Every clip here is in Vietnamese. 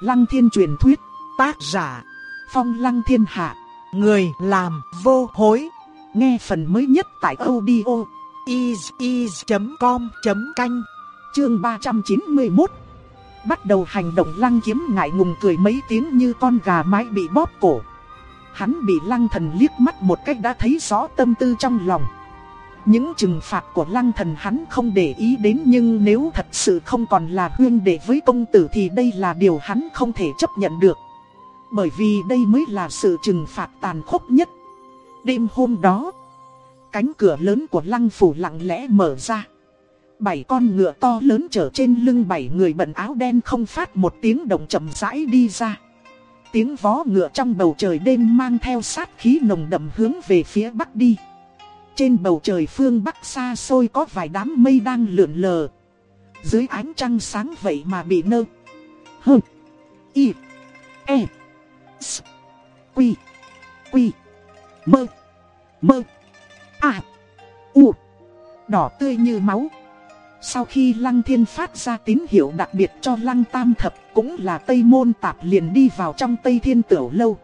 Lăng thiên truyền thuyết, tác giả, phong lăng thiên hạ, người làm vô hối. Nghe phần mới nhất tại audio is.com.canh, chương 391. Bắt đầu hành động lăng kiếm ngại ngùng cười mấy tiếng như con gà mái bị bóp cổ. Hắn bị lăng thần liếc mắt một cách đã thấy rõ tâm tư trong lòng. Những trừng phạt của lăng thần hắn không để ý đến nhưng nếu thật sự không còn là huyên đệ với công tử thì đây là điều hắn không thể chấp nhận được. Bởi vì đây mới là sự trừng phạt tàn khốc nhất. Đêm hôm đó, cánh cửa lớn của lăng phủ lặng lẽ mở ra. Bảy con ngựa to lớn chở trên lưng bảy người bận áo đen không phát một tiếng động chậm rãi đi ra. Tiếng vó ngựa trong bầu trời đêm mang theo sát khí nồng đậm hướng về phía bắc đi. Trên bầu trời phương bắc xa xôi có vài đám mây đang lượn lờ. Dưới ánh trăng sáng vậy mà bị nơ. Hơ. Y. E. S. Quy. Quy. Mơ. Mơ. À. U. Đỏ tươi như máu. Sau khi Lăng Thiên phát ra tín hiệu đặc biệt cho Lăng Tam Thập, cũng là Tây Môn Tạp liền đi vào trong Tây Thiên Tiểu Lâu.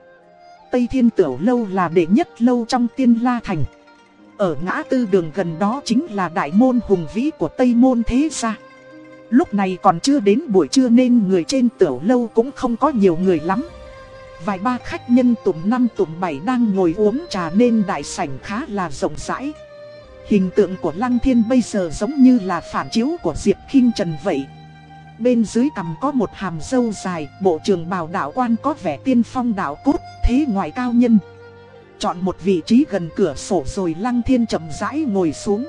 Tây Thiên Tiểu Lâu là đệ nhất lâu trong Tiên La Thành. Ở ngã tư đường gần đó chính là đại môn hùng vĩ của Tây Môn Thế Gia. Lúc này còn chưa đến buổi trưa nên người trên Tiểu Lâu cũng không có nhiều người lắm. Vài ba khách nhân tụm năm tụm bảy đang ngồi uống trà nên đại sảnh khá là rộng rãi. Hình tượng của Lăng Thiên bây giờ giống như là phản chiếu của Diệp Kinh Trần vậy. Bên dưới cằm có một hàm dâu dài, bộ trường bào đạo quan có vẻ tiên phong đạo cốt, thế ngoại cao nhân. Chọn một vị trí gần cửa sổ rồi Lăng Thiên chậm rãi ngồi xuống.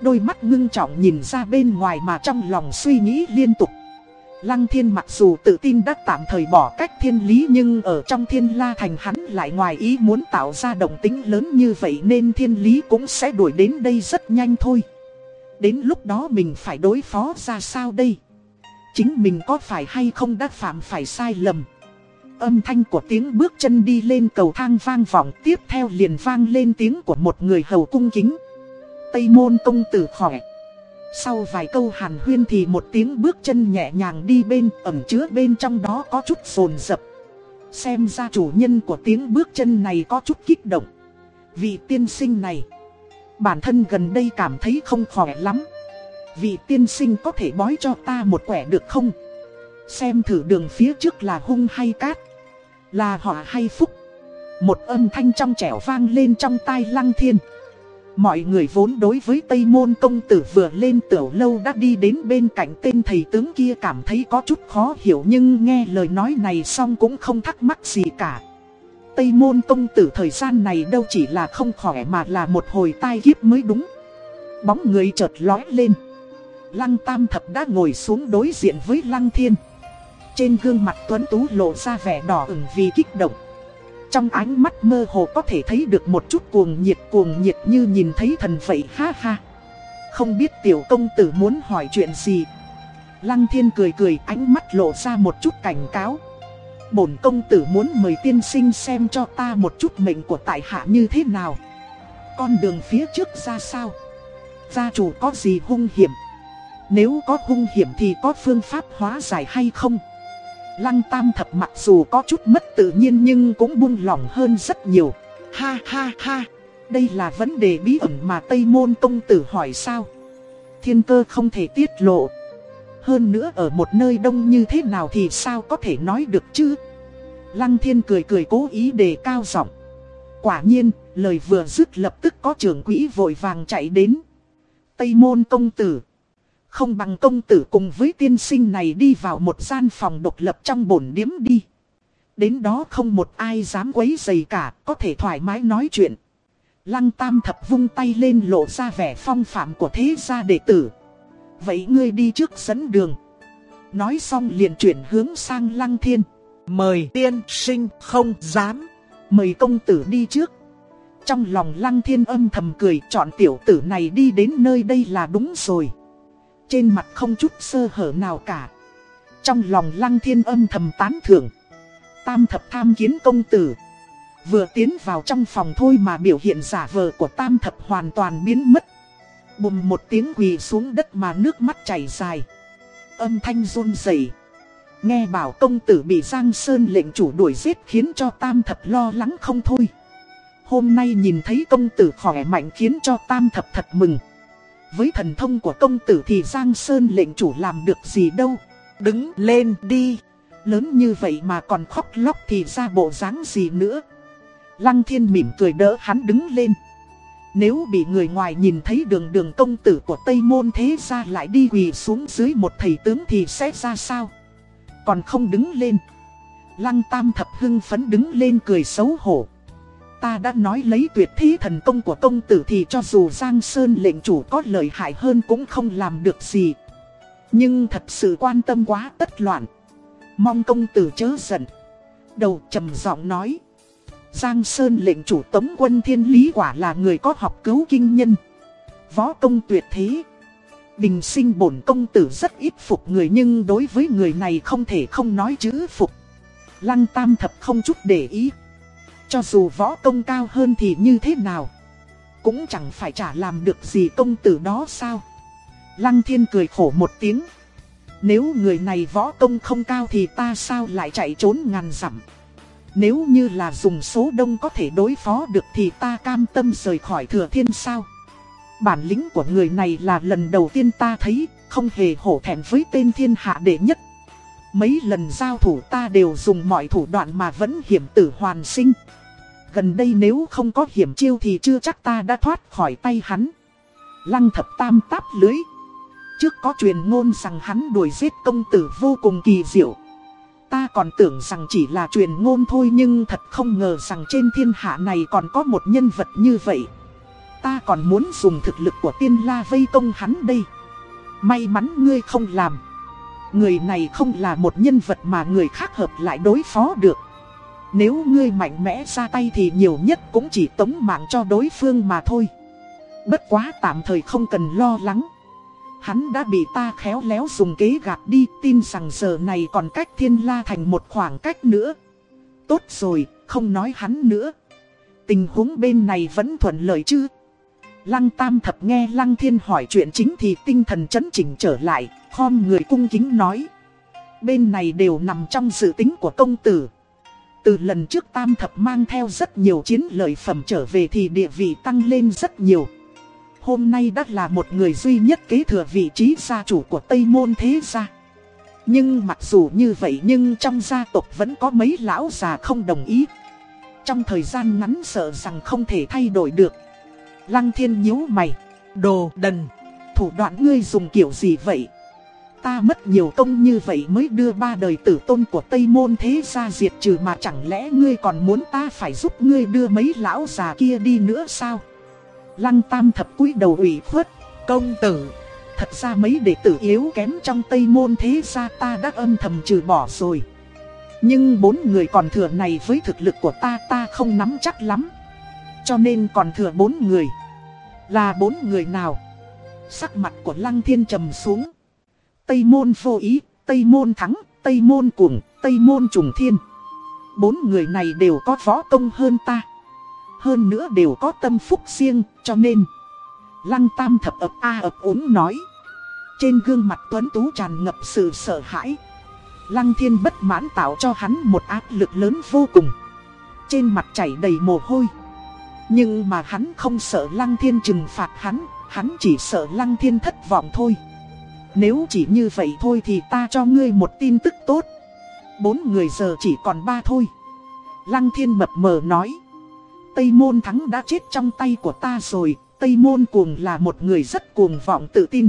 Đôi mắt ngưng trọng nhìn ra bên ngoài mà trong lòng suy nghĩ liên tục. Lăng thiên mặc dù tự tin đã tạm thời bỏ cách thiên lý nhưng ở trong thiên la thành hắn lại ngoài ý muốn tạo ra động tính lớn như vậy nên thiên lý cũng sẽ đuổi đến đây rất nhanh thôi. Đến lúc đó mình phải đối phó ra sao đây? Chính mình có phải hay không đã phạm phải sai lầm? Âm thanh của tiếng bước chân đi lên cầu thang vang vọng, tiếp theo liền vang lên tiếng của một người hầu cung kính. Tây môn công tử khỏe. Sau vài câu hàn huyên thì một tiếng bước chân nhẹ nhàng đi bên, ẩm chứa bên trong đó có chút sồn dập Xem ra chủ nhân của tiếng bước chân này có chút kích động Vị tiên sinh này, Bản thân gần đây cảm thấy không khỏe lắm Vị tiên sinh có thể bói cho ta một quẻ được không Xem thử đường phía trước là hung hay cát Là họ hay phúc Một âm thanh trong trẻo vang lên trong tai lăng thiên Mọi người vốn đối với Tây Môn công tử vừa lên tiểu lâu đã đi đến bên cạnh tên thầy tướng kia cảm thấy có chút khó hiểu nhưng nghe lời nói này xong cũng không thắc mắc gì cả. Tây Môn công tử thời gian này đâu chỉ là không khỏe mà là một hồi tai kiếp mới đúng. Bóng người chợt lói lên. Lăng Tam Thập đã ngồi xuống đối diện với Lăng Thiên. Trên gương mặt Tuấn Tú lộ ra vẻ đỏ ửng vì kích động. Trong ánh mắt mơ hồ có thể thấy được một chút cuồng nhiệt cuồng nhiệt như nhìn thấy thần vậy, ha ha. Không biết tiểu công tử muốn hỏi chuyện gì. Lăng thiên cười cười, ánh mắt lộ ra một chút cảnh cáo. Bổn công tử muốn mời tiên sinh xem cho ta một chút mệnh của tại hạ như thế nào. Con đường phía trước ra sao? Gia chủ có gì hung hiểm? Nếu có hung hiểm thì có phương pháp hóa giải hay không? Lăng tam thập mặc dù có chút mất tự nhiên nhưng cũng buông lỏng hơn rất nhiều. Ha ha ha, đây là vấn đề bí ẩn mà Tây Môn Công Tử hỏi sao. Thiên cơ không thể tiết lộ. Hơn nữa ở một nơi đông như thế nào thì sao có thể nói được chứ. Lăng thiên cười cười cố ý đề cao giọng. Quả nhiên, lời vừa dứt lập tức có trưởng quỹ vội vàng chạy đến. Tây Môn Công Tử. Không bằng công tử cùng với tiên sinh này đi vào một gian phòng độc lập trong bổn điếm đi. Đến đó không một ai dám quấy rầy cả, có thể thoải mái nói chuyện. Lăng tam thập vung tay lên lộ ra vẻ phong phạm của thế gia đệ tử. Vậy ngươi đi trước dẫn đường. Nói xong liền chuyển hướng sang lăng thiên. Mời tiên sinh không dám. Mời công tử đi trước. Trong lòng lăng thiên âm thầm cười chọn tiểu tử này đi đến nơi đây là đúng rồi. Trên mặt không chút sơ hở nào cả. Trong lòng lăng thiên âm thầm tán thưởng. Tam thập tham kiến công tử. Vừa tiến vào trong phòng thôi mà biểu hiện giả vờ của tam thập hoàn toàn biến mất. Bùm một tiếng quỳ xuống đất mà nước mắt chảy dài. Âm thanh run rẩy. Nghe bảo công tử bị Giang Sơn lệnh chủ đuổi giết khiến cho tam thập lo lắng không thôi. Hôm nay nhìn thấy công tử khỏe mạnh khiến cho tam thập thật mừng. Với thần thông của công tử thì Giang Sơn lệnh chủ làm được gì đâu. Đứng lên đi. Lớn như vậy mà còn khóc lóc thì ra bộ dáng gì nữa. Lăng thiên mỉm cười đỡ hắn đứng lên. Nếu bị người ngoài nhìn thấy đường đường công tử của Tây Môn thế ra lại đi quỳ xuống dưới một thầy tướng thì sẽ ra sao? Còn không đứng lên. Lăng tam thập hưng phấn đứng lên cười xấu hổ. Ta đã nói lấy tuyệt thi thần công của công tử thì cho dù Giang Sơn lệnh chủ có lợi hại hơn cũng không làm được gì. Nhưng thật sự quan tâm quá tất loạn. Mong công tử chớ giận. Đầu trầm giọng nói. Giang Sơn lệnh chủ tống quân thiên lý quả là người có học cứu kinh nhân. Võ công tuyệt thế. Bình sinh bổn công tử rất ít phục người nhưng đối với người này không thể không nói chữ phục. Lăng tam thập không chút để ý. Cho dù võ công cao hơn thì như thế nào. Cũng chẳng phải trả làm được gì công tử đó sao. Lăng thiên cười khổ một tiếng. Nếu người này võ công không cao thì ta sao lại chạy trốn ngàn dặm. Nếu như là dùng số đông có thể đối phó được thì ta cam tâm rời khỏi thừa thiên sao. Bản lĩnh của người này là lần đầu tiên ta thấy, không hề hổ thẹn với tên thiên hạ đệ nhất. Mấy lần giao thủ ta đều dùng mọi thủ đoạn mà vẫn hiểm tử hoàn sinh. Gần đây nếu không có hiểm chiêu thì chưa chắc ta đã thoát khỏi tay hắn. Lăng thập tam táp lưới. Trước có truyền ngôn rằng hắn đuổi giết công tử vô cùng kỳ diệu. Ta còn tưởng rằng chỉ là truyền ngôn thôi nhưng thật không ngờ rằng trên thiên hạ này còn có một nhân vật như vậy. Ta còn muốn dùng thực lực của tiên la vây công hắn đây. May mắn ngươi không làm. Người này không là một nhân vật mà người khác hợp lại đối phó được. Nếu ngươi mạnh mẽ ra tay thì nhiều nhất cũng chỉ tống mạng cho đối phương mà thôi. Bất quá tạm thời không cần lo lắng. Hắn đã bị ta khéo léo dùng kế gạt đi tin rằng giờ này còn cách thiên la thành một khoảng cách nữa. Tốt rồi, không nói hắn nữa. Tình huống bên này vẫn thuận lợi chứ? Lăng tam thập nghe lăng thiên hỏi chuyện chính thì tinh thần chấn chỉnh trở lại, khom người cung kính nói. Bên này đều nằm trong dự tính của công tử. Từ lần trước tam thập mang theo rất nhiều chiến lợi phẩm trở về thì địa vị tăng lên rất nhiều. Hôm nay đã là một người duy nhất kế thừa vị trí gia chủ của Tây Môn Thế Gia. Nhưng mặc dù như vậy nhưng trong gia tộc vẫn có mấy lão già không đồng ý. Trong thời gian ngắn sợ rằng không thể thay đổi được. Lăng thiên nhíu mày. Đồ đần. Thủ đoạn ngươi dùng kiểu gì vậy? Ta mất nhiều công như vậy mới đưa ba đời tử tôn của Tây Môn Thế Gia diệt trừ mà chẳng lẽ ngươi còn muốn ta phải giúp ngươi đưa mấy lão già kia đi nữa sao? Lăng tam thập cúi đầu ủy khuất, công tử. Thật ra mấy đệ tử yếu kém trong Tây Môn Thế Gia ta đã âm thầm trừ bỏ rồi. Nhưng bốn người còn thừa này với thực lực của ta ta không nắm chắc lắm. Cho nên còn thừa bốn người. Là bốn người nào? Sắc mặt của Lăng Thiên trầm xuống. Tây Môn vô ý, Tây Môn thắng, Tây Môn cuồng, Tây Môn trùng thiên. Bốn người này đều có võ công hơn ta. Hơn nữa đều có tâm phúc riêng, cho nên. Lăng tam thập ập a ập úng nói. Trên gương mặt tuấn tú tràn ngập sự sợ hãi. Lăng thiên bất mãn tạo cho hắn một áp lực lớn vô cùng. Trên mặt chảy đầy mồ hôi. Nhưng mà hắn không sợ lăng thiên trừng phạt hắn Hắn chỉ sợ lăng thiên thất vọng thôi. Nếu chỉ như vậy thôi thì ta cho ngươi một tin tức tốt Bốn người giờ chỉ còn ba thôi Lăng thiên mập mờ nói Tây Môn Thắng đã chết trong tay của ta rồi, Tây Môn Cuồng là một người rất cuồng vọng tự tin.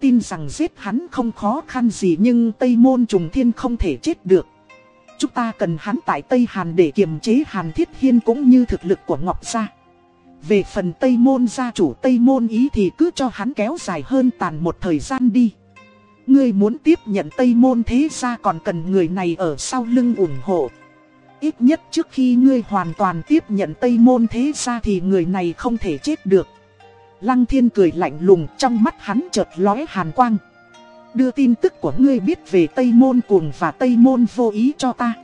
Tin rằng giết hắn không khó khăn gì nhưng Tây Môn Trùng Thiên không thể chết được. Chúng ta cần hắn tại Tây Hàn để kiềm chế Hàn Thiết Hiên cũng như thực lực của Ngọc Gia. Về phần Tây Môn gia chủ Tây Môn ý thì cứ cho hắn kéo dài hơn tàn một thời gian đi. Ngươi muốn tiếp nhận Tây Môn thế ra còn cần người này ở sau lưng ủng hộ. Ít nhất trước khi ngươi hoàn toàn tiếp nhận Tây Môn thế ra thì người này không thể chết được. Lăng thiên cười lạnh lùng, trong mắt hắn chợt lóe hàn quang. Đưa tin tức của ngươi biết về Tây Môn cuồng và Tây Môn vô ý cho ta.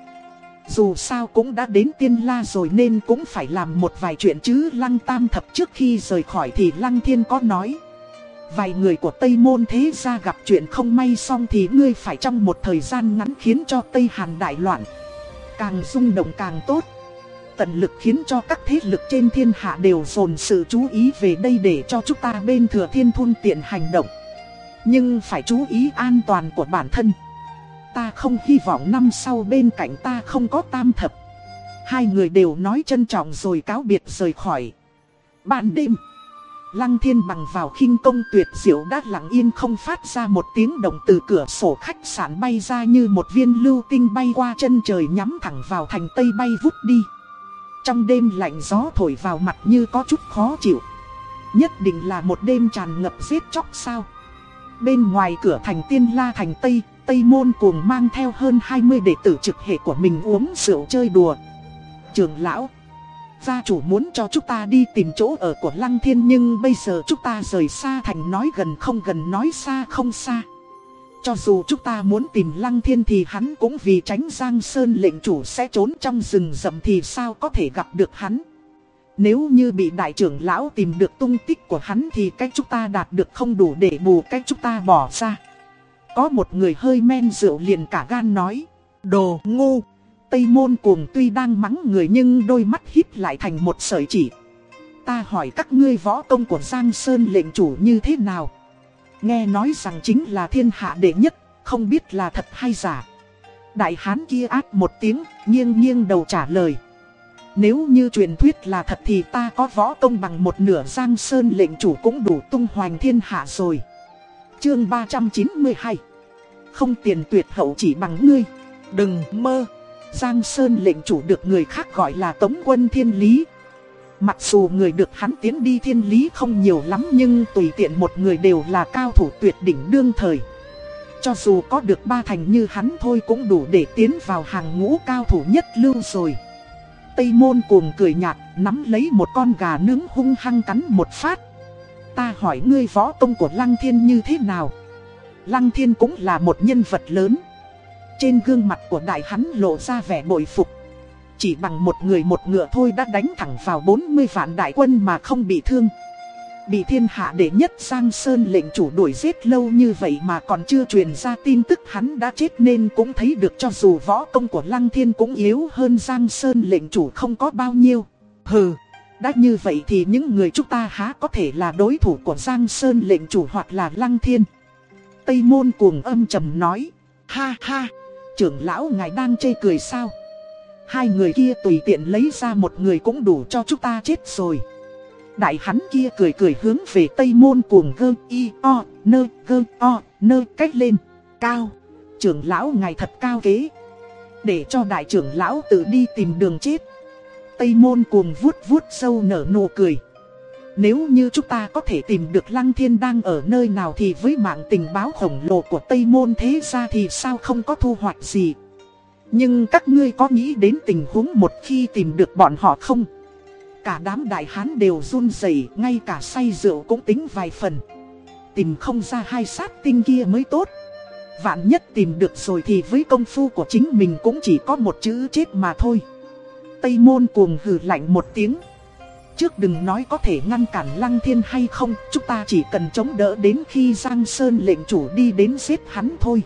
Dù sao cũng đã đến tiên la rồi nên cũng phải làm một vài chuyện chứ Lăng Tam Thập trước khi rời khỏi thì Lăng Thiên có nói. Vài người của Tây Môn thế gia gặp chuyện không may xong thì ngươi phải trong một thời gian ngắn khiến cho Tây Hàn đại loạn. Càng rung động càng tốt. Tận lực khiến cho các thế lực trên thiên hạ đều dồn sự chú ý về đây để cho chúng ta bên thừa thiên thun tiện hành động. Nhưng phải chú ý an toàn của bản thân. Ta không hy vọng năm sau bên cạnh ta không có tam thập. Hai người đều nói trân trọng rồi cáo biệt rời khỏi. bạn đêm. Lăng thiên bằng vào khinh công tuyệt diệu đã lặng yên không phát ra một tiếng động từ cửa sổ khách sạn bay ra như một viên lưu tinh bay qua chân trời nhắm thẳng vào thành tây bay vút đi. Trong đêm lạnh gió thổi vào mặt như có chút khó chịu. Nhất định là một đêm tràn ngập giết chóc sao. Bên ngoài cửa thành tiên la thành Tây, Tây Môn cuồng mang theo hơn 20 đệ tử trực hệ của mình uống rượu chơi đùa. Trường lão, Gia chủ muốn cho chúng ta đi tìm chỗ ở của Lăng Thiên nhưng bây giờ chúng ta rời xa thành nói gần không gần nói xa không xa. Cho dù chúng ta muốn tìm Lăng Thiên thì hắn cũng vì tránh Giang Sơn lệnh chủ sẽ trốn trong rừng rậm thì sao có thể gặp được hắn. Nếu như bị đại trưởng lão tìm được tung tích của hắn thì cách chúng ta đạt được không đủ để bù cách chúng ta bỏ ra. Có một người hơi men rượu liền cả gan nói. Đồ ngu. Tây môn cuồng tuy đang mắng người nhưng đôi mắt hít lại thành một sợi chỉ. Ta hỏi các ngươi võ công của Giang Sơn lệnh chủ như thế nào? Nghe nói rằng chính là thiên hạ đệ nhất, không biết là thật hay giả. Đại hán kia ác một tiếng, nghiêng nghiêng đầu trả lời. Nếu như truyền thuyết là thật thì ta có võ công bằng một nửa Giang Sơn lệnh chủ cũng đủ tung hoành thiên hạ rồi. Chương 392 Không tiền tuyệt hậu chỉ bằng ngươi. Đừng mơ. Giang Sơn lệnh chủ được người khác gọi là Tống quân Thiên Lý. Mặc dù người được hắn tiến đi Thiên Lý không nhiều lắm nhưng tùy tiện một người đều là cao thủ tuyệt đỉnh đương thời. Cho dù có được ba thành như hắn thôi cũng đủ để tiến vào hàng ngũ cao thủ nhất lưu rồi. Tây môn cuồng cười nhạt, nắm lấy một con gà nướng hung hăng cắn một phát. Ta hỏi ngươi võ công của Lăng Thiên như thế nào? Lăng Thiên cũng là một nhân vật lớn. Trên gương mặt của đại hắn lộ ra vẻ bội phục. Chỉ bằng một người một ngựa thôi đã đánh thẳng vào 40 vạn đại quân mà không bị thương. Bị thiên hạ đệ nhất Giang Sơn lệnh chủ đuổi giết lâu như vậy mà còn chưa truyền ra tin tức hắn đã chết nên cũng thấy được cho dù võ công của Lăng Thiên cũng yếu hơn Giang Sơn lệnh chủ không có bao nhiêu. Hừ, đã như vậy thì những người chúng ta há có thể là đối thủ của Giang Sơn lệnh chủ hoặc là Lăng Thiên. Tây môn cuồng âm trầm nói, ha ha, trưởng lão ngài đang chê cười sao? Hai người kia tùy tiện lấy ra một người cũng đủ cho chúng ta chết rồi. Đại hắn kia cười cười hướng về tây môn cuồng gơ y o nơ gơ o nơ cách lên. Cao. Trưởng lão ngài thật cao kế. Để cho đại trưởng lão tự đi tìm đường chết. Tây môn cuồng vuốt vuốt sâu nở nụ cười. Nếu như chúng ta có thể tìm được Lăng Thiên đang ở nơi nào thì với mạng tình báo khổng lồ của Tây Môn thế ra thì sao không có thu hoạch gì. Nhưng các ngươi có nghĩ đến tình huống một khi tìm được bọn họ không? Cả đám đại hán đều run rẩy, ngay cả say rượu cũng tính vài phần. Tìm không ra hai sát tinh kia mới tốt. Vạn nhất tìm được rồi thì với công phu của chính mình cũng chỉ có một chữ chết mà thôi. Tây môn cuồng hừ lạnh một tiếng. Trước đừng nói có thể ngăn cản lăng thiên hay không, chúng ta chỉ cần chống đỡ đến khi Giang Sơn lệnh chủ đi đến giết hắn thôi.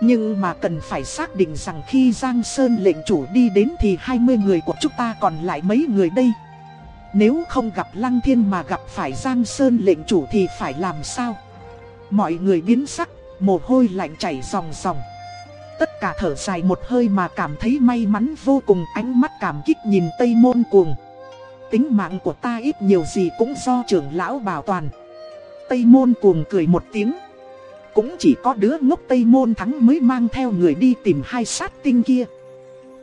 Nhưng mà cần phải xác định rằng khi Giang Sơn lệnh chủ đi đến thì 20 người của chúng ta còn lại mấy người đây. Nếu không gặp Lăng Thiên mà gặp phải Giang Sơn lệnh chủ thì phải làm sao? Mọi người biến sắc, mồ hôi lạnh chảy ròng ròng. Tất cả thở dài một hơi mà cảm thấy may mắn vô cùng ánh mắt cảm kích nhìn Tây Môn Cuồng. Tính mạng của ta ít nhiều gì cũng do trưởng lão bảo toàn. Tây Môn Cuồng cười một tiếng. Cũng chỉ có đứa ngốc Tây Môn Thắng mới mang theo người đi tìm hai sát tinh kia.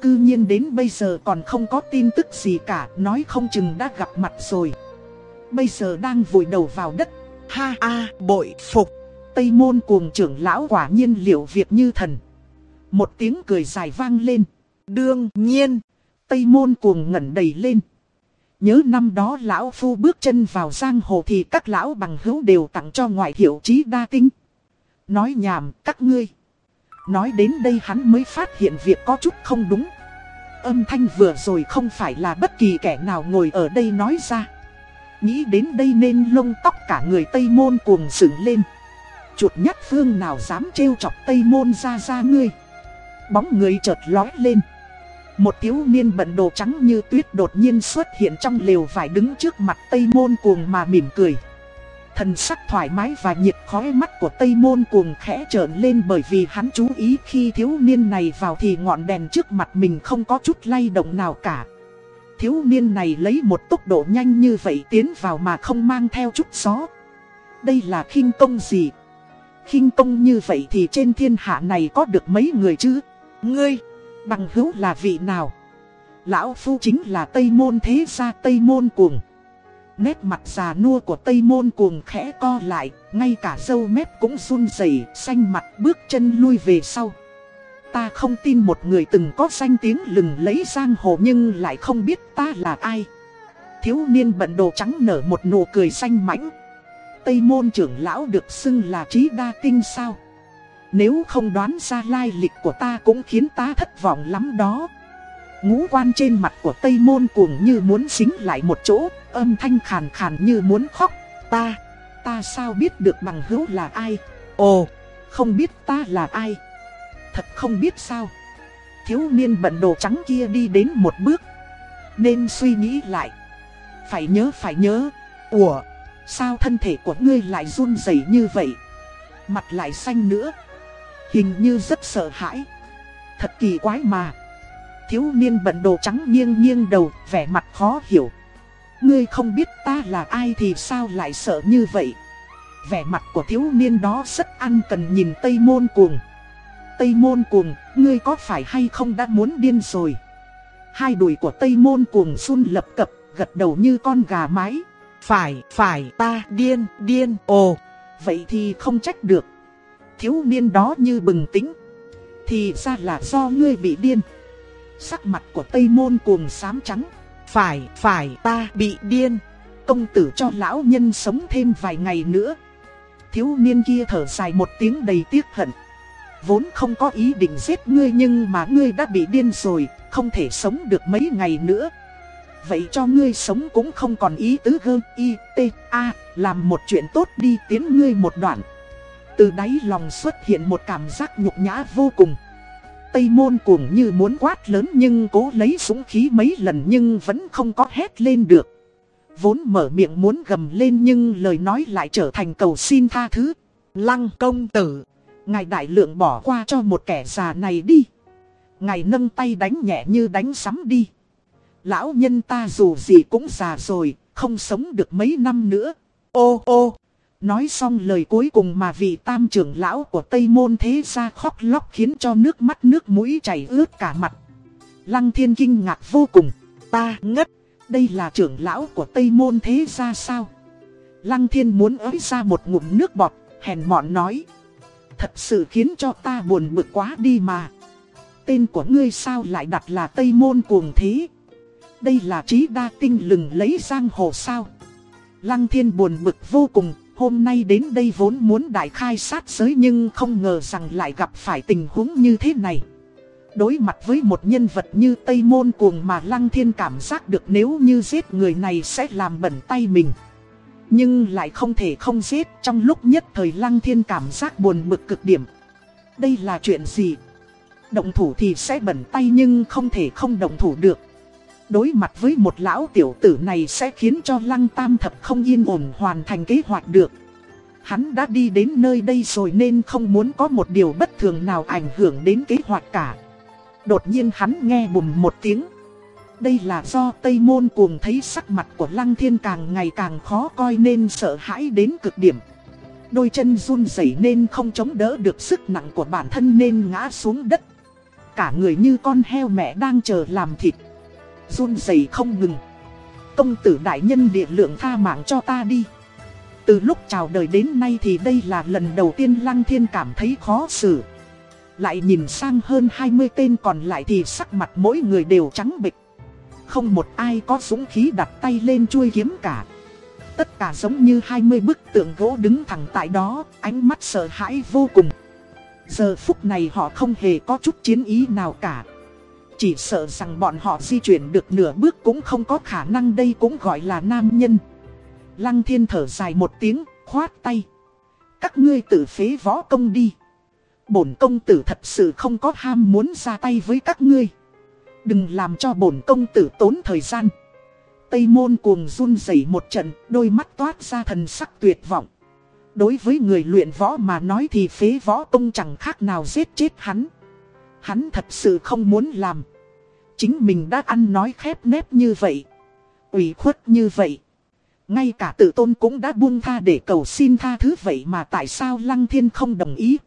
Cư nhiên đến bây giờ còn không có tin tức gì cả, nói không chừng đã gặp mặt rồi. Bây giờ đang vùi đầu vào đất. Ha a bội phục. Tây môn cuồng trưởng lão quả nhiên liệu việc như thần. Một tiếng cười dài vang lên. Đương nhiên. Tây môn cuồng ngẩn đầy lên. Nhớ năm đó lão phu bước chân vào giang hồ thì các lão bằng hữu đều tặng cho ngoại hiệu trí đa tinh. Nói nhảm, các ngươi. Nói đến đây hắn mới phát hiện việc có chút không đúng. Âm thanh vừa rồi không phải là bất kỳ kẻ nào ngồi ở đây nói ra. Nghĩ đến đây nên lông tóc cả người Tây Môn cuồng dựng lên Chuột nhát phương nào dám trêu chọc Tây Môn ra ra ngươi Bóng người chợt lói lên Một thiếu niên bận đồ trắng như tuyết đột nhiên xuất hiện trong lều vải đứng trước mặt Tây Môn cuồng mà mỉm cười Thần sắc thoải mái và nhiệt khói mắt của Tây Môn cuồng khẽ trợn lên bởi vì hắn chú ý khi thiếu niên này vào thì ngọn đèn trước mặt mình không có chút lay động nào cả. Thiếu niên này lấy một tốc độ nhanh như vậy tiến vào mà không mang theo chút gió. Đây là khinh công gì? khinh công như vậy thì trên thiên hạ này có được mấy người chứ? Ngươi, bằng hữu là vị nào? Lão Phu chính là Tây Môn Thế Gia Tây Môn Cuồng. Nét mặt già nua của Tây Môn Cuồng khẽ co lại, ngay cả dâu mép cũng run rẩy, xanh mặt bước chân lui về sau. Ta không tin một người từng có danh tiếng lừng lấy giang hồ nhưng lại không biết ta là ai. Thiếu niên bận đồ trắng nở một nụ cười xanh mãnh. Tây môn trưởng lão được xưng là trí đa tinh sao. Nếu không đoán ra lai lịch của ta cũng khiến ta thất vọng lắm đó. Ngũ quan trên mặt của Tây môn cuồng như muốn xính lại một chỗ, âm thanh khàn khàn như muốn khóc. Ta, ta sao biết được bằng hữu là ai? Ồ, không biết ta là ai? Thật không biết sao. Thiếu niên bận đồ trắng kia đi đến một bước. Nên suy nghĩ lại. Phải nhớ phải nhớ. Ủa, sao thân thể của ngươi lại run rẩy như vậy? Mặt lại xanh nữa. Hình như rất sợ hãi. Thật kỳ quái mà. Thiếu niên bận đồ trắng nghiêng nghiêng đầu, vẻ mặt khó hiểu. Ngươi không biết ta là ai thì sao lại sợ như vậy? Vẻ mặt của thiếu niên đó rất ăn cần nhìn Tây Môn Cuồng. Tây Môn Cuồng, ngươi có phải hay không đã muốn điên rồi? Hai đùi của Tây Môn Cuồng run lập cập, gật đầu như con gà mái. Phải, phải, ta điên, điên, ồ, vậy thì không trách được. Thiếu niên đó như bừng tĩnh Thì ra là do ngươi bị điên. Sắc mặt của Tây Môn Cuồng xám trắng. Phải, phải, ta bị điên. Công tử cho lão nhân sống thêm vài ngày nữa. Thiếu niên kia thở dài một tiếng đầy tiếc hận. Vốn không có ý định giết ngươi nhưng mà ngươi đã bị điên rồi, không thể sống được mấy ngày nữa. Vậy cho ngươi sống cũng không còn ý tứ hơn y, t, a, làm một chuyện tốt đi tiến ngươi một đoạn. Từ đáy lòng xuất hiện một cảm giác nhục nhã vô cùng. Tây môn cuồng như muốn quát lớn nhưng cố lấy súng khí mấy lần nhưng vẫn không có hét lên được. Vốn mở miệng muốn gầm lên nhưng lời nói lại trở thành cầu xin tha thứ. Lăng công tử, ngài đại lượng bỏ qua cho một kẻ già này đi. Ngài nâng tay đánh nhẹ như đánh sắm đi. Lão nhân ta dù gì cũng già rồi, không sống được mấy năm nữa. Ô ô, nói xong lời cuối cùng mà vị tam trưởng lão của Tây Môn Thế Gia khóc lóc khiến cho nước mắt nước mũi chảy ướt cả mặt. Lăng thiên kinh ngạc vô cùng, ta ngất, đây là trưởng lão của Tây Môn Thế Gia sao? Lăng thiên muốn ới ra một ngụm nước bọt, hèn mọn nói. Thật sự khiến cho ta buồn bực quá đi mà. Tên của ngươi sao lại đặt là Tây Môn Cuồng Thế? Đây là trí đa tinh lừng lấy giang hồ sao? Lăng thiên buồn bực vô cùng, hôm nay đến đây vốn muốn đại khai sát giới nhưng không ngờ rằng lại gặp phải tình huống như thế này. Đối mặt với một nhân vật như Tây Môn Cuồng mà Lăng Thiên cảm giác được nếu như giết người này sẽ làm bẩn tay mình. Nhưng lại không thể không giết, trong lúc nhất thời Lăng Thiên cảm giác buồn bực cực điểm. Đây là chuyện gì? Động thủ thì sẽ bẩn tay nhưng không thể không động thủ được. Đối mặt với một lão tiểu tử này sẽ khiến cho Lăng Tam Thập không yên ổn hoàn thành kế hoạch được. Hắn đã đi đến nơi đây rồi nên không muốn có một điều bất thường nào ảnh hưởng đến kế hoạch cả. Đột nhiên hắn nghe bùm một tiếng. Đây là do Tây Môn cuồng thấy sắc mặt của Lăng Thiên càng ngày càng khó coi nên sợ hãi đến cực điểm. Đôi chân run rẩy nên không chống đỡ được sức nặng của bản thân nên ngã xuống đất. Cả người như con heo mẹ đang chờ làm thịt. Run rẩy không ngừng. Công tử đại nhân địa lượng tha mạng cho ta đi. Từ lúc chào đời đến nay thì đây là lần đầu tiên Lăng Thiên cảm thấy khó xử. Lại nhìn sang hơn 20 tên còn lại thì sắc mặt mỗi người đều trắng bệch. Không một ai có dũng khí đặt tay lên chuôi kiếm cả. Tất cả giống như 20 bức tượng gỗ đứng thẳng tại đó, ánh mắt sợ hãi vô cùng. Giờ phút này họ không hề có chút chiến ý nào cả. Chỉ sợ rằng bọn họ di chuyển được nửa bước cũng không có khả năng đây cũng gọi là nam nhân. Lăng thiên thở dài một tiếng, khoát tay. Các ngươi tự phế võ công đi. Bổn công tử thật sự không có ham muốn ra tay với các ngươi. Đừng làm cho bổn công tử tốn thời gian. Tây môn cuồng run rẩy một trận, đôi mắt toát ra thần sắc tuyệt vọng. Đối với người luyện võ mà nói thì phế võ công chẳng khác nào giết chết hắn. Hắn thật sự không muốn làm. Chính mình đã ăn nói khép nép như vậy. ủy khuất như vậy. Ngay cả tự tôn cũng đã buông tha để cầu xin tha thứ vậy mà tại sao Lăng Thiên không đồng ý.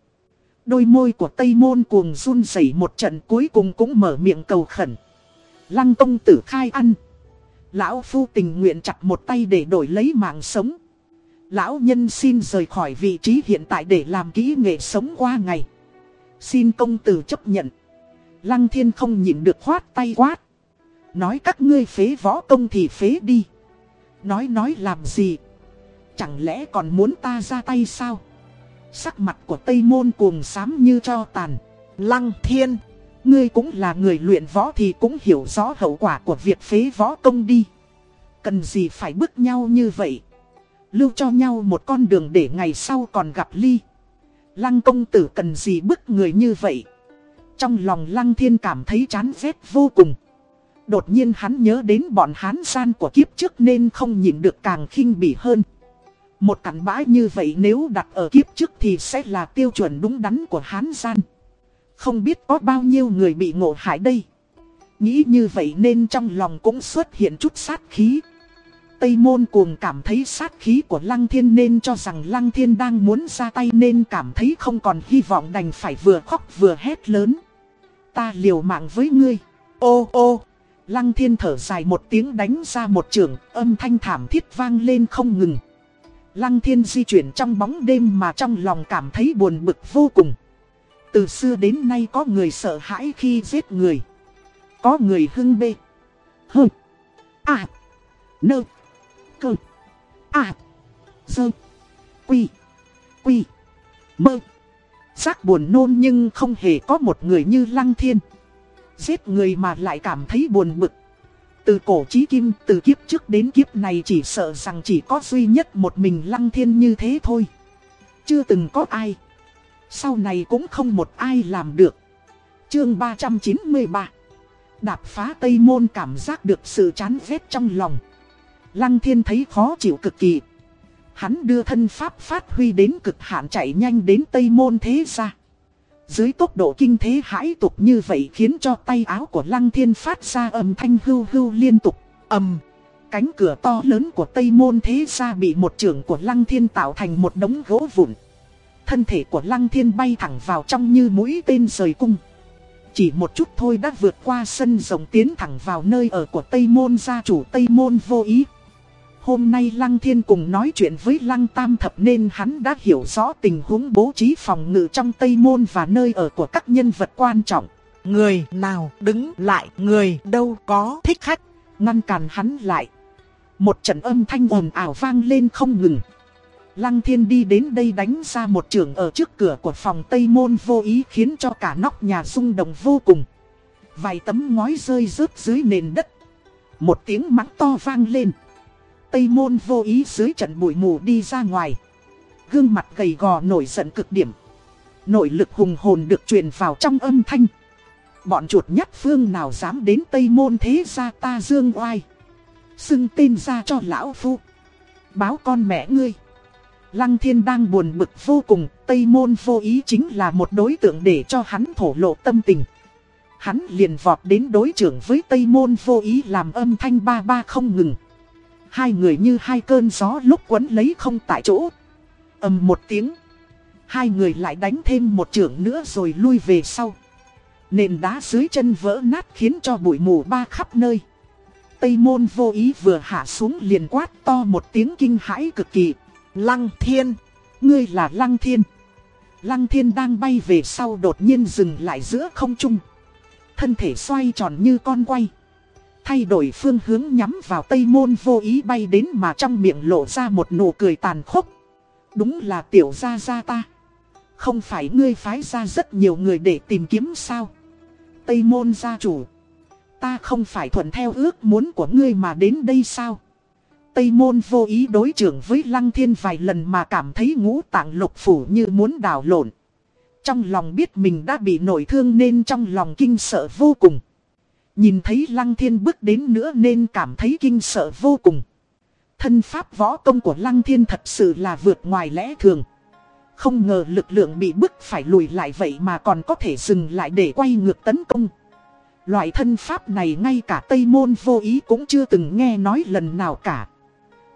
Đôi môi của Tây Môn cuồng run rẩy một trận cuối cùng cũng mở miệng cầu khẩn. Lăng công tử khai ăn. Lão Phu tình nguyện chặt một tay để đổi lấy mạng sống. Lão nhân xin rời khỏi vị trí hiện tại để làm kỹ nghệ sống qua ngày. Xin công tử chấp nhận. Lăng thiên không nhịn được khoát tay quát. Nói các ngươi phế võ công thì phế đi. Nói nói làm gì? Chẳng lẽ còn muốn ta ra tay sao? Sắc mặt của Tây Môn cuồng xám như cho tàn. Lăng thiên, ngươi cũng là người luyện võ thì cũng hiểu rõ hậu quả của việc phế võ công đi. Cần gì phải bức nhau như vậy? Lưu cho nhau một con đường để ngày sau còn gặp ly. Lăng công tử cần gì bức người như vậy? Trong lòng lăng thiên cảm thấy chán ghét vô cùng. Đột nhiên hắn nhớ đến bọn hán gian của kiếp trước nên không nhìn được càng khinh bỉ hơn. Một cảnh bãi như vậy nếu đặt ở kiếp trước thì sẽ là tiêu chuẩn đúng đắn của hán gian. Không biết có bao nhiêu người bị ngộ hại đây. Nghĩ như vậy nên trong lòng cũng xuất hiện chút sát khí. Tây môn cuồng cảm thấy sát khí của Lăng Thiên nên cho rằng Lăng Thiên đang muốn ra tay nên cảm thấy không còn hy vọng đành phải vừa khóc vừa hét lớn. Ta liều mạng với ngươi. Ô ô, Lăng Thiên thở dài một tiếng đánh ra một trường, âm thanh thảm thiết vang lên không ngừng. Lăng Thiên di chuyển trong bóng đêm mà trong lòng cảm thấy buồn bực vô cùng. Từ xưa đến nay có người sợ hãi khi giết người. Có người hưng bê. hưng. À. Nơ. Cơ. À. Dơ. Quy. Quy. Mơ. Giác buồn nôn nhưng không hề có một người như Lăng Thiên. Giết người mà lại cảm thấy buồn bực. Từ cổ chí kim, từ kiếp trước đến kiếp này chỉ sợ rằng chỉ có duy nhất một mình Lăng Thiên như thế thôi. Chưa từng có ai. Sau này cũng không một ai làm được. Chương 393 Đạp phá Tây Môn cảm giác được sự chán ghét trong lòng. Lăng thiên thấy khó chịu cực kỳ. Hắn đưa thân pháp phát huy đến cực hạn chạy nhanh đến Tây Môn thế ra. Dưới tốc độ kinh thế hãi tục như vậy khiến cho tay áo của Lăng Thiên phát ra âm thanh hưu hưu liên tục, ầm. Cánh cửa to lớn của Tây Môn thế ra bị một trưởng của Lăng Thiên tạo thành một đống gỗ vụn. Thân thể của Lăng Thiên bay thẳng vào trong như mũi tên rời cung. Chỉ một chút thôi đã vượt qua sân rộng tiến thẳng vào nơi ở của Tây Môn gia chủ Tây Môn vô ý. Hôm nay Lăng Thiên cùng nói chuyện với Lăng Tam Thập nên hắn đã hiểu rõ tình huống bố trí phòng ngự trong Tây Môn và nơi ở của các nhân vật quan trọng. Người nào đứng lại, người đâu có thích khách, ngăn cản hắn lại. Một trận âm thanh ồn ào vang lên không ngừng. Lăng Thiên đi đến đây đánh ra một trường ở trước cửa của phòng Tây Môn vô ý khiến cho cả nóc nhà rung động vô cùng. Vài tấm ngói rơi rớt dưới nền đất. Một tiếng mắng to vang lên. Tây Môn vô ý dưới trận bụi mù đi ra ngoài. Gương mặt gầy gò nổi giận cực điểm. Nội lực hùng hồn được truyền vào trong âm thanh. Bọn chuột nhắt phương nào dám đến Tây Môn thế ra ta dương oai. Xưng tên ra cho lão phu. Báo con mẹ ngươi. Lăng thiên đang buồn bực vô cùng, Tây Môn vô ý chính là một đối tượng để cho hắn thổ lộ tâm tình. Hắn liền vọt đến đối trưởng với Tây Môn vô ý làm âm thanh ba ba không ngừng. Hai người như hai cơn gió lúc quấn lấy không tại chỗ. ầm một tiếng. Hai người lại đánh thêm một trưởng nữa rồi lui về sau. Nền đá dưới chân vỡ nát khiến cho bụi mù ba khắp nơi. Tây môn vô ý vừa hạ xuống liền quát to một tiếng kinh hãi cực kỳ. Lăng thiên, ngươi là lăng thiên. Lăng thiên đang bay về sau đột nhiên dừng lại giữa không trung. Thân thể xoay tròn như con quay. Thay đổi phương hướng nhắm vào tây môn vô ý bay đến mà trong miệng lộ ra một nụ cười tàn khốc. Đúng là tiểu gia gia ta. Không phải ngươi phái ra rất nhiều người để tìm kiếm sao. Tây môn gia chủ. Ta không phải thuận theo ước muốn của ngươi mà đến đây sao. Tây môn vô ý đối trưởng với lăng thiên vài lần mà cảm thấy ngũ tạng lục phủ như muốn đảo lộn. Trong lòng biết mình đã bị nổi thương nên trong lòng kinh sợ vô cùng. Nhìn thấy lăng thiên bước đến nữa nên cảm thấy kinh sợ vô cùng. Thân pháp võ công của lăng thiên thật sự là vượt ngoài lẽ thường. Không ngờ lực lượng bị bức phải lùi lại vậy mà còn có thể dừng lại để quay ngược tấn công. Loại thân pháp này ngay cả Tây Môn vô ý cũng chưa từng nghe nói lần nào cả.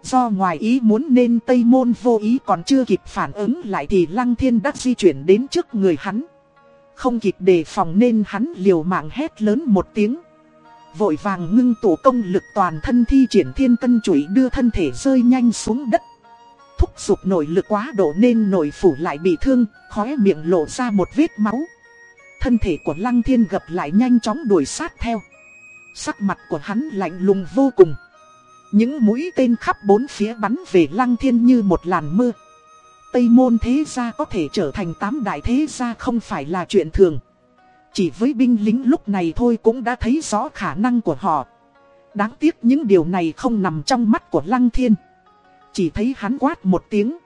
Do ngoài ý muốn nên Tây Môn vô ý còn chưa kịp phản ứng lại thì Lăng Thiên đã di chuyển đến trước người hắn. Không kịp đề phòng nên hắn liều mạng hét lớn một tiếng. Vội vàng ngưng tụ công lực toàn thân thi triển thiên cân chuỗi đưa thân thể rơi nhanh xuống đất. Thúc giục nội lực quá độ nên nội phủ lại bị thương, khóe miệng lộ ra một vết máu. Thân thể của Lăng Thiên gập lại nhanh chóng đuổi sát theo. Sắc mặt của hắn lạnh lùng vô cùng. Những mũi tên khắp bốn phía bắn về Lăng Thiên như một làn mưa. Tây môn thế gia có thể trở thành tám đại thế gia không phải là chuyện thường. Chỉ với binh lính lúc này thôi cũng đã thấy rõ khả năng của họ. Đáng tiếc những điều này không nằm trong mắt của Lăng Thiên. Chỉ thấy hắn quát một tiếng.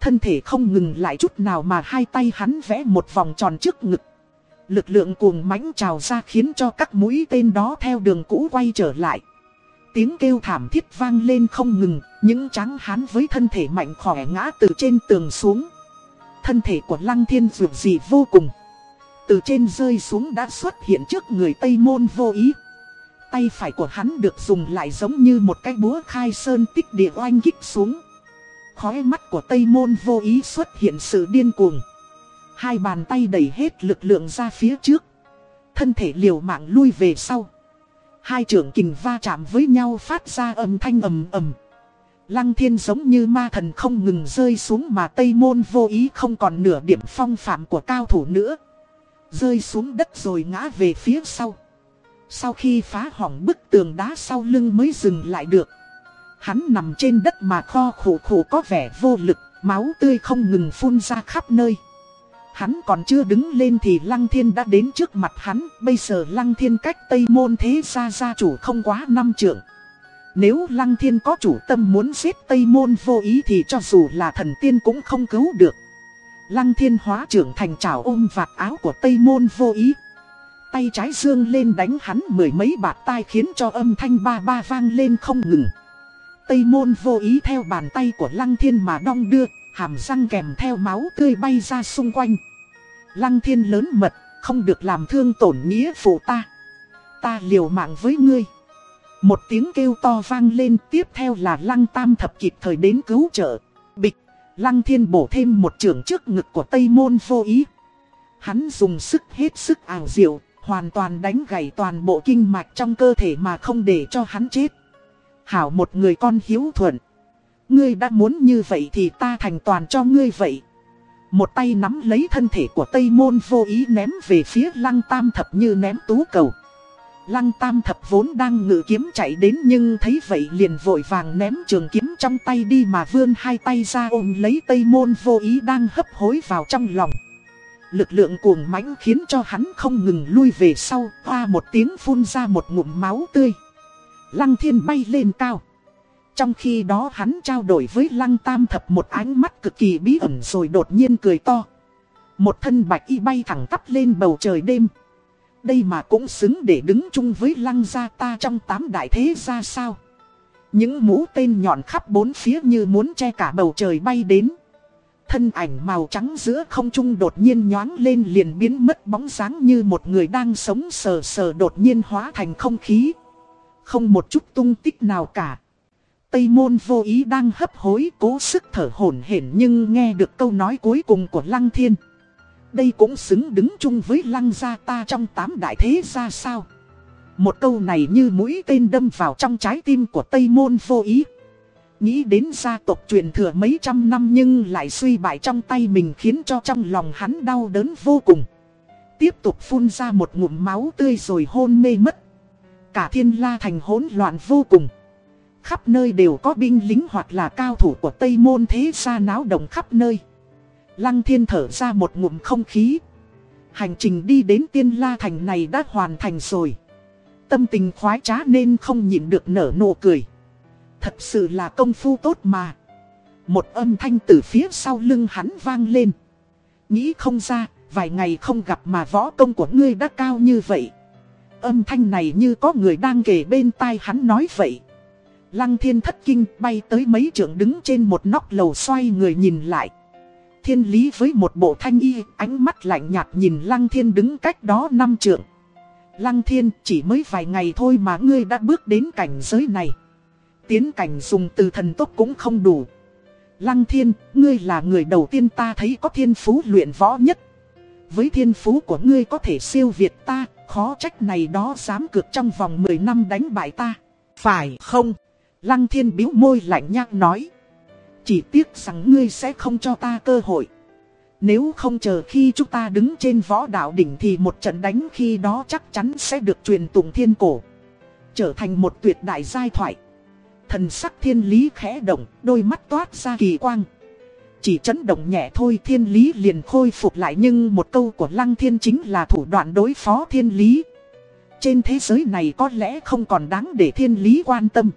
Thân thể không ngừng lại chút nào mà hai tay hắn vẽ một vòng tròn trước ngực. Lực lượng cuồng mãnh trào ra khiến cho các mũi tên đó theo đường cũ quay trở lại. Tiếng kêu thảm thiết vang lên không ngừng, những trắng hán với thân thể mạnh khỏe ngã từ trên tường xuống. Thân thể của Lăng Thiên dù dị vô cùng. Từ trên rơi xuống đã xuất hiện trước người Tây Môn vô ý. Tay phải của hắn được dùng lại giống như một cái búa khai sơn tích địa oanh kích xuống. Khói mắt của Tây Môn vô ý xuất hiện sự điên cuồng. Hai bàn tay đẩy hết lực lượng ra phía trước. Thân thể liều mạng lui về sau. Hai trưởng kình va chạm với nhau phát ra âm thanh ầm ầm. Lăng thiên giống như ma thần không ngừng rơi xuống mà Tây Môn vô ý không còn nửa điểm phong phạm của cao thủ nữa. Rơi xuống đất rồi ngã về phía sau. Sau khi phá hỏng bức tường đá sau lưng mới dừng lại được. Hắn nằm trên đất mà kho khổ khổ có vẻ vô lực, máu tươi không ngừng phun ra khắp nơi. Hắn còn chưa đứng lên thì Lăng Thiên đã đến trước mặt hắn, bây giờ Lăng Thiên cách Tây Môn thế gia gia chủ không quá năm trượng. Nếu Lăng Thiên có chủ tâm muốn giết Tây Môn vô ý thì cho dù là thần tiên cũng không cứu được. Lăng Thiên hóa trưởng thành trào ôm vạt áo của Tây Môn vô ý. Tay trái dương lên đánh hắn mười mấy bạt tai khiến cho âm thanh ba ba vang lên không ngừng. Tây Môn vô ý theo bàn tay của Lăng Thiên mà đong đưa, hàm răng kèm theo máu tươi bay ra xung quanh. Lăng thiên lớn mật, không được làm thương tổn nghĩa phụ ta. Ta liều mạng với ngươi. Một tiếng kêu to vang lên tiếp theo là lăng tam thập kịp thời đến cứu trợ. Lăng thiên bổ thêm một trường trước ngực của Tây Môn vô ý. Hắn dùng sức hết sức ảo diệu, hoàn toàn đánh gãy toàn bộ kinh mạch trong cơ thể mà không để cho hắn chết. Hảo một người con hiếu thuận. Ngươi đã muốn như vậy thì ta thành toàn cho ngươi vậy. Một tay nắm lấy thân thể của Tây Môn vô ý ném về phía lăng tam thập như ném tú cầu. Lăng tam thập vốn đang ngự kiếm chạy đến nhưng thấy vậy liền vội vàng ném trường kiếm trong tay đi mà vươn hai tay ra ôm lấy Tây Môn vô ý đang hấp hối vào trong lòng. Lực lượng cuồng mãnh khiến cho hắn không ngừng lui về sau, hoa một tiếng phun ra một ngụm máu tươi. Lăng thiên bay lên cao. Trong khi đó hắn trao đổi với lăng tam thập một ánh mắt cực kỳ bí ẩn rồi đột nhiên cười to. Một thân bạch y bay thẳng tắp lên bầu trời đêm. Đây mà cũng xứng để đứng chung với lăng gia ta trong tám đại thế ra sao. Những mũ tên nhọn khắp bốn phía như muốn che cả bầu trời bay đến. Thân ảnh màu trắng giữa không trung đột nhiên nhoáng lên liền biến mất bóng dáng như một người đang sống sờ sờ đột nhiên hóa thành không khí. Không một chút tung tích nào cả. Tây môn vô ý đang hấp hối cố sức thở hổn hển nhưng nghe được câu nói cuối cùng của Lăng Thiên. Đây cũng xứng đứng chung với Lăng gia ta trong tám đại thế ra sao. Một câu này như mũi tên đâm vào trong trái tim của Tây môn vô ý. Nghĩ đến gia tộc truyền thừa mấy trăm năm nhưng lại suy bại trong tay mình khiến cho trong lòng hắn đau đớn vô cùng. Tiếp tục phun ra một ngụm máu tươi rồi hôn mê mất. Cả thiên la thành hỗn loạn vô cùng. Khắp nơi đều có binh lính hoặc là cao thủ của Tây Môn thế gia náo động khắp nơi. Lăng thiên thở ra một ngụm không khí. Hành trình đi đến tiên la thành này đã hoàn thành rồi. Tâm tình khoái trá nên không nhịn được nở nụ cười. Thật sự là công phu tốt mà. Một âm thanh từ phía sau lưng hắn vang lên. Nghĩ không ra, vài ngày không gặp mà võ công của ngươi đã cao như vậy. Âm thanh này như có người đang kể bên tai hắn nói vậy. Lăng thiên thất kinh bay tới mấy trưởng đứng trên một nóc lầu xoay người nhìn lại. Thiên lý với một bộ thanh y, ánh mắt lạnh nhạt nhìn lăng thiên đứng cách đó năm trưởng. Lăng thiên chỉ mới vài ngày thôi mà ngươi đã bước đến cảnh giới này. Tiến cảnh dùng từ thần tốc cũng không đủ. Lăng thiên, ngươi là người đầu tiên ta thấy có thiên phú luyện võ nhất. Với thiên phú của ngươi có thể siêu việt ta, khó trách này đó dám cược trong vòng 10 năm đánh bại ta. Phải không? Lăng thiên biếu môi lạnh nhạt nói. Chỉ tiếc rằng ngươi sẽ không cho ta cơ hội. Nếu không chờ khi chúng ta đứng trên võ đạo đỉnh thì một trận đánh khi đó chắc chắn sẽ được truyền tụng thiên cổ. Trở thành một tuyệt đại giai thoại. Thần sắc thiên lý khẽ động, đôi mắt toát ra kỳ quang. Chỉ chấn động nhẹ thôi thiên lý liền khôi phục lại nhưng một câu của lăng thiên chính là thủ đoạn đối phó thiên lý. Trên thế giới này có lẽ không còn đáng để thiên lý quan tâm.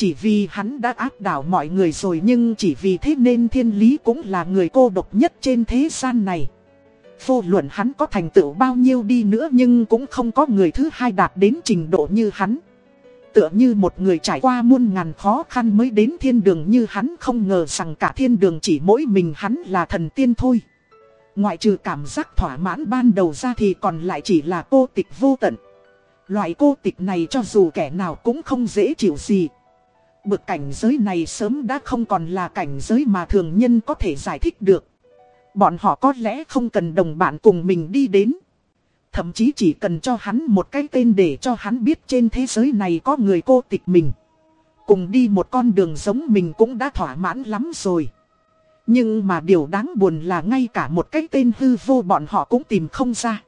Chỉ vì hắn đã áp đảo mọi người rồi nhưng chỉ vì thế nên thiên lý cũng là người cô độc nhất trên thế gian này. Vô luận hắn có thành tựu bao nhiêu đi nữa nhưng cũng không có người thứ hai đạt đến trình độ như hắn. Tựa như một người trải qua muôn ngàn khó khăn mới đến thiên đường như hắn không ngờ rằng cả thiên đường chỉ mỗi mình hắn là thần tiên thôi. Ngoại trừ cảm giác thỏa mãn ban đầu ra thì còn lại chỉ là cô tịch vô tận. Loại cô tịch này cho dù kẻ nào cũng không dễ chịu gì. Bực cảnh giới này sớm đã không còn là cảnh giới mà thường nhân có thể giải thích được. Bọn họ có lẽ không cần đồng bạn cùng mình đi đến. Thậm chí chỉ cần cho hắn một cái tên để cho hắn biết trên thế giới này có người cô tịch mình. Cùng đi một con đường giống mình cũng đã thỏa mãn lắm rồi. Nhưng mà điều đáng buồn là ngay cả một cái tên hư vô bọn họ cũng tìm không ra.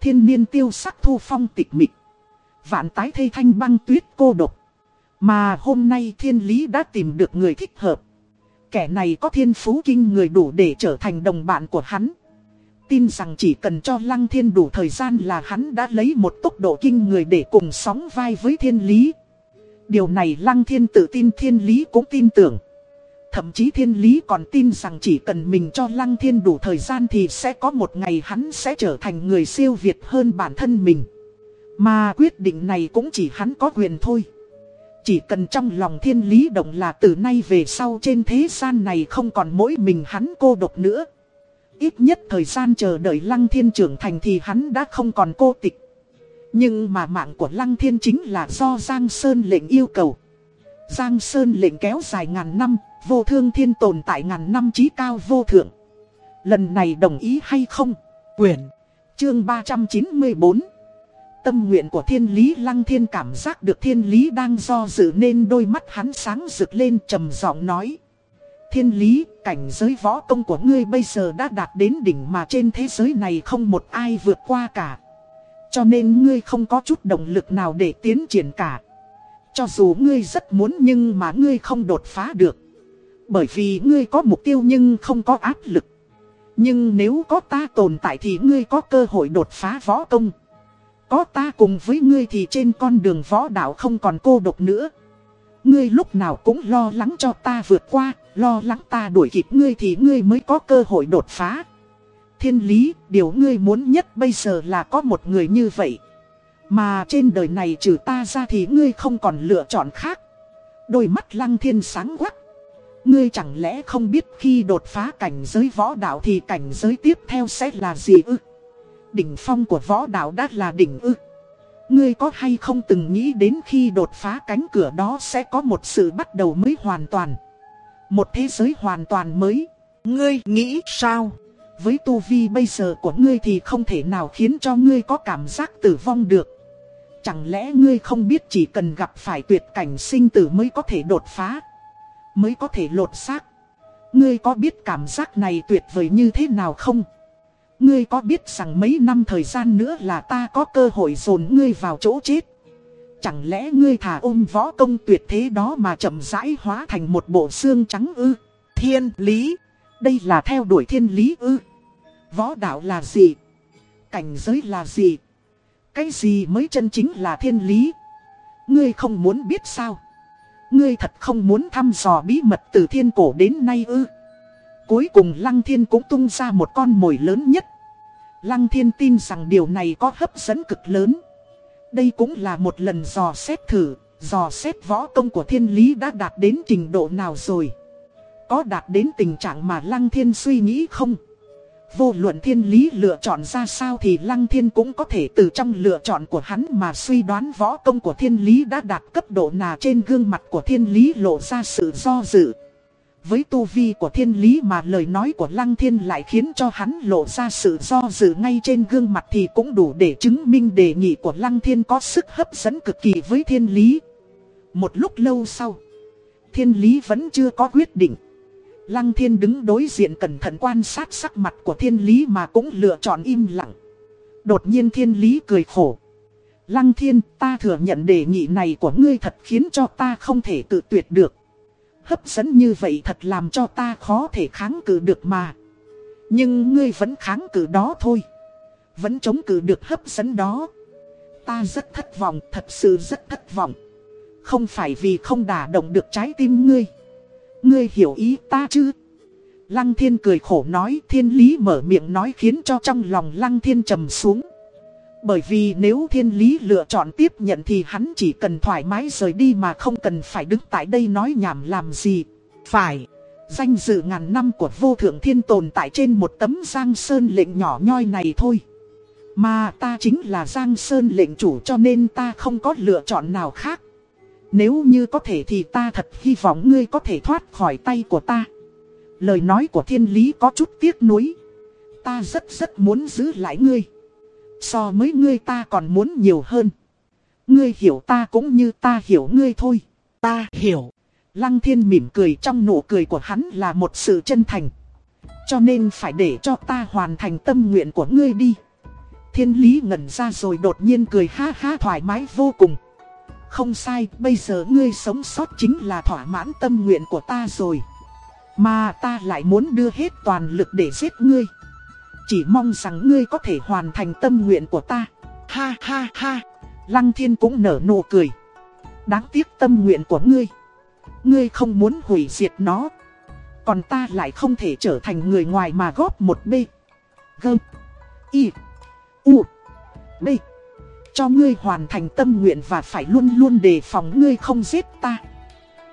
Thiên niên tiêu sắc thu phong tịch mịch. Vạn tái thê thanh băng tuyết cô độc. Mà hôm nay thiên lý đã tìm được người thích hợp. Kẻ này có thiên phú kinh người đủ để trở thành đồng bạn của hắn. Tin rằng chỉ cần cho Lăng Thiên đủ thời gian là hắn đã lấy một tốc độ kinh người để cùng sóng vai với thiên lý. Điều này Lăng Thiên tự tin thiên lý cũng tin tưởng. Thậm chí thiên lý còn tin rằng chỉ cần mình cho Lăng Thiên đủ thời gian thì sẽ có một ngày hắn sẽ trở thành người siêu việt hơn bản thân mình. Mà quyết định này cũng chỉ hắn có quyền thôi. Chỉ cần trong lòng thiên lý động là từ nay về sau trên thế gian này không còn mỗi mình hắn cô độc nữa. Ít nhất thời gian chờ đợi Lăng Thiên trưởng thành thì hắn đã không còn cô tịch. Nhưng mà mạng của Lăng Thiên chính là do Giang Sơn lệnh yêu cầu. Giang Sơn lệnh kéo dài ngàn năm, vô thương thiên tồn tại ngàn năm trí cao vô thượng. Lần này đồng ý hay không? Quyển Chương 394 Tâm nguyện của thiên lý lăng thiên cảm giác được thiên lý đang do dự nên đôi mắt hắn sáng rực lên trầm giọng nói. Thiên lý, cảnh giới võ công của ngươi bây giờ đã đạt đến đỉnh mà trên thế giới này không một ai vượt qua cả. Cho nên ngươi không có chút động lực nào để tiến triển cả. Cho dù ngươi rất muốn nhưng mà ngươi không đột phá được. Bởi vì ngươi có mục tiêu nhưng không có áp lực. Nhưng nếu có ta tồn tại thì ngươi có cơ hội đột phá võ công. Có ta cùng với ngươi thì trên con đường võ đạo không còn cô độc nữa. Ngươi lúc nào cũng lo lắng cho ta vượt qua, lo lắng ta đuổi kịp ngươi thì ngươi mới có cơ hội đột phá. Thiên lý, điều ngươi muốn nhất bây giờ là có một người như vậy. Mà trên đời này trừ ta ra thì ngươi không còn lựa chọn khác. Đôi mắt lăng thiên sáng quắc. Ngươi chẳng lẽ không biết khi đột phá cảnh giới võ đạo thì cảnh giới tiếp theo sẽ là gì ư? Đỉnh phong của võ đạo đã là đỉnh ư. Ngươi có hay không từng nghĩ đến khi đột phá cánh cửa đó sẽ có một sự bắt đầu mới hoàn toàn. Một thế giới hoàn toàn mới. Ngươi nghĩ sao? Với tu vi bây giờ của ngươi thì không thể nào khiến cho ngươi có cảm giác tử vong được. Chẳng lẽ ngươi không biết chỉ cần gặp phải tuyệt cảnh sinh tử mới có thể đột phá, mới có thể lột xác. Ngươi có biết cảm giác này tuyệt vời như thế nào không? Ngươi có biết rằng mấy năm thời gian nữa là ta có cơ hội dồn ngươi vào chỗ chết? Chẳng lẽ ngươi thả ôm võ công tuyệt thế đó mà chậm rãi hóa thành một bộ xương trắng ư? Thiên lý. Đây là theo đuổi thiên lý ư? Võ đạo là gì? Cảnh giới là gì? Cái gì mới chân chính là thiên lý? Ngươi không muốn biết sao? Ngươi thật không muốn thăm dò bí mật từ thiên cổ đến nay ư. Cuối cùng Lăng Thiên cũng tung ra một con mồi lớn nhất. Lăng Thiên tin rằng điều này có hấp dẫn cực lớn. Đây cũng là một lần dò xét thử, dò xét võ công của thiên lý đã đạt đến trình độ nào rồi. Có đạt đến tình trạng mà Lăng Thiên suy nghĩ không? Vô luận thiên lý lựa chọn ra sao thì Lăng Thiên cũng có thể từ trong lựa chọn của hắn mà suy đoán võ công của thiên lý đã đạt cấp độ nào trên gương mặt của thiên lý lộ ra sự do dự. Với tu vi của thiên lý mà lời nói của Lăng Thiên lại khiến cho hắn lộ ra sự do dự ngay trên gương mặt thì cũng đủ để chứng minh đề nghị của Lăng Thiên có sức hấp dẫn cực kỳ với thiên lý. Một lúc lâu sau, thiên lý vẫn chưa có quyết định. Lăng thiên đứng đối diện cẩn thận quan sát sắc mặt của thiên lý mà cũng lựa chọn im lặng. Đột nhiên thiên lý cười khổ. Lăng thiên ta thừa nhận đề nghị này của ngươi thật khiến cho ta không thể tự tuyệt được. Hấp dẫn như vậy thật làm cho ta khó thể kháng cự được mà. Nhưng ngươi vẫn kháng cự đó thôi. Vẫn chống cự được hấp dẫn đó. Ta rất thất vọng, thật sự rất thất vọng. Không phải vì không đả động được trái tim ngươi. Ngươi hiểu ý ta chứ? Lăng thiên cười khổ nói thiên lý mở miệng nói khiến cho trong lòng lăng thiên trầm xuống. Bởi vì nếu thiên lý lựa chọn tiếp nhận thì hắn chỉ cần thoải mái rời đi mà không cần phải đứng tại đây nói nhảm làm gì. Phải, danh dự ngàn năm của vô thượng thiên tồn tại trên một tấm giang sơn lệnh nhỏ nhoi này thôi. Mà ta chính là giang sơn lệnh chủ cho nên ta không có lựa chọn nào khác. Nếu như có thể thì ta thật hy vọng ngươi có thể thoát khỏi tay của ta. Lời nói của thiên lý có chút tiếc nuối. Ta rất rất muốn giữ lại ngươi. So với ngươi ta còn muốn nhiều hơn. Ngươi hiểu ta cũng như ta hiểu ngươi thôi. Ta hiểu. Lăng thiên mỉm cười trong nụ cười của hắn là một sự chân thành. Cho nên phải để cho ta hoàn thành tâm nguyện của ngươi đi. Thiên lý ngẩn ra rồi đột nhiên cười ha ha thoải mái vô cùng. Không sai, bây giờ ngươi sống sót chính là thỏa mãn tâm nguyện của ta rồi. Mà ta lại muốn đưa hết toàn lực để giết ngươi. Chỉ mong rằng ngươi có thể hoàn thành tâm nguyện của ta. Ha ha ha, Lăng Thiên cũng nở nụ cười. Đáng tiếc tâm nguyện của ngươi. Ngươi không muốn hủy diệt nó. Còn ta lại không thể trở thành người ngoài mà góp một B. G. Y. U. B. Cho ngươi hoàn thành tâm nguyện và phải luôn luôn đề phòng ngươi không giết ta.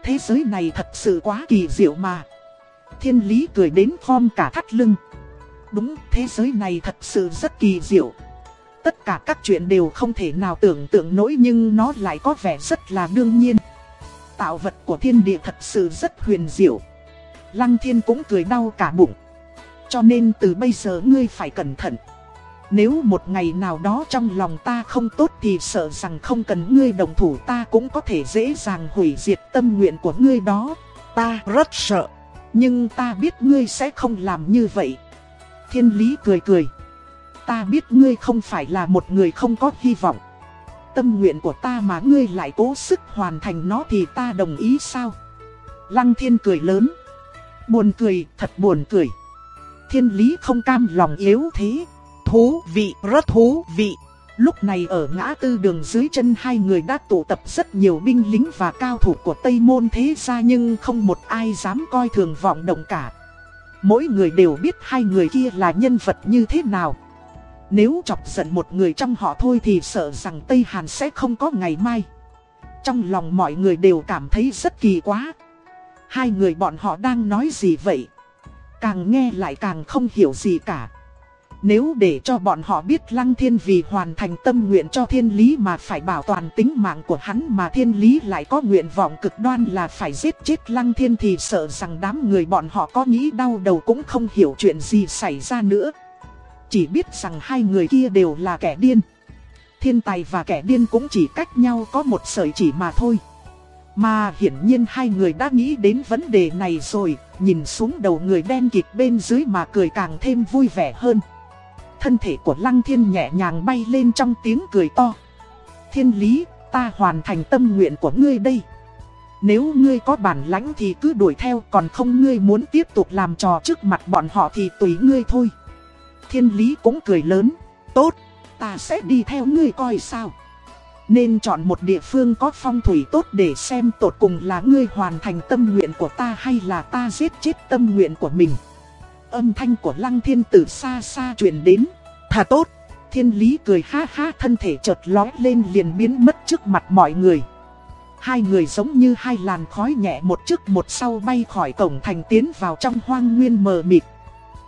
Thế giới này thật sự quá kỳ diệu mà. Thiên lý cười đến khom cả thắt lưng. Đúng, thế giới này thật sự rất kỳ diệu. Tất cả các chuyện đều không thể nào tưởng tượng nổi nhưng nó lại có vẻ rất là đương nhiên. Tạo vật của thiên địa thật sự rất huyền diệu. Lăng thiên cũng cười đau cả bụng. Cho nên từ bây giờ ngươi phải cẩn thận. Nếu một ngày nào đó trong lòng ta không tốt thì sợ rằng không cần ngươi đồng thủ ta cũng có thể dễ dàng hủy diệt tâm nguyện của ngươi đó. Ta rất sợ. Nhưng ta biết ngươi sẽ không làm như vậy. Thiên lý cười cười. Ta biết ngươi không phải là một người không có hy vọng. Tâm nguyện của ta mà ngươi lại cố sức hoàn thành nó thì ta đồng ý sao? Lăng thiên cười lớn. Buồn cười, thật buồn cười. Thiên lý không cam lòng yếu thế thú vị, rất thú vị. Lúc này ở ngã tư đường dưới chân hai người đã tụ tập rất nhiều binh lính và cao thủ của Tây Môn thế ra nhưng không một ai dám coi thường vọng động cả. Mỗi người đều biết hai người kia là nhân vật như thế nào. Nếu chọc giận một người trong họ thôi thì sợ rằng Tây Hàn sẽ không có ngày mai. Trong lòng mọi người đều cảm thấy rất kỳ quá. Hai người bọn họ đang nói gì vậy? Càng nghe lại càng không hiểu gì cả. Nếu để cho bọn họ biết Lăng Thiên vì hoàn thành tâm nguyện cho thiên lý mà phải bảo toàn tính mạng của hắn mà thiên lý lại có nguyện vọng cực đoan là phải giết chết Lăng Thiên thì sợ rằng đám người bọn họ có nghĩ đau đầu cũng không hiểu chuyện gì xảy ra nữa. Chỉ biết rằng hai người kia đều là kẻ điên. Thiên tài và kẻ điên cũng chỉ cách nhau có một sợi chỉ mà thôi. Mà hiển nhiên hai người đã nghĩ đến vấn đề này rồi, nhìn xuống đầu người đen kịt bên dưới mà cười càng thêm vui vẻ hơn. Thân thể của Lăng Thiên nhẹ nhàng bay lên trong tiếng cười to. Thiên lý, ta hoàn thành tâm nguyện của ngươi đây. Nếu ngươi có bản lãnh thì cứ đuổi theo, còn không ngươi muốn tiếp tục làm trò trước mặt bọn họ thì tùy ngươi thôi. Thiên lý cũng cười lớn. Tốt, ta sẽ đi theo ngươi coi sao. Nên chọn một địa phương có phong thủy tốt để xem tột cùng là ngươi hoàn thành tâm nguyện của ta hay là ta giết chết tâm nguyện của mình. Âm thanh của lăng thiên từ xa xa truyền đến. Thà tốt. Thiên lý cười ha ha, thân thể chợt lói lên liền biến mất trước mặt mọi người. Hai người giống như hai làn khói nhẹ một trước một sau bay khỏi cổng thành tiến vào trong hoang nguyên mờ mịt.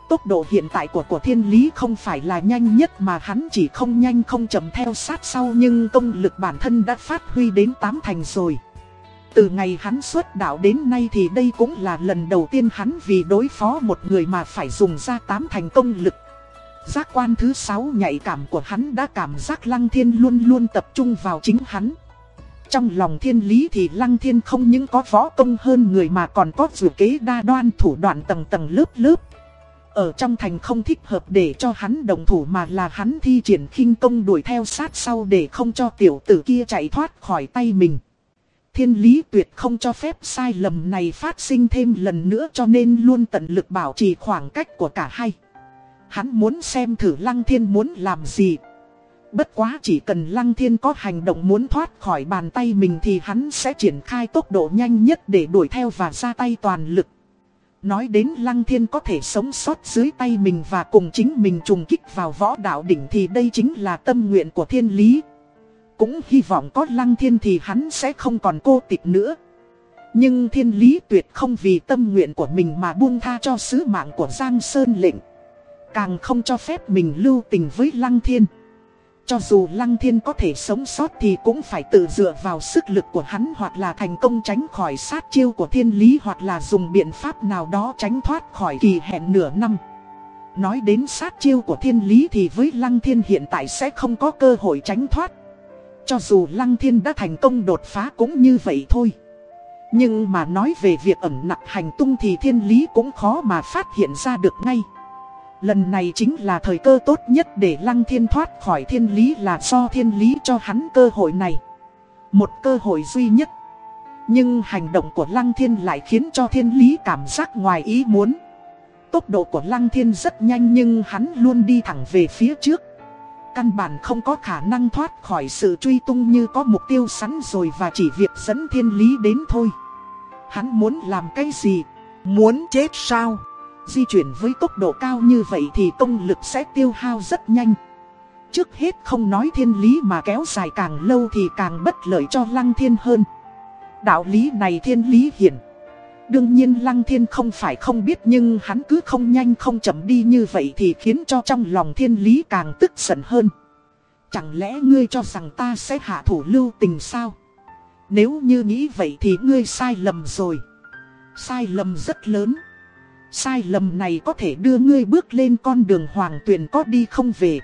Tốc độ hiện tại của của thiên lý không phải là nhanh nhất mà hắn chỉ không nhanh không chậm theo sát sau, nhưng công lực bản thân đã phát huy đến tám thành rồi. Từ ngày hắn xuất đạo đến nay thì đây cũng là lần đầu tiên hắn vì đối phó một người mà phải dùng ra tám thành công lực. Giác quan thứ sáu nhạy cảm của hắn đã cảm giác Lăng Thiên luôn luôn tập trung vào chính hắn. Trong lòng thiên lý thì Lăng Thiên không những có võ công hơn người mà còn có dự kế đa đoan thủ đoạn tầng tầng lớp lớp. Ở trong thành không thích hợp để cho hắn đồng thủ mà là hắn thi triển khinh công đuổi theo sát sau để không cho tiểu tử kia chạy thoát khỏi tay mình. Thiên lý tuyệt không cho phép sai lầm này phát sinh thêm lần nữa cho nên luôn tận lực bảo trì khoảng cách của cả hai. Hắn muốn xem thử Lăng Thiên muốn làm gì. Bất quá chỉ cần Lăng Thiên có hành động muốn thoát khỏi bàn tay mình thì hắn sẽ triển khai tốc độ nhanh nhất để đuổi theo và ra tay toàn lực. Nói đến Lăng Thiên có thể sống sót dưới tay mình và cùng chính mình trùng kích vào võ đạo đỉnh thì đây chính là tâm nguyện của thiên lý. Cũng hy vọng có Lăng Thiên thì hắn sẽ không còn cô tịch nữa. Nhưng thiên lý tuyệt không vì tâm nguyện của mình mà buông tha cho sứ mạng của Giang Sơn lệnh. Càng không cho phép mình lưu tình với Lăng Thiên. Cho dù Lăng Thiên có thể sống sót thì cũng phải tự dựa vào sức lực của hắn hoặc là thành công tránh khỏi sát chiêu của thiên lý hoặc là dùng biện pháp nào đó tránh thoát khỏi kỳ hẹn nửa năm. Nói đến sát chiêu của thiên lý thì với Lăng Thiên hiện tại sẽ không có cơ hội tránh thoát. Cho dù Lăng Thiên đã thành công đột phá cũng như vậy thôi. Nhưng mà nói về việc ẩn nặc hành tung thì thiên lý cũng khó mà phát hiện ra được ngay. Lần này chính là thời cơ tốt nhất để Lăng Thiên thoát khỏi thiên lý là do thiên lý cho hắn cơ hội này. Một cơ hội duy nhất. Nhưng hành động của Lăng Thiên lại khiến cho thiên lý cảm giác ngoài ý muốn. Tốc độ của Lăng Thiên rất nhanh nhưng hắn luôn đi thẳng về phía trước. Căn bản không có khả năng thoát khỏi sự truy tung như có mục tiêu sẵn rồi và chỉ việc dẫn thiên lý đến thôi. Hắn muốn làm cái gì? Muốn chết sao? Di chuyển với tốc độ cao như vậy thì công lực sẽ tiêu hao rất nhanh. Trước hết không nói thiên lý mà kéo dài càng lâu thì càng bất lợi cho lăng thiên hơn. Đạo lý này thiên lý hiển. Đương nhiên lăng thiên không phải không biết nhưng hắn cứ không nhanh không chậm đi như vậy thì khiến cho trong lòng thiên lý càng tức giận hơn. Chẳng lẽ ngươi cho rằng ta sẽ hạ thủ lưu tình sao? Nếu như nghĩ vậy thì ngươi sai lầm rồi. Sai lầm rất lớn. Sai lầm này có thể đưa ngươi bước lên con đường hoàng tuyển có đi không về.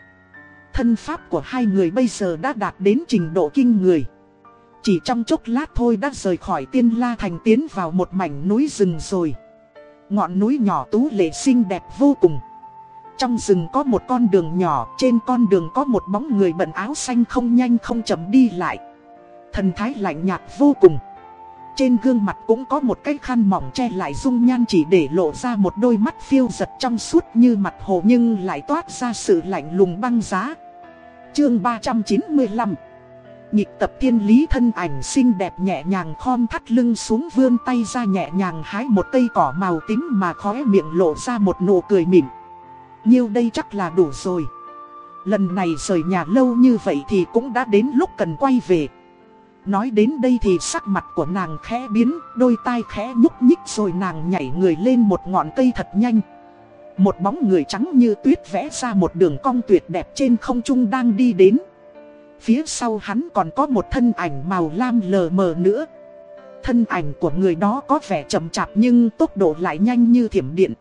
Thân pháp của hai người bây giờ đã đạt đến trình độ kinh người. Chỉ trong chốc lát thôi đã rời khỏi tiên la thành tiến vào một mảnh núi rừng rồi. Ngọn núi nhỏ tú lệ xinh đẹp vô cùng. Trong rừng có một con đường nhỏ, trên con đường có một bóng người bận áo xanh không nhanh không chậm đi lại. Thần thái lạnh nhạt vô cùng. Trên gương mặt cũng có một cái khăn mỏng che lại dung nhan chỉ để lộ ra một đôi mắt phiêu giật trong suốt như mặt hồ nhưng lại toát ra sự lạnh lùng băng giá. Chương 395 Nhịp tập thiên lý thân ảnh xinh đẹp nhẹ nhàng khom thắt lưng xuống vươn tay ra nhẹ nhàng hái một cây cỏ màu tím mà khóe miệng lộ ra một nụ cười mỉm. Nhiêu đây chắc là đủ rồi. Lần này rời nhà lâu như vậy thì cũng đã đến lúc cần quay về. Nói đến đây thì sắc mặt của nàng khẽ biến, đôi tai khẽ nhúc nhích rồi nàng nhảy người lên một ngọn cây thật nhanh. Một bóng người trắng như tuyết vẽ ra một đường cong tuyệt đẹp trên không trung đang đi đến. Phía sau hắn còn có một thân ảnh màu lam lờ mờ nữa. Thân ảnh của người đó có vẻ chậm chạp nhưng tốc độ lại nhanh như thiểm điện.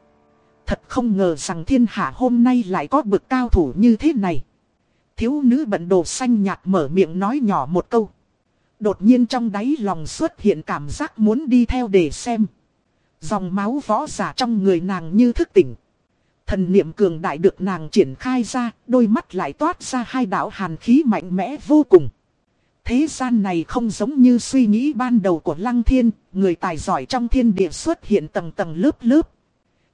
Thật không ngờ rằng thiên hạ hôm nay lại có bực cao thủ như thế này. Thiếu nữ bận đồ xanh nhạt mở miệng nói nhỏ một câu. Đột nhiên trong đáy lòng xuất hiện cảm giác muốn đi theo để xem. Dòng máu võ giả trong người nàng như thức tỉnh. Thần niệm cường đại được nàng triển khai ra, đôi mắt lại toát ra hai đạo hàn khí mạnh mẽ vô cùng. Thế gian này không giống như suy nghĩ ban đầu của Lăng Thiên, người tài giỏi trong thiên địa xuất hiện tầng tầng lớp lớp.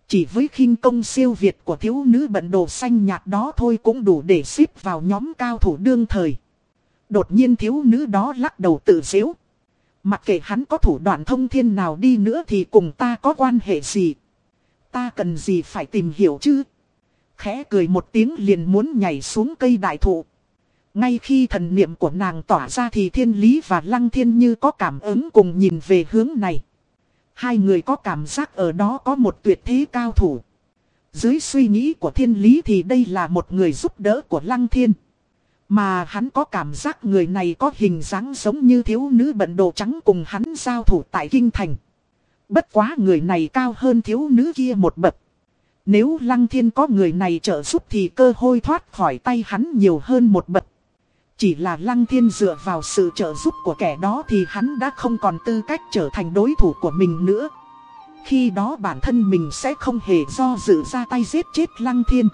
Chỉ với khinh công siêu việt của thiếu nữ bận đồ xanh nhạt đó thôi cũng đủ để xếp vào nhóm cao thủ đương thời. Đột nhiên thiếu nữ đó lắc đầu tự dễu. Mặc kệ hắn có thủ đoạn thông thiên nào đi nữa thì cùng ta có quan hệ gì. Ta cần gì phải tìm hiểu chứ. Khẽ cười một tiếng liền muốn nhảy xuống cây đại thụ. Ngay khi thần niệm của nàng tỏa ra thì thiên lý và lăng thiên như có cảm ứng cùng nhìn về hướng này. Hai người có cảm giác ở đó có một tuyệt thế cao thủ. Dưới suy nghĩ của thiên lý thì đây là một người giúp đỡ của lăng thiên. Mà hắn có cảm giác người này có hình dáng giống như thiếu nữ bận đồ trắng cùng hắn giao thủ tại kinh thành. Bất quá người này cao hơn thiếu nữ kia một bậc. Nếu lăng thiên có người này trợ giúp thì cơ hội thoát khỏi tay hắn nhiều hơn một bậc. Chỉ là lăng thiên dựa vào sự trợ giúp của kẻ đó thì hắn đã không còn tư cách trở thành đối thủ của mình nữa. Khi đó bản thân mình sẽ không hề do dự ra tay giết chết lăng thiên.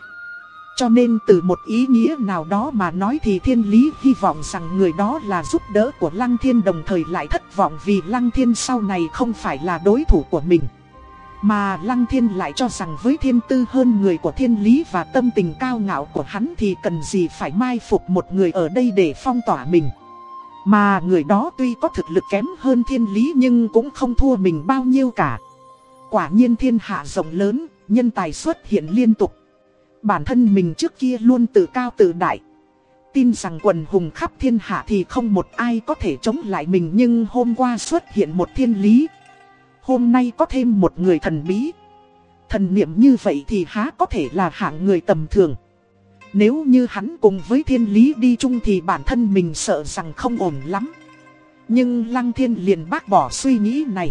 Cho nên từ một ý nghĩa nào đó mà nói thì thiên lý hy vọng rằng người đó là giúp đỡ của lăng thiên đồng thời lại thất vọng vì lăng thiên sau này không phải là đối thủ của mình. Mà Lăng Thiên lại cho rằng với thiên tư hơn người của thiên lý và tâm tình cao ngạo của hắn thì cần gì phải mai phục một người ở đây để phong tỏa mình. Mà người đó tuy có thực lực kém hơn thiên lý nhưng cũng không thua mình bao nhiêu cả. Quả nhiên thiên hạ rộng lớn, nhân tài xuất hiện liên tục. Bản thân mình trước kia luôn tự cao tự đại. Tin rằng quần hùng khắp thiên hạ thì không một ai có thể chống lại mình nhưng hôm qua xuất hiện một thiên lý. Hôm nay có thêm một người thần bí. Thần niệm như vậy thì há có thể là hạng người tầm thường. Nếu như hắn cùng với thiên lý đi chung thì bản thân mình sợ rằng không ổn lắm. Nhưng lăng thiên liền bác bỏ suy nghĩ này.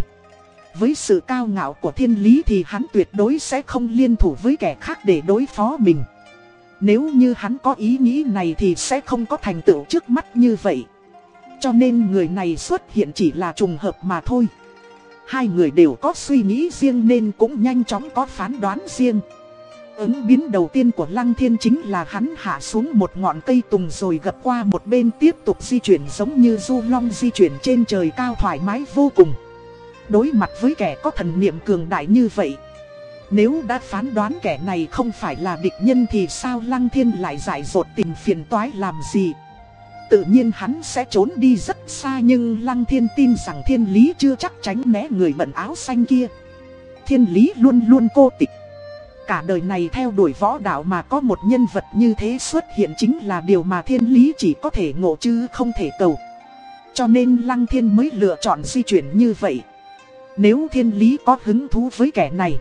Với sự cao ngạo của thiên lý thì hắn tuyệt đối sẽ không liên thủ với kẻ khác để đối phó mình. Nếu như hắn có ý nghĩ này thì sẽ không có thành tựu trước mắt như vậy. Cho nên người này xuất hiện chỉ là trùng hợp mà thôi. Hai người đều có suy nghĩ riêng nên cũng nhanh chóng có phán đoán riêng. Ứng biến đầu tiên của Lăng Thiên chính là hắn hạ xuống một ngọn cây tùng rồi gập qua một bên tiếp tục di chuyển giống như du long di chuyển trên trời cao thoải mái vô cùng. Đối mặt với kẻ có thần niệm cường đại như vậy. Nếu đã phán đoán kẻ này không phải là địch nhân thì sao Lăng Thiên lại giải dột tìm phiền toái làm gì? Tự nhiên hắn sẽ trốn đi rất xa nhưng Lăng Thiên tin rằng thiên lý chưa chắc tránh né người bận áo xanh kia. Thiên lý luôn luôn cô tịch. Cả đời này theo đuổi võ đạo mà có một nhân vật như thế xuất hiện chính là điều mà thiên lý chỉ có thể ngộ chứ không thể cầu. Cho nên Lăng Thiên mới lựa chọn di chuyển như vậy. Nếu thiên lý có hứng thú với kẻ này,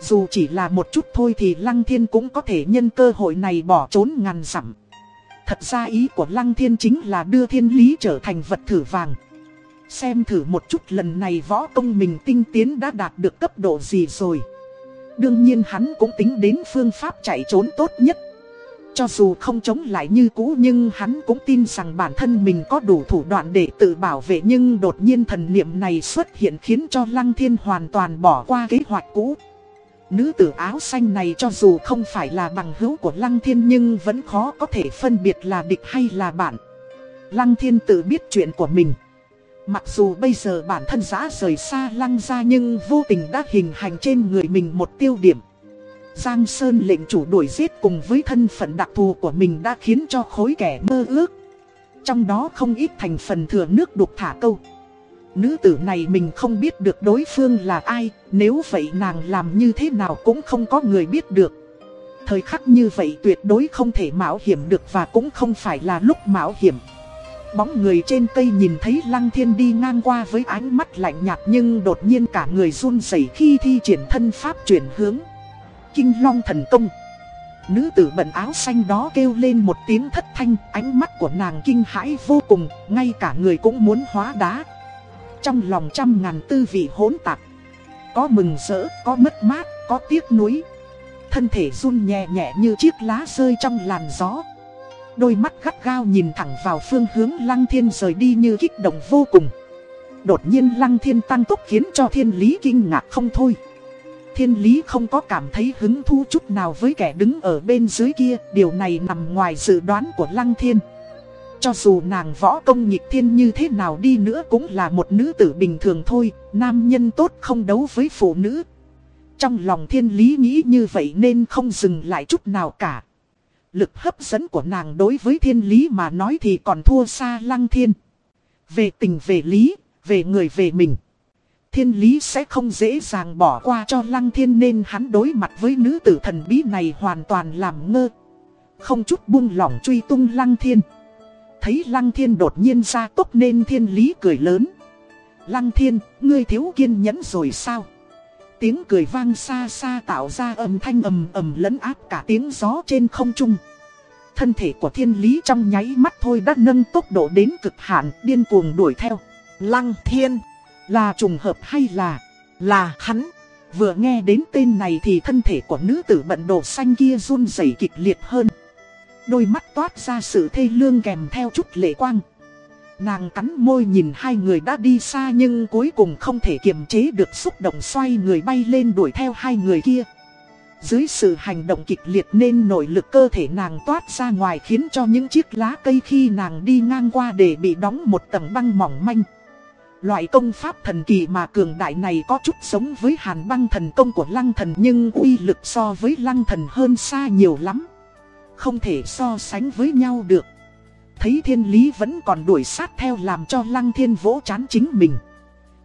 Dù chỉ là một chút thôi thì Lăng Thiên cũng có thể nhân cơ hội này bỏ trốn ngàn dặm Thật ra ý của Lăng Thiên chính là đưa thiên lý trở thành vật thử vàng. Xem thử một chút lần này võ công mình tinh tiến đã đạt được cấp độ gì rồi. Đương nhiên hắn cũng tính đến phương pháp chạy trốn tốt nhất. Cho dù không chống lại như cũ nhưng hắn cũng tin rằng bản thân mình có đủ thủ đoạn để tự bảo vệ nhưng đột nhiên thần niệm này xuất hiện khiến cho Lăng Thiên hoàn toàn bỏ qua kế hoạch cũ. Nữ tử áo xanh này cho dù không phải là bằng hữu của Lăng Thiên nhưng vẫn khó có thể phân biệt là địch hay là bạn. Lăng Thiên tự biết chuyện của mình. Mặc dù bây giờ bản thân giã rời xa Lăng ra nhưng vô tình đã hình hành trên người mình một tiêu điểm. Giang Sơn lệnh chủ đuổi giết cùng với thân phận đặc thù của mình đã khiến cho khối kẻ mơ ước. Trong đó không ít thành phần thừa nước đục thả câu. Nữ tử này mình không biết được đối phương là ai, nếu vậy nàng làm như thế nào cũng không có người biết được. Thời khắc như vậy tuyệt đối không thể mạo hiểm được và cũng không phải là lúc mạo hiểm. Bóng người trên cây nhìn thấy Lăng Thiên đi ngang qua với ánh mắt lạnh nhạt nhưng đột nhiên cả người run rẩy khi thi triển thân pháp chuyển hướng. Kinh Long thần công. Nữ tử bận áo xanh đó kêu lên một tiếng thất thanh, ánh mắt của nàng kinh hãi vô cùng, ngay cả người cũng muốn hóa đá. Trong lòng trăm ngàn tư vị hỗn tạp Có mừng rỡ, có mất mát, có tiếc nuối Thân thể run nhẹ nhẹ như chiếc lá rơi trong làn gió Đôi mắt gắt gao nhìn thẳng vào phương hướng lăng thiên rời đi như kích động vô cùng Đột nhiên lăng thiên tăng tốc khiến cho thiên lý kinh ngạc không thôi Thiên lý không có cảm thấy hứng thú chút nào với kẻ đứng ở bên dưới kia Điều này nằm ngoài dự đoán của lăng thiên cho dù nàng võ công nhịp thiên như thế nào đi nữa cũng là một nữ tử bình thường thôi, nam nhân tốt không đấu với phụ nữ. Trong lòng thiên lý nghĩ như vậy nên không dừng lại chút nào cả. Lực hấp dẫn của nàng đối với thiên lý mà nói thì còn thua xa lăng thiên. Về tình về lý, về người về mình. Thiên lý sẽ không dễ dàng bỏ qua cho lăng thiên nên hắn đối mặt với nữ tử thần bí này hoàn toàn làm ngơ. Không chút buông lỏng truy tung lăng thiên. Thấy lăng thiên đột nhiên ra tốc nên thiên lý cười lớn. Lăng thiên, ngươi thiếu kiên nhẫn rồi sao? Tiếng cười vang xa xa tạo ra âm thanh ầm ầm lấn áp cả tiếng gió trên không trung. Thân thể của thiên lý trong nháy mắt thôi đã nâng tốc độ đến cực hạn, điên cuồng đuổi theo. Lăng thiên, là trùng hợp hay là... là hắn. Vừa nghe đến tên này thì thân thể của nữ tử bận đồ xanh kia run rẩy kịch liệt hơn. Đôi mắt toát ra sự thê lương kèm theo chút lệ quang. Nàng cắn môi nhìn hai người đã đi xa nhưng cuối cùng không thể kiềm chế được xúc động xoay người bay lên đuổi theo hai người kia. Dưới sự hành động kịch liệt nên nội lực cơ thể nàng toát ra ngoài khiến cho những chiếc lá cây khi nàng đi ngang qua để bị đóng một tầng băng mỏng manh. Loại công pháp thần kỳ mà cường đại này có chút giống với hàn băng thần công của lăng thần nhưng uy lực so với lăng thần hơn xa nhiều lắm. Không thể so sánh với nhau được. Thấy thiên lý vẫn còn đuổi sát theo làm cho lăng thiên vỗ chán chính mình.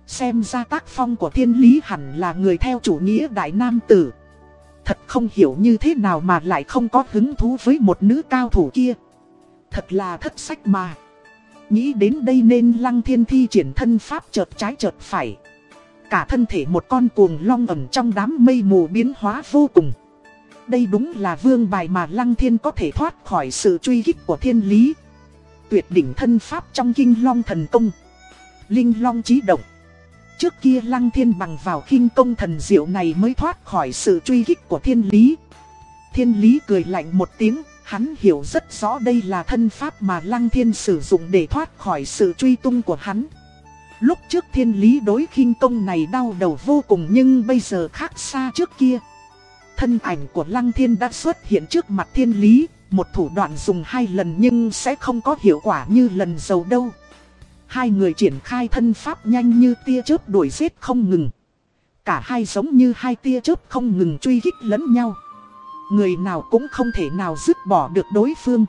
Xem ra tác phong của thiên lý hẳn là người theo chủ nghĩa đại nam tử. Thật không hiểu như thế nào mà lại không có hứng thú với một nữ cao thủ kia. Thật là thất sách mà. Nghĩ đến đây nên lăng thiên thi triển thân pháp chợt trái chợt phải. Cả thân thể một con cuồng long ẩm trong đám mây mù biến hóa vô cùng. Đây đúng là vương bài mà lăng thiên có thể thoát khỏi sự truy kích của thiên lý. Tuyệt đỉnh thân pháp trong kinh long thần công. Linh long trí động. Trước kia lăng thiên bằng vào khinh công thần diệu này mới thoát khỏi sự truy kích của thiên lý. Thiên lý cười lạnh một tiếng, hắn hiểu rất rõ đây là thân pháp mà lăng thiên sử dụng để thoát khỏi sự truy tung của hắn. Lúc trước thiên lý đối khinh công này đau đầu vô cùng nhưng bây giờ khác xa trước kia. Thân ảnh của lăng thiên đã xuất hiện trước mặt thiên lý, một thủ đoạn dùng hai lần nhưng sẽ không có hiệu quả như lần đầu đâu. Hai người triển khai thân pháp nhanh như tia chớp đuổi giết không ngừng. Cả hai giống như hai tia chớp không ngừng truy kích lẫn nhau. Người nào cũng không thể nào dứt bỏ được đối phương.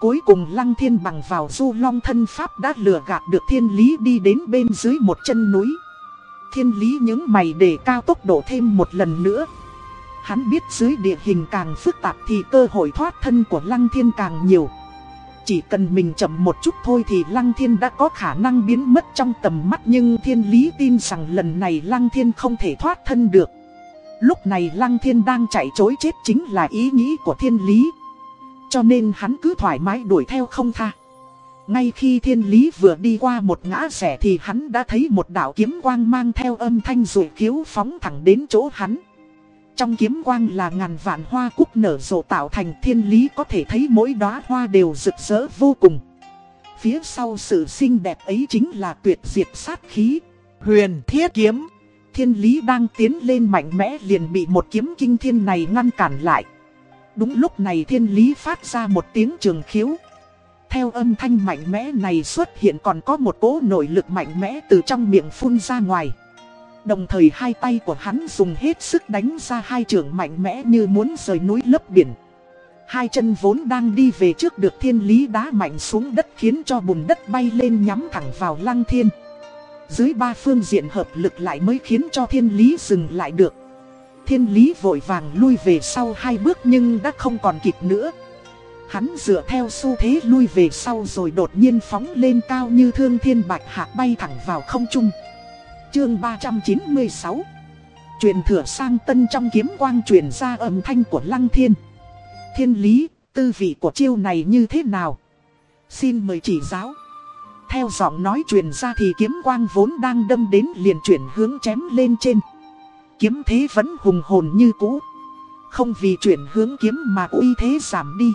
Cuối cùng Lăng Thiên bằng vào du long thân pháp đã lừa gạt được thiên lý đi đến bên dưới một chân núi. Thiên lý những mày để cao tốc độ thêm một lần nữa. Hắn biết dưới địa hình càng phức tạp thì cơ hội thoát thân của Lăng Thiên càng nhiều. Chỉ cần mình chậm một chút thôi thì Lăng Thiên đã có khả năng biến mất trong tầm mắt nhưng Thiên Lý tin rằng lần này Lăng Thiên không thể thoát thân được. Lúc này Lăng Thiên đang chạy chối chết chính là ý nghĩ của Thiên Lý. Cho nên hắn cứ thoải mái đuổi theo không tha. Ngay khi Thiên Lý vừa đi qua một ngã rẽ thì hắn đã thấy một đạo kiếm quang mang theo âm thanh rủi khiếu phóng thẳng đến chỗ hắn. Trong kiếm quang là ngàn vạn hoa cúc nở rộ tạo thành thiên lý có thể thấy mỗi đóa hoa đều rực rỡ vô cùng. Phía sau sự xinh đẹp ấy chính là tuyệt diệt sát khí. Huyền thiết kiếm. Thiên lý đang tiến lên mạnh mẽ liền bị một kiếm kinh thiên này ngăn cản lại. Đúng lúc này thiên lý phát ra một tiếng trường khiếu. Theo âm thanh mạnh mẽ này xuất hiện còn có một cỗ nội lực mạnh mẽ từ trong miệng phun ra ngoài. Đồng thời hai tay của hắn dùng hết sức đánh ra hai trường mạnh mẽ như muốn rời núi lấp biển. Hai chân vốn đang đi về trước được thiên lý đá mạnh xuống đất khiến cho bùn đất bay lên nhắm thẳng vào lăng thiên. Dưới ba phương diện hợp lực lại mới khiến cho thiên lý dừng lại được. Thiên lý vội vàng lui về sau hai bước nhưng đã không còn kịp nữa. Hắn dựa theo xu thế lui về sau rồi đột nhiên phóng lên cao như thương thiên bạch hạ bay thẳng vào không trung. Chương 396 Truyền thừa sang tân trong kiếm quang truyền ra âm thanh của Lăng Thiên. Thiên lý, tư vị của chiêu này như thế nào? Xin mời chỉ giáo. Theo giọng nói truyền ra thì kiếm quang vốn đang đâm đến liền chuyển hướng chém lên trên. Kiếm thế vẫn hùng hồn như cũ. Không vì chuyển hướng kiếm mà uy thế giảm đi.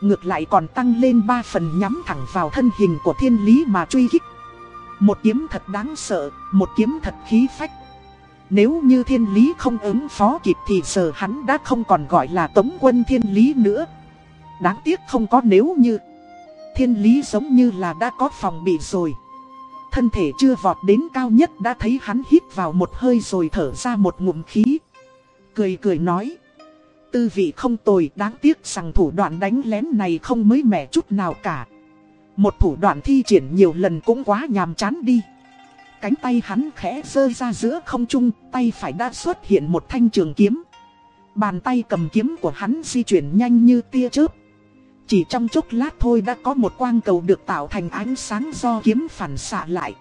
Ngược lại còn tăng lên ba phần nhắm thẳng vào thân hình của thiên lý mà truy kích. Một kiếm thật đáng sợ, một kiếm thật khí phách. Nếu như thiên lý không ứng phó kịp thì giờ hắn đã không còn gọi là tống quân thiên lý nữa. Đáng tiếc không có nếu như. Thiên lý giống như là đã có phòng bị rồi. Thân thể chưa vọt đến cao nhất đã thấy hắn hít vào một hơi rồi thở ra một ngụm khí. Cười cười nói. tư vị không tồi đáng tiếc rằng thủ đoạn đánh lén này không mới mẻ chút nào cả. Một thủ đoạn thi triển nhiều lần cũng quá nhàm chán đi. Cánh tay hắn khẽ rơi ra giữa không trung, tay phải đã xuất hiện một thanh trường kiếm. Bàn tay cầm kiếm của hắn di chuyển nhanh như tia chớp. Chỉ trong chốc lát thôi đã có một quang cầu được tạo thành ánh sáng do kiếm phản xạ lại.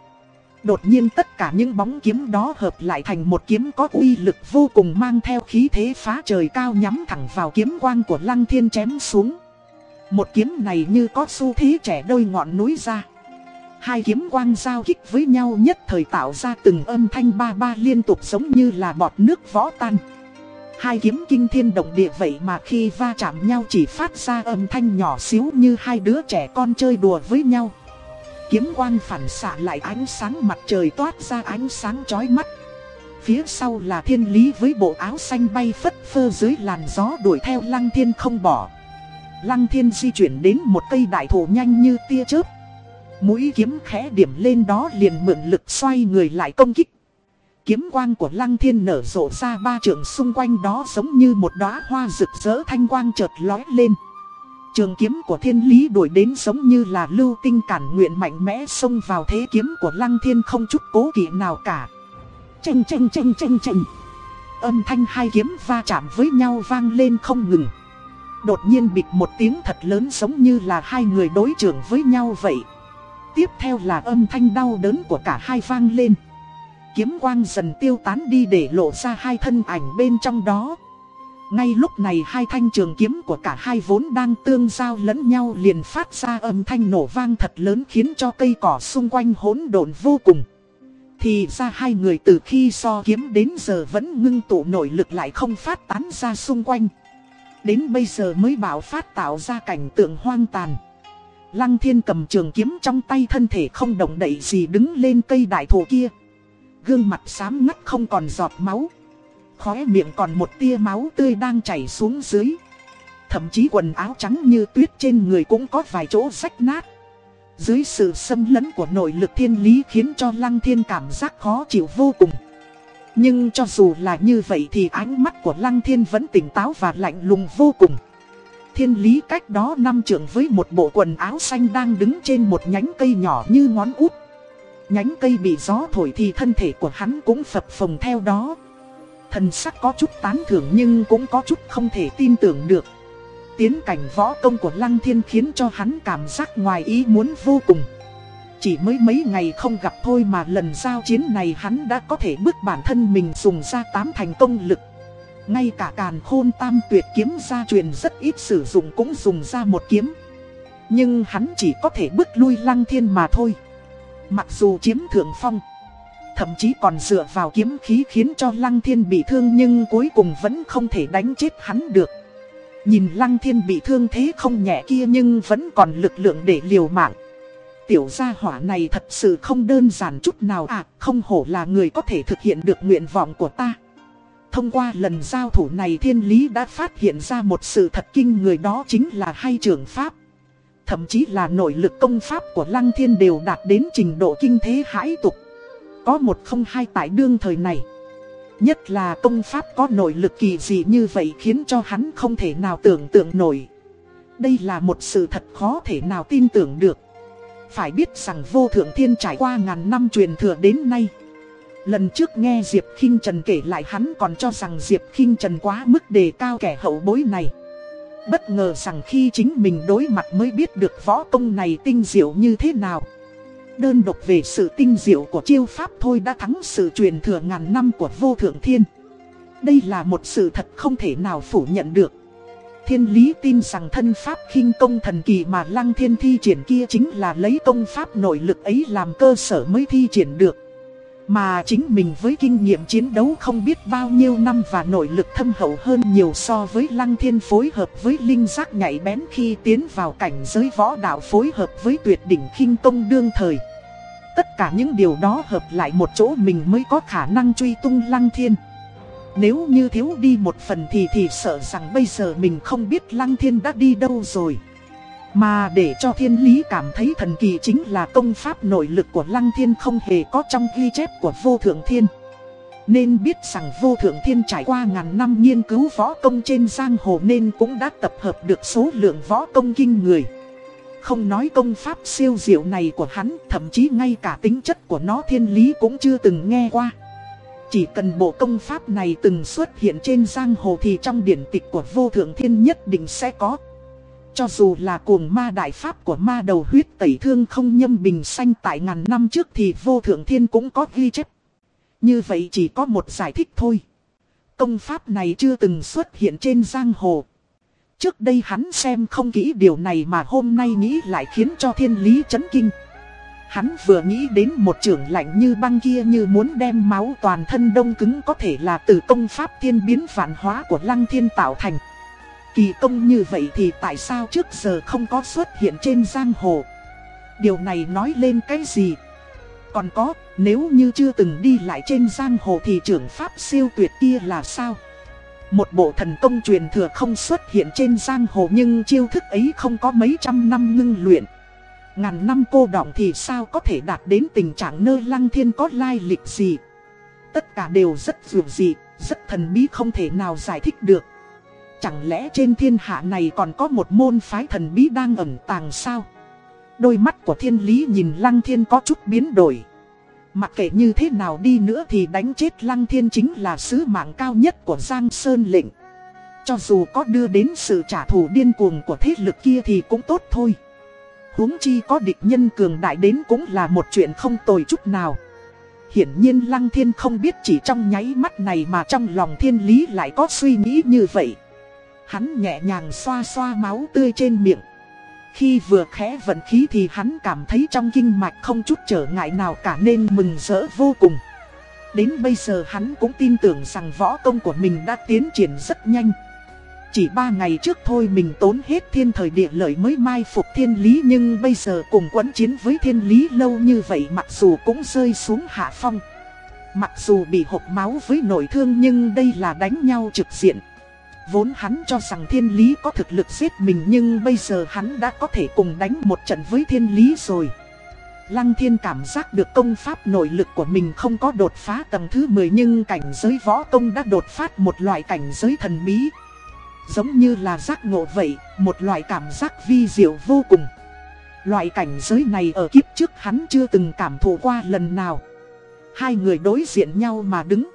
Đột nhiên tất cả những bóng kiếm đó hợp lại thành một kiếm có uy lực vô cùng mang theo khí thế phá trời cao nhắm thẳng vào kiếm quang của lăng thiên chém xuống. Một kiếm này như có xu thế trẻ đôi ngọn núi ra. Hai kiếm quang giao kích với nhau nhất thời tạo ra từng âm thanh ba ba liên tục giống như là bọt nước võ tan. Hai kiếm kinh thiên động địa vậy mà khi va chạm nhau chỉ phát ra âm thanh nhỏ xíu như hai đứa trẻ con chơi đùa với nhau. Kiếm quang phản xạ lại ánh sáng mặt trời toát ra ánh sáng chói mắt. Phía sau là thiên lý với bộ áo xanh bay phất phơ dưới làn gió đuổi theo lăng thiên không bỏ. Lăng thiên di chuyển đến một cây đại thụ nhanh như tia chớp. Mũi kiếm khẽ điểm lên đó liền mượn lực xoay người lại công kích. Kiếm quang của lăng thiên nở rộ ra ba trường xung quanh đó giống như một đóa hoa rực rỡ thanh quang chợt lói lên. Trường kiếm của thiên lý đuổi đến giống như là lưu tinh cản nguyện mạnh mẽ xông vào thế kiếm của lăng thiên không chút cố kỵ nào cả. Chanh chanh chanh chanh chanh. Âm thanh hai kiếm va chạm với nhau vang lên không ngừng. Đột nhiên bịt một tiếng thật lớn giống như là hai người đối trường với nhau vậy. Tiếp theo là âm thanh đau đớn của cả hai vang lên. Kiếm quang dần tiêu tán đi để lộ ra hai thân ảnh bên trong đó. Ngay lúc này hai thanh trường kiếm của cả hai vốn đang tương giao lẫn nhau liền phát ra âm thanh nổ vang thật lớn khiến cho cây cỏ xung quanh hỗn độn vô cùng. Thì ra hai người từ khi so kiếm đến giờ vẫn ngưng tụ nội lực lại không phát tán ra xung quanh. Đến bây giờ mới bảo phát tạo ra cảnh tượng hoang tàn. Lăng thiên cầm trường kiếm trong tay thân thể không động đậy gì đứng lên cây đại thụ kia. Gương mặt xám ngắt không còn giọt máu. Khóe miệng còn một tia máu tươi đang chảy xuống dưới. Thậm chí quần áo trắng như tuyết trên người cũng có vài chỗ rách nát. Dưới sự xâm lấn của nội lực thiên lý khiến cho lăng thiên cảm giác khó chịu vô cùng. Nhưng cho dù là như vậy thì ánh mắt của lăng thiên vẫn tỉnh táo và lạnh lùng vô cùng. Thiên lý cách đó năm trưởng với một bộ quần áo xanh đang đứng trên một nhánh cây nhỏ như ngón út. Nhánh cây bị gió thổi thì thân thể của hắn cũng phập phồng theo đó. Thần sắc có chút tán thưởng nhưng cũng có chút không thể tin tưởng được. Tiến cảnh võ công của Lăng Thiên khiến cho hắn cảm giác ngoài ý muốn vô cùng. Chỉ mới mấy ngày không gặp thôi mà lần giao chiến này hắn đã có thể bước bản thân mình dùng ra tám thành công lực. Ngay cả càn khôn tam tuyệt kiếm gia truyền rất ít sử dụng cũng dùng ra một kiếm. Nhưng hắn chỉ có thể bước lui Lăng Thiên mà thôi. Mặc dù chiếm thượng phong Thậm chí còn dựa vào kiếm khí khiến cho Lăng Thiên bị thương nhưng cuối cùng vẫn không thể đánh chết hắn được. Nhìn Lăng Thiên bị thương thế không nhẹ kia nhưng vẫn còn lực lượng để liều mạng. Tiểu gia hỏa này thật sự không đơn giản chút nào à, không hổ là người có thể thực hiện được nguyện vọng của ta. Thông qua lần giao thủ này thiên lý đã phát hiện ra một sự thật kinh người đó chính là hai trường pháp. Thậm chí là nội lực công pháp của Lăng Thiên đều đạt đến trình độ kinh thế hãi tục. Có một không hai tại đương thời này. Nhất là công pháp có nội lực kỳ dị như vậy khiến cho hắn không thể nào tưởng tượng nổi. Đây là một sự thật khó thể nào tin tưởng được. Phải biết rằng vô thượng thiên trải qua ngàn năm truyền thừa đến nay. Lần trước nghe Diệp khinh Trần kể lại hắn còn cho rằng Diệp khinh Trần quá mức đề cao kẻ hậu bối này. Bất ngờ rằng khi chính mình đối mặt mới biết được võ công này tinh diệu như thế nào. Đơn độc về sự tinh diệu của chiêu pháp thôi đã thắng sự truyền thừa ngàn năm của vô thượng thiên. Đây là một sự thật không thể nào phủ nhận được. Thiên lý tin rằng thân pháp khinh công thần kỳ mà lăng thiên thi triển kia chính là lấy công pháp nội lực ấy làm cơ sở mới thi triển được. Mà chính mình với kinh nghiệm chiến đấu không biết bao nhiêu năm và nội lực thâm hậu hơn nhiều so với lăng thiên phối hợp với linh giác nhạy bén khi tiến vào cảnh giới võ đạo phối hợp với tuyệt đỉnh khinh công đương thời. Tất cả những điều đó hợp lại một chỗ mình mới có khả năng truy tung lăng thiên. Nếu như thiếu đi một phần thì thì sợ rằng bây giờ mình không biết lăng thiên đã đi đâu rồi. Mà để cho thiên lý cảm thấy thần kỳ chính là công pháp nội lực của lăng thiên không hề có trong ghi chép của vô thượng thiên. Nên biết rằng vô thượng thiên trải qua ngàn năm nghiên cứu võ công trên giang hồ nên cũng đã tập hợp được số lượng võ công kinh người. Không nói công pháp siêu diệu này của hắn, thậm chí ngay cả tính chất của nó thiên lý cũng chưa từng nghe qua. Chỉ cần bộ công pháp này từng xuất hiện trên giang hồ thì trong điển tịch của vô thượng thiên nhất định sẽ có. Cho dù là cuồng ma đại pháp của ma đầu huyết tẩy thương không nhâm bình sanh tại ngàn năm trước thì vô thượng thiên cũng có ghi chép. Như vậy chỉ có một giải thích thôi. Công pháp này chưa từng xuất hiện trên giang hồ. Trước đây hắn xem không kỹ điều này mà hôm nay nghĩ lại khiến cho thiên lý chấn kinh. Hắn vừa nghĩ đến một trưởng lạnh như băng kia như muốn đem máu toàn thân đông cứng có thể là từ công pháp thiên biến vạn hóa của lăng thiên tạo thành. Kỳ công như vậy thì tại sao trước giờ không có xuất hiện trên giang hồ? Điều này nói lên cái gì? Còn có, nếu như chưa từng đi lại trên giang hồ thì trưởng pháp siêu tuyệt kia là sao? Một bộ thần công truyền thừa không xuất hiện trên giang hồ nhưng chiêu thức ấy không có mấy trăm năm ngưng luyện. Ngàn năm cô đọng thì sao có thể đạt đến tình trạng nơi lăng thiên có lai lịch gì? Tất cả đều rất dù dị, rất thần bí không thể nào giải thích được. Chẳng lẽ trên thiên hạ này còn có một môn phái thần bí đang ẩn tàng sao? Đôi mắt của thiên lý nhìn lăng thiên có chút biến đổi. Mặc kệ như thế nào đi nữa thì đánh chết lăng thiên chính là sứ mạng cao nhất của Giang Sơn lệnh. Cho dù có đưa đến sự trả thù điên cuồng của thế lực kia thì cũng tốt thôi. huống chi có địch nhân cường đại đến cũng là một chuyện không tồi chút nào. Hiển nhiên Lăng Thiên không biết chỉ trong nháy mắt này mà trong lòng thiên lý lại có suy nghĩ như vậy. Hắn nhẹ nhàng xoa xoa máu tươi trên miệng. Khi vừa khẽ vận khí thì hắn cảm thấy trong kinh mạch không chút trở ngại nào cả nên mừng rỡ vô cùng. Đến bây giờ hắn cũng tin tưởng rằng võ công của mình đã tiến triển rất nhanh. Chỉ ba ngày trước thôi mình tốn hết thiên thời địa lợi mới mai phục thiên lý nhưng bây giờ cùng quấn chiến với thiên lý lâu như vậy mặc dù cũng rơi xuống hạ phong. Mặc dù bị hộp máu với nội thương nhưng đây là đánh nhau trực diện. Vốn hắn cho rằng thiên lý có thực lực giết mình nhưng bây giờ hắn đã có thể cùng đánh một trận với thiên lý rồi. Lăng thiên cảm giác được công pháp nội lực của mình không có đột phá tầng thứ 10 nhưng cảnh giới võ công đã đột phát một loại cảnh giới thần bí. Giống như là giác ngộ vậy, một loại cảm giác vi diệu vô cùng. Loại cảnh giới này ở kiếp trước hắn chưa từng cảm thụ qua lần nào. Hai người đối diện nhau mà đứng.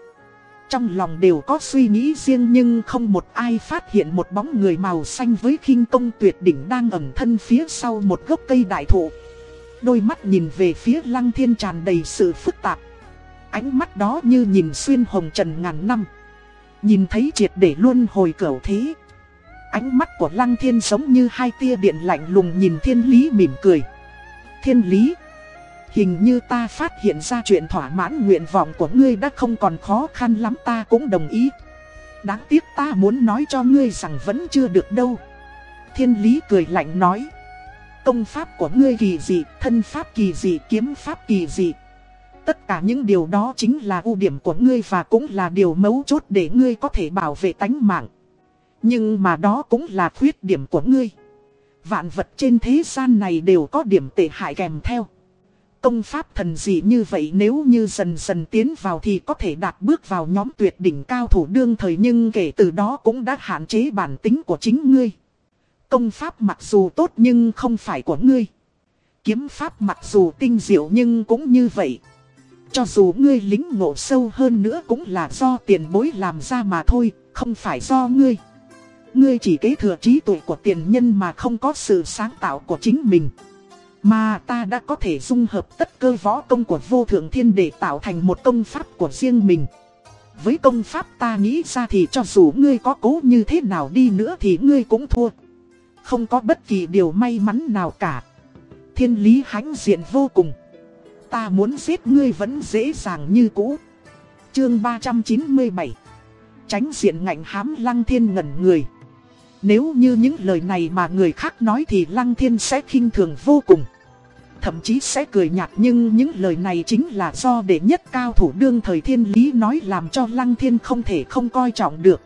Trong lòng đều có suy nghĩ riêng nhưng không một ai phát hiện một bóng người màu xanh với khinh công tuyệt đỉnh đang ẩn thân phía sau một gốc cây đại thụ. Đôi mắt nhìn về phía lăng thiên tràn đầy sự phức tạp. Ánh mắt đó như nhìn xuyên hồng trần ngàn năm. Nhìn thấy triệt để luôn hồi cẩu thế. Ánh mắt của lăng thiên giống như hai tia điện lạnh lùng nhìn thiên lý mỉm cười. Thiên lý Hình như ta phát hiện ra chuyện thỏa mãn nguyện vọng của ngươi đã không còn khó khăn lắm ta cũng đồng ý. Đáng tiếc ta muốn nói cho ngươi rằng vẫn chưa được đâu. Thiên lý cười lạnh nói. Công pháp của ngươi kỳ dị, thân pháp kỳ dị, kiếm pháp kỳ dị. Tất cả những điều đó chính là ưu điểm của ngươi và cũng là điều mấu chốt để ngươi có thể bảo vệ tánh mạng. Nhưng mà đó cũng là khuyết điểm của ngươi. Vạn vật trên thế gian này đều có điểm tệ hại kèm theo. Công pháp thần dị như vậy nếu như dần dần tiến vào thì có thể đạt bước vào nhóm tuyệt đỉnh cao thủ đương thời nhưng kể từ đó cũng đã hạn chế bản tính của chính ngươi. Công pháp mặc dù tốt nhưng không phải của ngươi. Kiếm pháp mặc dù tinh diệu nhưng cũng như vậy. Cho dù ngươi lính ngộ sâu hơn nữa cũng là do tiền bối làm ra mà thôi, không phải do ngươi. Ngươi chỉ kế thừa trí tuệ của tiền nhân mà không có sự sáng tạo của chính mình. Mà ta đã có thể dung hợp tất cơ võ công của vô thượng thiên để tạo thành một công pháp của riêng mình. Với công pháp ta nghĩ ra thì cho dù ngươi có cố như thế nào đi nữa thì ngươi cũng thua. Không có bất kỳ điều may mắn nào cả. Thiên lý hãnh diện vô cùng. Ta muốn giết ngươi vẫn dễ dàng như cũ. Chương 397 Tránh diện ngạnh hám lăng thiên ngẩn người. Nếu như những lời này mà người khác nói thì Lăng Thiên sẽ khinh thường vô cùng. Thậm chí sẽ cười nhạt nhưng những lời này chính là do đệ nhất cao thủ đương thời thiên lý nói làm cho Lăng Thiên không thể không coi trọng được.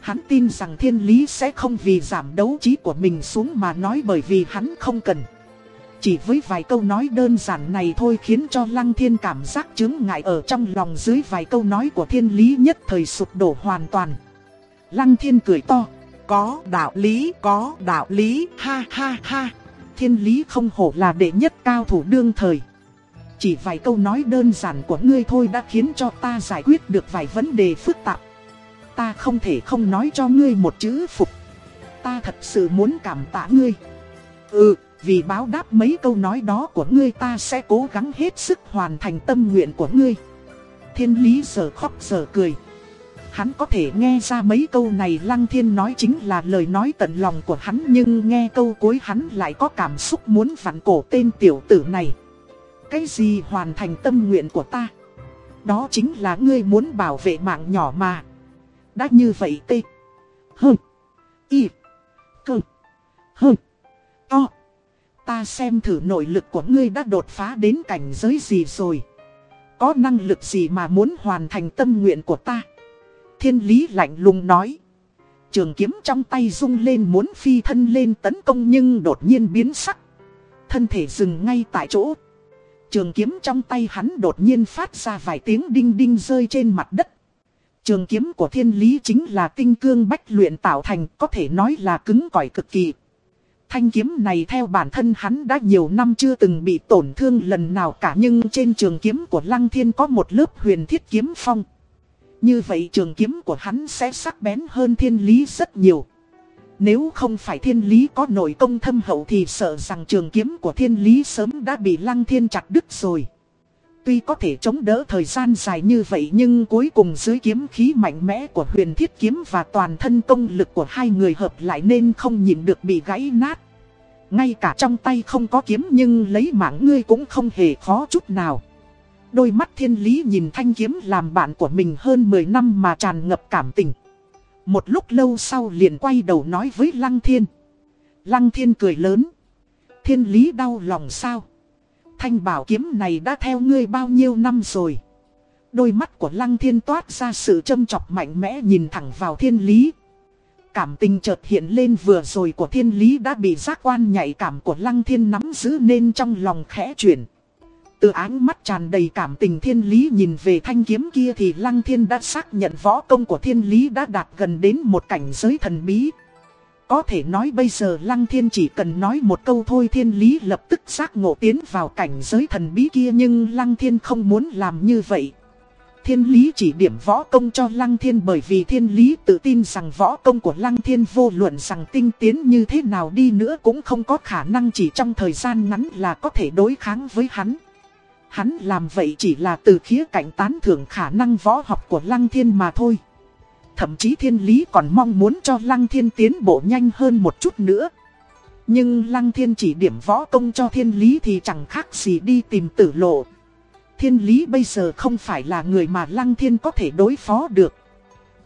Hắn tin rằng thiên lý sẽ không vì giảm đấu trí của mình xuống mà nói bởi vì hắn không cần. Chỉ với vài câu nói đơn giản này thôi khiến cho Lăng Thiên cảm giác chứng ngại ở trong lòng dưới vài câu nói của thiên lý nhất thời sụp đổ hoàn toàn. Lăng Thiên cười to, có đạo lý, có đạo lý, ha ha ha. Thiên lý không hổ là đệ nhất cao thủ đương thời. Chỉ vài câu nói đơn giản của ngươi thôi đã khiến cho ta giải quyết được vài vấn đề phức tạp. Ta không thể không nói cho ngươi một chữ phục. Ta thật sự muốn cảm tạ ngươi. Ừ, vì báo đáp mấy câu nói đó của ngươi ta sẽ cố gắng hết sức hoàn thành tâm nguyện của ngươi. Thiên lý giờ khóc giờ cười. Hắn có thể nghe ra mấy câu này. Lăng Thiên nói chính là lời nói tận lòng của hắn, Nhưng nghe câu cuối hắn lại có cảm xúc muốn vặn cổ tên tiểu tử này. Cái gì hoàn thành tâm nguyện của ta? Đó chính là ngươi muốn bảo vệ mạng nhỏ mà. Đã như vậy tê. Hừ. Y. Cơ. Hừ. To. Ta xem thử nội lực của ngươi đã đột phá đến cảnh giới gì rồi. Có năng lực gì mà muốn hoàn thành tâm nguyện của ta? Thiên lý lạnh lùng nói. Trường kiếm trong tay rung lên muốn phi thân lên tấn công nhưng đột nhiên biến sắc. Thân thể dừng ngay tại chỗ. Trường kiếm trong tay hắn đột nhiên phát ra vài tiếng đinh đinh rơi trên mặt đất. Trường kiếm của thiên lý chính là tinh cương bách luyện tạo thành, có thể nói là cứng cỏi cực kỳ. Thanh kiếm này theo bản thân hắn đã nhiều năm chưa từng bị tổn thương lần nào cả, nhưng trên trường kiếm của Lăng Thiên có một lớp huyền thiết kiếm phong. Như vậy trường kiếm của hắn sẽ sắc bén hơn thiên lý rất nhiều. Nếu không phải thiên lý có nội công thâm hậu thì sợ rằng trường kiếm của thiên lý sớm đã bị lăng thiên chặt đứt rồi. Tuy có thể chống đỡ thời gian dài như vậy nhưng cuối cùng dưới kiếm khí mạnh mẽ của huyền thiết kiếm và toàn thân công lực của hai người hợp lại nên không nhìn được bị gãy nát. Ngay cả trong tay không có kiếm nhưng lấy mạng ngươi cũng không hề khó chút nào. Đôi mắt thiên lý nhìn thanh kiếm làm bạn của mình hơn 10 năm mà tràn ngập cảm tình. Một lúc lâu sau liền quay đầu nói với Lăng Thiên. Lăng Thiên cười lớn. Thiên lý đau lòng sao? Thanh bảo kiếm này đã theo ngươi bao nhiêu năm rồi? Đôi mắt của Lăng Thiên toát ra sự châm chọc mạnh mẽ nhìn thẳng vào thiên lý. Cảm tình chợt hiện lên vừa rồi của thiên lý đã bị giác quan nhạy cảm của Lăng Thiên nắm giữ nên trong lòng khẽ chuyển. Từ ánh mắt tràn đầy cảm tình thiên lý nhìn về thanh kiếm kia thì lăng thiên đã xác nhận võ công của thiên lý đã đạt gần đến một cảnh giới thần bí. Có thể nói bây giờ lăng thiên chỉ cần nói một câu thôi thiên lý lập tức giác ngộ tiến vào cảnh giới thần bí kia nhưng lăng thiên không muốn làm như vậy. Thiên lý chỉ điểm võ công cho lăng thiên bởi vì thiên lý tự tin rằng võ công của lăng thiên vô luận rằng tinh tiến như thế nào đi nữa cũng không có khả năng chỉ trong thời gian ngắn là có thể đối kháng với hắn. Hắn làm vậy chỉ là từ khía cạnh tán thưởng khả năng võ học của Lăng Thiên mà thôi. Thậm chí thiên lý còn mong muốn cho Lăng Thiên tiến bộ nhanh hơn một chút nữa. Nhưng Lăng Thiên chỉ điểm võ công cho thiên lý thì chẳng khác gì đi tìm tử lộ. Thiên lý bây giờ không phải là người mà Lăng Thiên có thể đối phó được.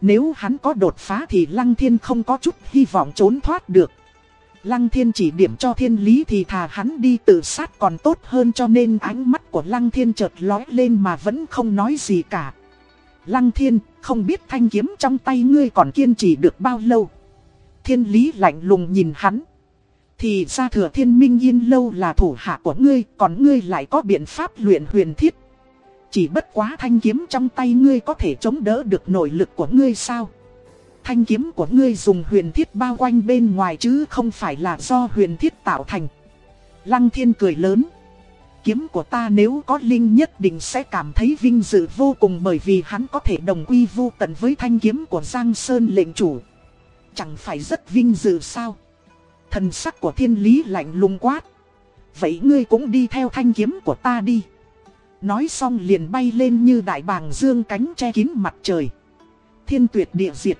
Nếu hắn có đột phá thì Lăng Thiên không có chút hy vọng trốn thoát được. Lăng thiên chỉ điểm cho thiên lý thì thà hắn đi tự sát còn tốt hơn cho nên ánh mắt của lăng thiên chợt lói lên mà vẫn không nói gì cả. Lăng thiên, không biết thanh kiếm trong tay ngươi còn kiên trì được bao lâu. Thiên lý lạnh lùng nhìn hắn. Thì ra thừa thiên minh yên lâu là thủ hạ của ngươi, còn ngươi lại có biện pháp luyện huyền thiết. Chỉ bất quá thanh kiếm trong tay ngươi có thể chống đỡ được nội lực của ngươi sao? Thanh kiếm của ngươi dùng huyền thiết bao quanh bên ngoài chứ không phải là do huyền thiết tạo thành. Lăng thiên cười lớn. Kiếm của ta nếu có linh nhất định sẽ cảm thấy vinh dự vô cùng bởi vì hắn có thể đồng quy vô tận với thanh kiếm của Giang Sơn lệnh chủ. Chẳng phải rất vinh dự sao? Thần sắc của thiên lý lạnh lùng quát. Vậy ngươi cũng đi theo thanh kiếm của ta đi. Nói xong liền bay lên như đại bàng dương cánh che kín mặt trời. Thiên tuyệt địa diệt.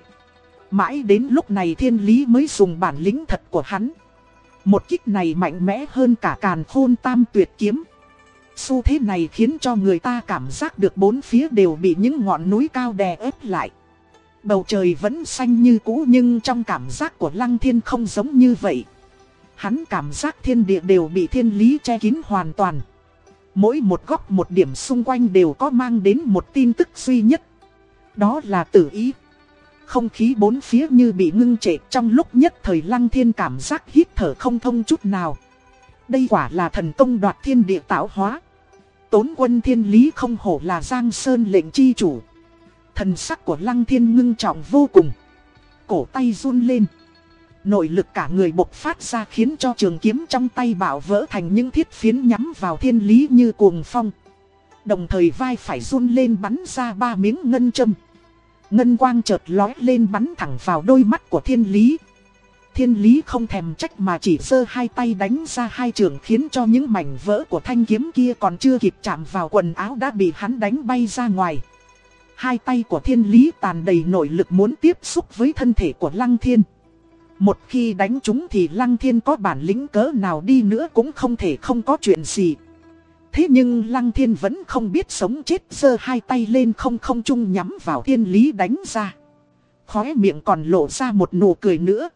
Mãi đến lúc này thiên lý mới dùng bản lĩnh thật của hắn. Một kích này mạnh mẽ hơn cả càn khôn tam tuyệt kiếm. Xu thế này khiến cho người ta cảm giác được bốn phía đều bị những ngọn núi cao đè ép lại. Bầu trời vẫn xanh như cũ nhưng trong cảm giác của lăng thiên không giống như vậy. Hắn cảm giác thiên địa đều bị thiên lý che kín hoàn toàn. Mỗi một góc một điểm xung quanh đều có mang đến một tin tức duy nhất. Đó là tử ý. Không khí bốn phía như bị ngưng trệ, trong lúc nhất thời lăng thiên cảm giác hít thở không thông chút nào. Đây quả là thần công đoạt thiên địa tạo hóa. Tốn quân thiên lý không hổ là Giang Sơn lệnh chi chủ. Thần sắc của Lăng Thiên ngưng trọng vô cùng. Cổ tay run lên. Nội lực cả người bộc phát ra khiến cho trường kiếm trong tay bảo vỡ thành những thiết phiến nhắm vào thiên lý như cuồng phong. Đồng thời vai phải run lên bắn ra ba miếng ngân châm. Ngân quang chợt lói lên bắn thẳng vào đôi mắt của thiên lý. Thiên lý không thèm trách mà chỉ sơ hai tay đánh ra hai trường khiến cho những mảnh vỡ của thanh kiếm kia còn chưa kịp chạm vào quần áo đã bị hắn đánh bay ra ngoài. Hai tay của thiên lý tàn đầy nội lực muốn tiếp xúc với thân thể của lăng thiên. Một khi đánh chúng thì lăng thiên có bản lĩnh cỡ nào đi nữa cũng không thể không có chuyện gì. Thế nhưng lăng thiên vẫn không biết sống chết giơ hai tay lên không không chung nhắm vào thiên lý đánh ra. Khóe miệng còn lộ ra một nụ cười nữa.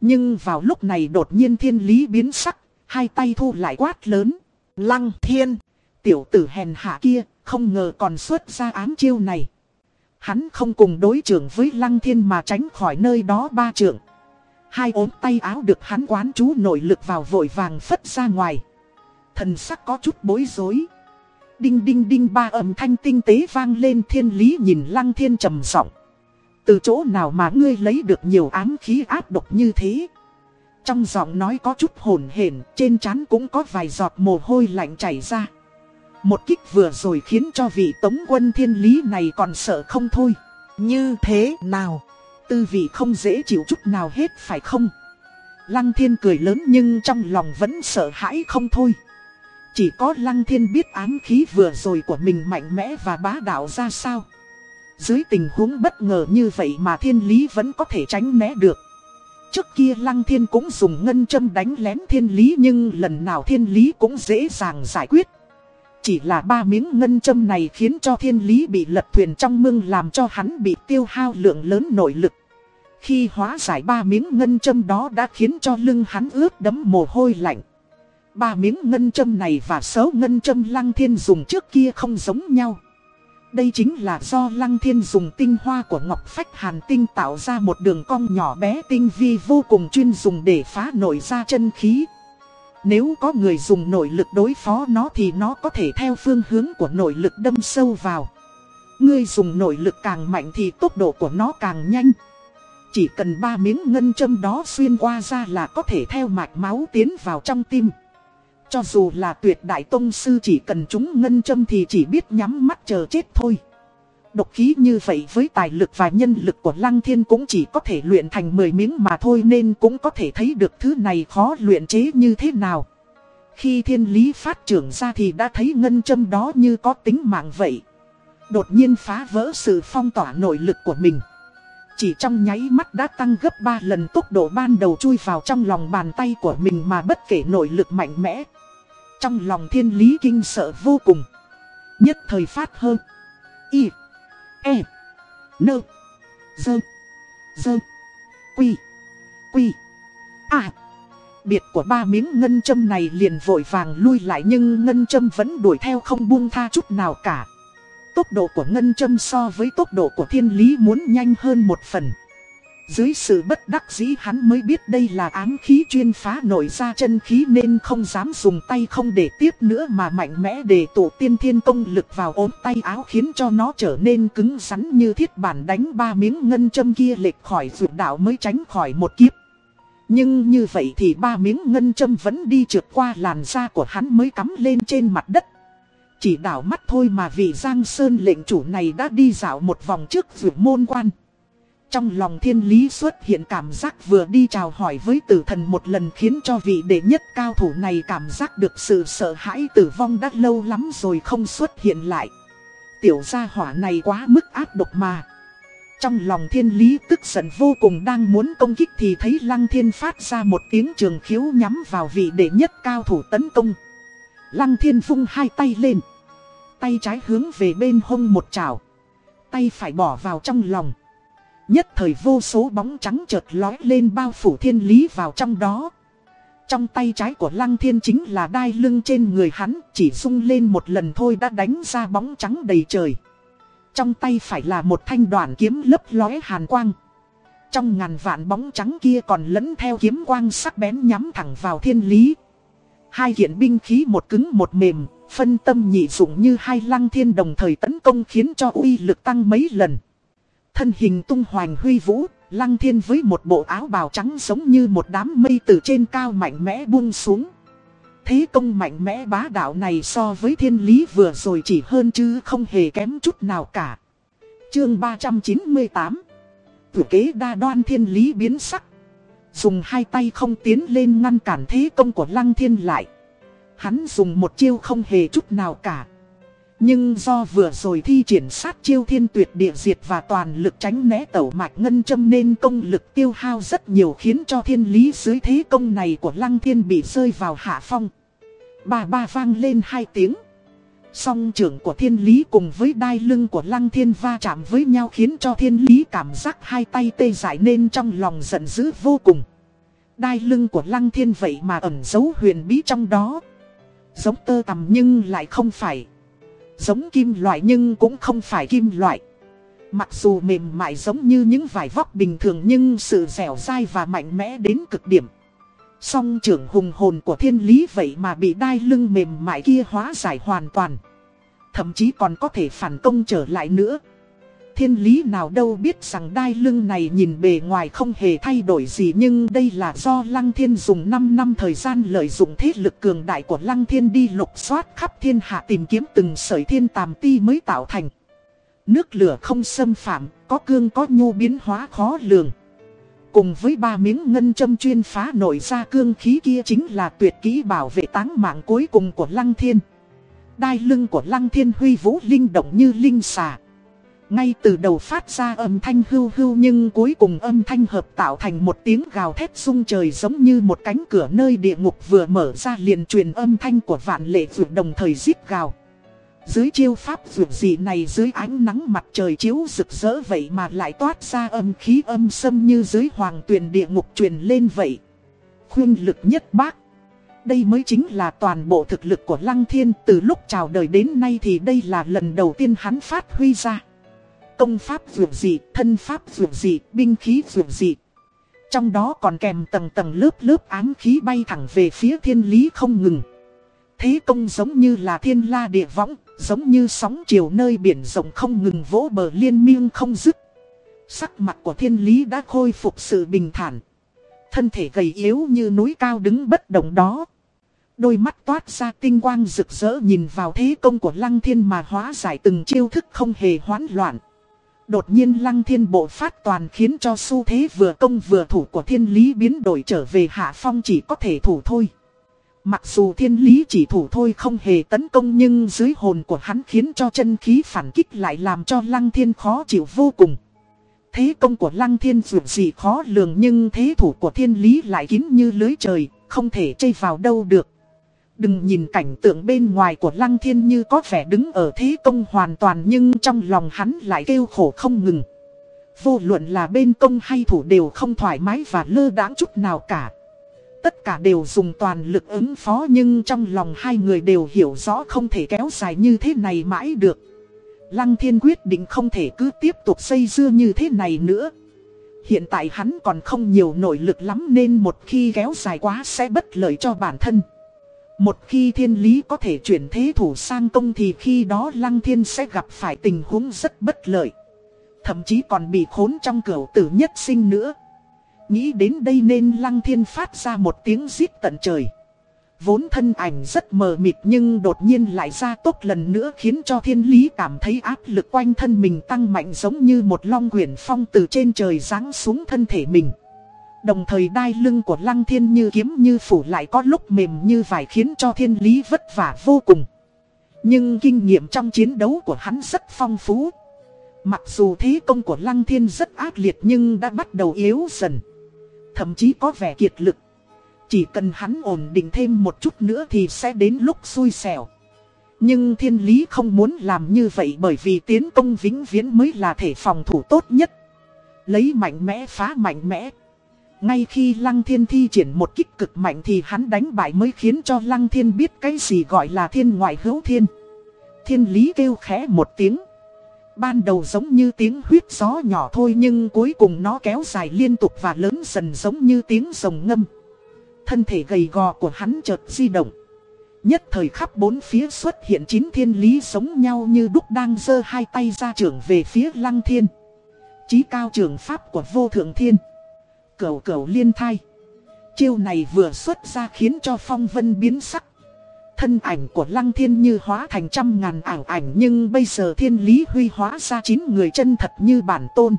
Nhưng vào lúc này đột nhiên thiên lý biến sắc, hai tay thu lại quát lớn. Lăng thiên, tiểu tử hèn hạ kia, không ngờ còn xuất ra ám chiêu này. Hắn không cùng đối trưởng với lăng thiên mà tránh khỏi nơi đó ba trưởng. Hai ốm tay áo được hắn quán chú nội lực vào vội vàng phất ra ngoài. Thần sắc có chút bối rối. Đinh đinh đinh ba âm thanh tinh tế vang lên thiên lý nhìn lăng thiên trầm giọng Từ chỗ nào mà ngươi lấy được nhiều ám khí áp độc như thế? Trong giọng nói có chút hồn hển, trên trán cũng có vài giọt mồ hôi lạnh chảy ra. Một kích vừa rồi khiến cho vị tống quân thiên lý này còn sợ không thôi. Như thế nào? Tư vị không dễ chịu chút nào hết phải không? Lăng thiên cười lớn nhưng trong lòng vẫn sợ hãi không thôi. Chỉ có Lăng Thiên biết ám khí vừa rồi của mình mạnh mẽ và bá đạo ra sao. Dưới tình huống bất ngờ như vậy mà thiên lý vẫn có thể tránh né được. Trước kia Lăng Thiên cũng dùng ngân châm đánh lén thiên lý nhưng lần nào thiên lý cũng dễ dàng giải quyết. Chỉ là ba miếng ngân châm này khiến cho thiên lý bị lật thuyền trong mương làm cho hắn bị tiêu hao lượng lớn nội lực. Khi hóa giải ba miếng ngân châm đó đã khiến cho lưng hắn ướt đấm mồ hôi lạnh. Ba miếng ngân châm này và số ngân châm lăng thiên dùng trước kia không giống nhau. Đây chính là do lăng thiên dùng tinh hoa của ngọc phách hàn tinh tạo ra một đường cong nhỏ bé tinh vi vô cùng chuyên dùng để phá nổi ra chân khí. Nếu có người dùng nội lực đối phó nó thì nó có thể theo phương hướng của nội lực đâm sâu vào. Người dùng nội lực càng mạnh thì tốc độ của nó càng nhanh. Chỉ cần ba miếng ngân châm đó xuyên qua ra là có thể theo mạch máu tiến vào trong tim. Cho dù là tuyệt đại tông sư chỉ cần chúng ngân châm thì chỉ biết nhắm mắt chờ chết thôi. Độc khí như vậy với tài lực và nhân lực của Lăng Thiên cũng chỉ có thể luyện thành 10 miếng mà thôi nên cũng có thể thấy được thứ này khó luyện chế như thế nào. Khi thiên lý phát trưởng ra thì đã thấy ngân châm đó như có tính mạng vậy. Đột nhiên phá vỡ sự phong tỏa nội lực của mình. Chỉ trong nháy mắt đã tăng gấp 3 lần tốc độ ban đầu chui vào trong lòng bàn tay của mình mà bất kể nội lực mạnh mẽ. Trong lòng thiên lý kinh sợ vô cùng. Nhất thời phát hơn. Y. E. Nơ. Dơ. Dơ. Quy. Quy. À. Biệt của ba miếng ngân châm này liền vội vàng lui lại nhưng ngân châm vẫn đuổi theo không buông tha chút nào cả. Tốc độ của ngân châm so với tốc độ của thiên lý muốn nhanh hơn một phần. Dưới sự bất đắc dĩ hắn mới biết đây là ám khí chuyên phá nổi ra chân khí nên không dám dùng tay không để tiếp nữa mà mạnh mẽ để tổ tiên thiên công lực vào ốm tay áo khiến cho nó trở nên cứng rắn như thiết bản đánh ba miếng ngân châm kia lệch khỏi vượt đạo mới tránh khỏi một kiếp. Nhưng như vậy thì ba miếng ngân châm vẫn đi trượt qua làn da của hắn mới cắm lên trên mặt đất. Chỉ đảo mắt thôi mà vị Giang Sơn lệnh chủ này đã đi dạo một vòng trước vượt môn quan. Trong lòng thiên lý xuất hiện cảm giác vừa đi chào hỏi với tử thần một lần khiến cho vị đệ nhất cao thủ này cảm giác được sự sợ hãi tử vong đã lâu lắm rồi không xuất hiện lại. Tiểu gia hỏa này quá mức áp độc mà. Trong lòng thiên lý tức giận vô cùng đang muốn công kích thì thấy lăng thiên phát ra một tiếng trường khiếu nhắm vào vị đệ nhất cao thủ tấn công. Lăng thiên vung hai tay lên. Tay trái hướng về bên hông một chảo. Tay phải bỏ vào trong lòng. Nhất thời vô số bóng trắng chợt lói lên bao phủ thiên lý vào trong đó. Trong tay trái của lăng thiên chính là đai lưng trên người hắn, chỉ rung lên một lần thôi đã đánh ra bóng trắng đầy trời. Trong tay phải là một thanh đoạn kiếm lấp lóe hàn quang. Trong ngàn vạn bóng trắng kia còn lẫn theo kiếm quang sắc bén nhắm thẳng vào thiên lý. Hai kiện binh khí một cứng một mềm, phân tâm nhị dụng như hai lăng thiên đồng thời tấn công khiến cho uy lực tăng mấy lần. Thân hình tung hoành huy vũ, lăng thiên với một bộ áo bào trắng giống như một đám mây từ trên cao mạnh mẽ buông xuống. Thế công mạnh mẽ bá đạo này so với thiên lý vừa rồi chỉ hơn chứ không hề kém chút nào cả. Chương 398 Tử kế đa đoan thiên lý biến sắc. Dùng hai tay không tiến lên ngăn cản thế công của lăng thiên lại. Hắn dùng một chiêu không hề chút nào cả. Nhưng do vừa rồi thi triển sát chiêu thiên tuyệt địa diệt và toàn lực tránh né tẩu mạch ngân châm nên công lực tiêu hao rất nhiều khiến cho thiên lý dưới thế công này của lăng thiên bị rơi vào hạ phong. Ba ba vang lên hai tiếng. Song trưởng của thiên lý cùng với đai lưng của lăng thiên va chạm với nhau khiến cho thiên lý cảm giác hai tay tê dại nên trong lòng giận dữ vô cùng. Đai lưng của lăng thiên vậy mà ẩn giấu huyền bí trong đó. Giống tơ tầm nhưng lại không phải. Giống kim loại nhưng cũng không phải kim loại. Mặc dù mềm mại giống như những vải vóc bình thường nhưng sự dẻo dai và mạnh mẽ đến cực điểm. Song trưởng hùng hồn của thiên lý vậy mà bị đai lưng mềm mại kia hóa giải hoàn toàn. Thậm chí còn có thể phản công trở lại nữa. Thiên lý nào đâu biết rằng đai lưng này nhìn bề ngoài không hề thay đổi gì nhưng đây là do Lăng Thiên dùng 5 năm thời gian lợi dụng thế lực cường đại của Lăng Thiên đi lục soát khắp thiên hạ tìm kiếm từng sợi thiên tàm ti mới tạo thành. Nước lửa không xâm phạm, có cương có nhu biến hóa khó lường. Cùng với ba miếng ngân châm chuyên phá nổi ra cương khí kia chính là tuyệt kỹ bảo vệ táng mạng cuối cùng của Lăng Thiên. Đai lưng của Lăng Thiên Huy Vũ linh động như linh xà. Ngay từ đầu phát ra âm thanh hưu hưu nhưng cuối cùng âm thanh hợp tạo thành một tiếng gào thét rung trời giống như một cánh cửa nơi địa ngục vừa mở ra liền truyền âm thanh của vạn lệ vượt đồng thời giết gào. Dưới chiêu pháp vượt dị này dưới ánh nắng mặt trời chiếu rực rỡ vậy mà lại toát ra âm khí âm sâm như dưới hoàng tuyền địa ngục truyền lên vậy. Khuyên lực nhất bác. Đây mới chính là toàn bộ thực lực của Lăng Thiên từ lúc chào đời đến nay thì đây là lần đầu tiên hắn phát huy ra. Công pháp vượt dị, thân pháp vượt dị, binh khí vượt dị. Trong đó còn kèm tầng tầng lớp lớp ám khí bay thẳng về phía thiên lý không ngừng. Thế công giống như là thiên la địa võng, giống như sóng chiều nơi biển rộng không ngừng vỗ bờ liên miên không dứt. Sắc mặt của thiên lý đã khôi phục sự bình thản. Thân thể gầy yếu như núi cao đứng bất động đó. Đôi mắt toát ra tinh quang rực rỡ nhìn vào thế công của lăng thiên mà hóa giải từng chiêu thức không hề hoán loạn. Đột nhiên lăng thiên bộ phát toàn khiến cho xu thế vừa công vừa thủ của thiên lý biến đổi trở về hạ phong chỉ có thể thủ thôi. Mặc dù thiên lý chỉ thủ thôi không hề tấn công nhưng dưới hồn của hắn khiến cho chân khí phản kích lại làm cho lăng thiên khó chịu vô cùng. Thế công của lăng thiên dù gì khó lường nhưng thế thủ của thiên lý lại kín như lưới trời, không thể chây vào đâu được. Đừng nhìn cảnh tượng bên ngoài của Lăng Thiên như có vẻ đứng ở thế công hoàn toàn nhưng trong lòng hắn lại kêu khổ không ngừng. Vô luận là bên công hay thủ đều không thoải mái và lơ đãng chút nào cả. Tất cả đều dùng toàn lực ứng phó nhưng trong lòng hai người đều hiểu rõ không thể kéo dài như thế này mãi được. Lăng Thiên quyết định không thể cứ tiếp tục xây dưa như thế này nữa. Hiện tại hắn còn không nhiều nội lực lắm nên một khi kéo dài quá sẽ bất lợi cho bản thân. Một khi thiên lý có thể chuyển thế thủ sang công thì khi đó lăng thiên sẽ gặp phải tình huống rất bất lợi. Thậm chí còn bị khốn trong cửa tử nhất sinh nữa. Nghĩ đến đây nên lăng thiên phát ra một tiếng giết tận trời. Vốn thân ảnh rất mờ mịt nhưng đột nhiên lại ra tốt lần nữa khiến cho thiên lý cảm thấy áp lực quanh thân mình tăng mạnh giống như một long quyển phong từ trên trời giáng xuống thân thể mình. Đồng thời đai lưng của lăng thiên như kiếm như phủ lại có lúc mềm như vải khiến cho thiên lý vất vả vô cùng. Nhưng kinh nghiệm trong chiến đấu của hắn rất phong phú. Mặc dù thế công của lăng thiên rất ác liệt nhưng đã bắt đầu yếu dần. Thậm chí có vẻ kiệt lực. Chỉ cần hắn ổn định thêm một chút nữa thì sẽ đến lúc xui xẻo. Nhưng thiên lý không muốn làm như vậy bởi vì tiến công vĩnh viễn mới là thể phòng thủ tốt nhất. Lấy mạnh mẽ phá mạnh mẽ. Ngay khi Lăng Thiên thi triển một kích cực mạnh thì hắn đánh bại mới khiến cho Lăng Thiên biết cái gì gọi là thiên ngoại hữu thiên. Thiên lý kêu khẽ một tiếng. Ban đầu giống như tiếng huyết gió nhỏ thôi nhưng cuối cùng nó kéo dài liên tục và lớn dần giống như tiếng rồng ngâm. Thân thể gầy gò của hắn chợt di động. Nhất thời khắp bốn phía xuất hiện chín thiên lý giống nhau như đúc đang giơ hai tay ra trưởng về phía lăng thiên. Chí cao trường pháp của vô thượng thiên. Cầu cầu liên thai. Chiêu này vừa xuất ra khiến cho phong vân biến sắc. Thân ảnh của lăng thiên như hóa thành trăm ngàn ảo ảnh nhưng bây giờ thiên lý huy hóa ra chín người chân thật như bản tôn.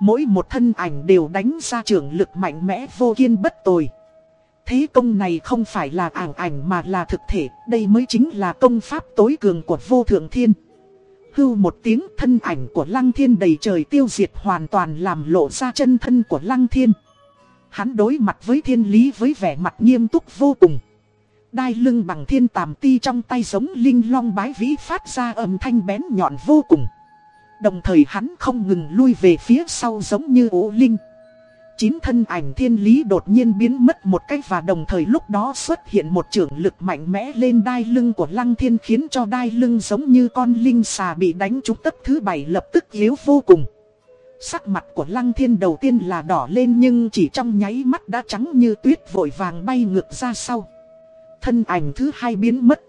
Mỗi một thân ảnh đều đánh ra trường lực mạnh mẽ vô kiên bất tồi. Thế công này không phải là ảo ảnh mà là thực thể, đây mới chính là công pháp tối cường của vô thượng thiên. Hưu một tiếng thân ảnh của lăng thiên đầy trời tiêu diệt hoàn toàn làm lộ ra chân thân của lăng thiên. Hắn đối mặt với thiên lý với vẻ mặt nghiêm túc vô cùng. Đai lưng bằng thiên tàm ti trong tay giống linh long bái vĩ phát ra âm thanh bén nhọn vô cùng. Đồng thời hắn không ngừng lui về phía sau giống như ố linh. Chín thân ảnh thiên lý đột nhiên biến mất một cách và đồng thời lúc đó xuất hiện một trưởng lực mạnh mẽ lên đai lưng của lăng thiên khiến cho đai lưng giống như con linh xà bị đánh trúng tấp thứ bảy lập tức yếu vô cùng. Sắc mặt của lăng thiên đầu tiên là đỏ lên nhưng chỉ trong nháy mắt đã trắng như tuyết vội vàng bay ngược ra sau. Thân ảnh thứ hai biến mất.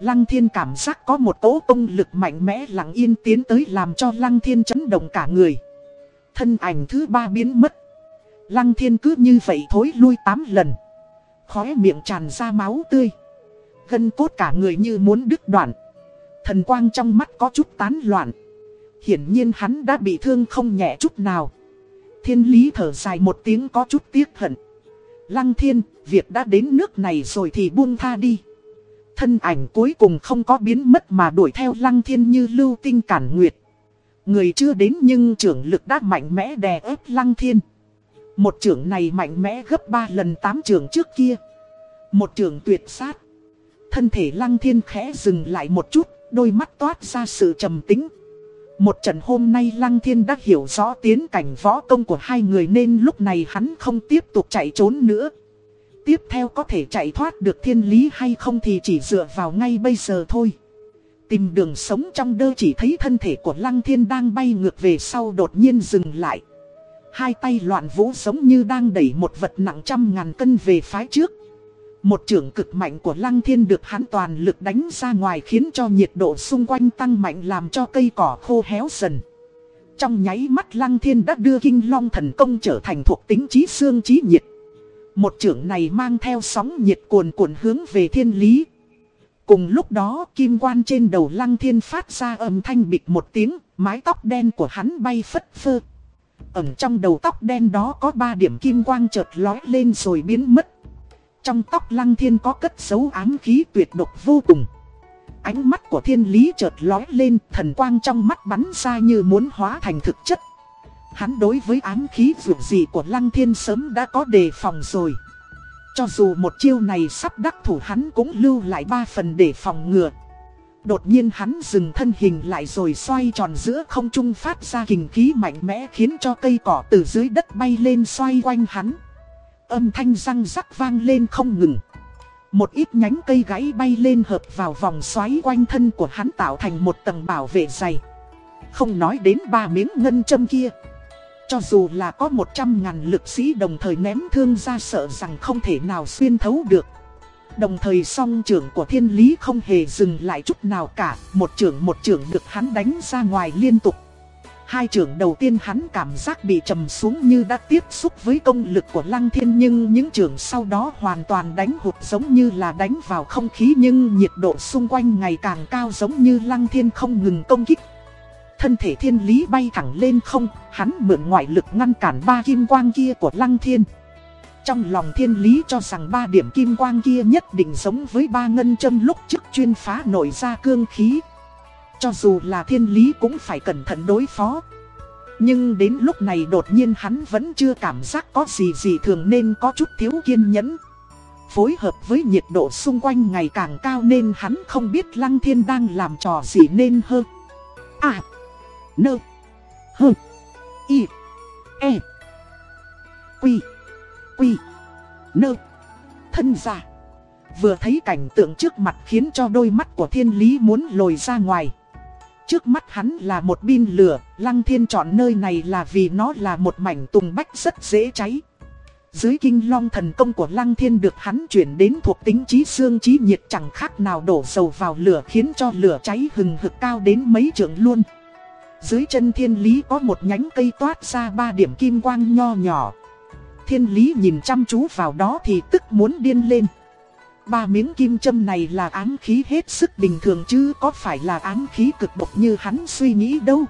Lăng thiên cảm giác có một tố công lực mạnh mẽ lặng yên tiến tới làm cho lăng thiên chấn động cả người. Thân ảnh thứ ba biến mất. Lăng thiên cứ như vậy thối lui tám lần. Khóe miệng tràn ra máu tươi. Gân cốt cả người như muốn đứt đoạn. Thần quang trong mắt có chút tán loạn. Hiển nhiên hắn đã bị thương không nhẹ chút nào. Thiên lý thở dài một tiếng có chút tiếc hận. Lăng thiên, việc đã đến nước này rồi thì buông tha đi. Thân ảnh cuối cùng không có biến mất mà đuổi theo lăng thiên như lưu tinh cản nguyệt. Người chưa đến nhưng trưởng lực đã mạnh mẽ đè ép lăng thiên. Một trưởng này mạnh mẽ gấp 3 lần 8 trưởng trước kia. Một trưởng tuyệt sát. Thân thể lăng thiên khẽ dừng lại một chút, đôi mắt toát ra sự trầm tính. Một trận hôm nay Lăng Thiên đã hiểu rõ tiến cảnh võ công của hai người nên lúc này hắn không tiếp tục chạy trốn nữa. Tiếp theo có thể chạy thoát được thiên lý hay không thì chỉ dựa vào ngay bây giờ thôi. Tìm đường sống trong đơ chỉ thấy thân thể của Lăng Thiên đang bay ngược về sau đột nhiên dừng lại. Hai tay loạn vũ giống như đang đẩy một vật nặng trăm ngàn cân về phái trước. Một trưởng cực mạnh của Lăng Thiên được hắn toàn lực đánh ra ngoài khiến cho nhiệt độ xung quanh tăng mạnh làm cho cây cỏ khô héo dần. Trong nháy mắt Lăng Thiên đã đưa Kinh Long thần công trở thành thuộc tính trí xương trí nhiệt. Một trưởng này mang theo sóng nhiệt cuồn cuộn hướng về thiên lý. Cùng lúc đó kim quan trên đầu Lăng Thiên phát ra âm thanh bịch một tiếng, mái tóc đen của hắn bay phất phơ. Ẩm trong đầu tóc đen đó có ba điểm kim quang chợt lói lên rồi biến mất. Trong tóc lăng thiên có cất dấu ám khí tuyệt độc vô cùng. Ánh mắt của thiên lý chợt lói lên, thần quang trong mắt bắn ra như muốn hóa thành thực chất. Hắn đối với ám khí dù gì của lăng thiên sớm đã có đề phòng rồi. Cho dù một chiêu này sắp đắc thủ hắn cũng lưu lại ba phần để phòng ngừa. Đột nhiên hắn dừng thân hình lại rồi xoay tròn giữa không trung phát ra hình khí mạnh mẽ khiến cho cây cỏ từ dưới đất bay lên xoay quanh hắn. Âm thanh răng rắc vang lên không ngừng. Một ít nhánh cây gãy bay lên hợp vào vòng xoáy quanh thân của hắn tạo thành một tầng bảo vệ dày. Không nói đến ba miếng ngân châm kia. Cho dù là có một trăm ngàn lực sĩ đồng thời ném thương ra sợ rằng không thể nào xuyên thấu được. Đồng thời song trưởng của thiên lý không hề dừng lại chút nào cả, một trưởng một trưởng được hắn đánh ra ngoài liên tục. Hai trưởng đầu tiên hắn cảm giác bị trầm xuống như đã tiếp xúc với công lực của Lăng Thiên nhưng những trưởng sau đó hoàn toàn đánh hụt giống như là đánh vào không khí nhưng nhiệt độ xung quanh ngày càng cao giống như Lăng Thiên không ngừng công kích. Thân thể thiên lý bay thẳng lên không, hắn mượn ngoại lực ngăn cản ba kim quang kia của Lăng Thiên. Trong lòng thiên lý cho rằng ba điểm kim quang kia nhất định giống với ba ngân châm lúc trước chuyên phá nổi ra cương khí. Cho dù là thiên lý cũng phải cẩn thận đối phó. Nhưng đến lúc này đột nhiên hắn vẫn chưa cảm giác có gì gì thường nên có chút thiếu kiên nhẫn. Phối hợp với nhiệt độ xung quanh ngày càng cao nên hắn không biết Lăng Thiên đang làm trò gì nên hơn. À, nơ, hơ, y, e, quy, quy, nơ, thân ra Vừa thấy cảnh tượng trước mặt khiến cho đôi mắt của thiên lý muốn lồi ra ngoài. Trước mắt hắn là một pin lửa, Lăng Thiên chọn nơi này là vì nó là một mảnh tùng bách rất dễ cháy. Dưới kinh long thần công của Lăng Thiên được hắn chuyển đến thuộc tính trí xương trí nhiệt chẳng khác nào đổ dầu vào lửa khiến cho lửa cháy hừng hực cao đến mấy trượng luôn. Dưới chân thiên lý có một nhánh cây toát ra ba điểm kim quang nho nhỏ. Thiên lý nhìn chăm chú vào đó thì tức muốn điên lên. Ba miếng kim châm này là ám khí hết sức bình thường chứ có phải là ám khí cực độc như hắn suy nghĩ đâu.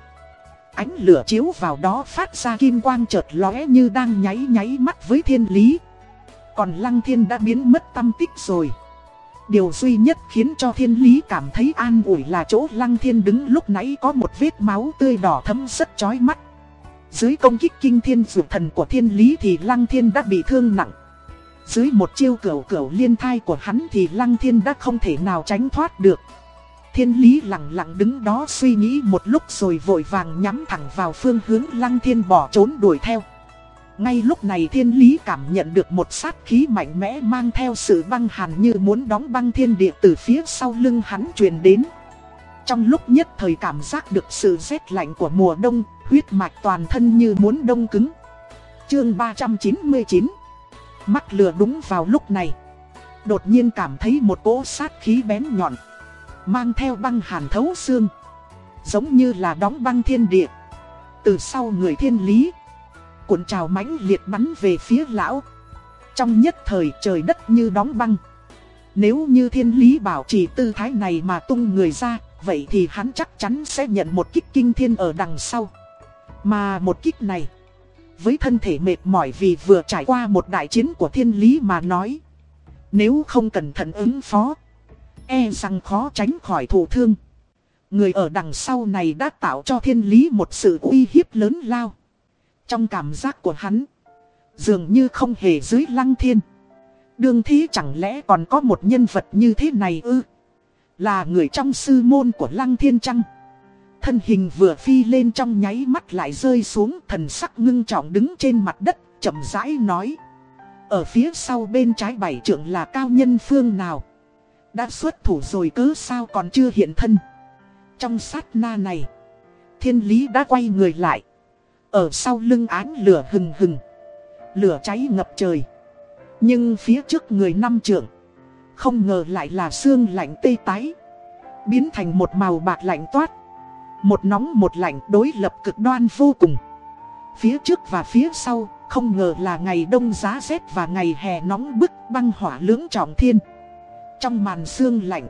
Ánh lửa chiếu vào đó phát ra kim quang chợt lóe như đang nháy nháy mắt với thiên lý. Còn lăng thiên đã biến mất tâm tích rồi. Điều duy nhất khiến cho thiên lý cảm thấy an ủi là chỗ lăng thiên đứng lúc nãy có một vết máu tươi đỏ thấm rất chói mắt. Dưới công kích kinh thiên dụ thần của thiên lý thì lăng thiên đã bị thương nặng. Dưới một chiêu cửu cửu liên thai của hắn thì lăng thiên đã không thể nào tránh thoát được. Thiên lý lặng lặng đứng đó suy nghĩ một lúc rồi vội vàng nhắm thẳng vào phương hướng lăng thiên bỏ trốn đuổi theo. Ngay lúc này thiên lý cảm nhận được một sát khí mạnh mẽ mang theo sự băng hàn như muốn đóng băng thiên địa từ phía sau lưng hắn truyền đến. Trong lúc nhất thời cảm giác được sự rét lạnh của mùa đông, huyết mạch toàn thân như muốn đông cứng. Chương 399 Mắc lừa đúng vào lúc này. Đột nhiên cảm thấy một cỗ sát khí bén nhọn. Mang theo băng hàn thấu xương. Giống như là đóng băng thiên địa. Từ sau người thiên lý. Cuộn trào mãnh liệt bắn về phía lão. Trong nhất thời trời đất như đóng băng. Nếu như thiên lý bảo trì tư thái này mà tung người ra, vậy thì hắn chắc chắn sẽ nhận một kích kinh thiên ở đằng sau. Mà một kích này, với thân thể mệt mỏi vì vừa trải qua một đại chiến của thiên lý mà nói. Nếu không cẩn thận ứng phó, e rằng khó tránh khỏi thụ thương. Người ở đằng sau này đã tạo cho thiên lý một sự uy hiếp lớn lao. Trong cảm giác của hắn, dường như không hề dưới lăng thiên. Đương thí chẳng lẽ còn có một nhân vật như thế này ư? Là người trong sư môn của lăng thiên trăng. Thân hình vừa phi lên trong nháy mắt lại rơi xuống thần sắc ngưng trọng đứng trên mặt đất, chậm rãi nói. Ở phía sau bên trái bảy trưởng là cao nhân phương nào? Đã xuất thủ rồi cứ sao còn chưa hiện thân? Trong sát na này, thiên lý đã quay người lại. Ở sau lưng án lửa hừng hừng. Lửa cháy ngập trời. Nhưng phía trước người năm trưởng, không ngờ lại là xương lạnh tê tái. Biến thành một màu bạc lạnh toát. Một nóng một lạnh đối lập cực đoan vô cùng. Phía trước và phía sau, không ngờ là ngày đông giá rét và ngày hè nóng bức băng hỏa lưỡng trọng thiên. Trong màn xương lạnh,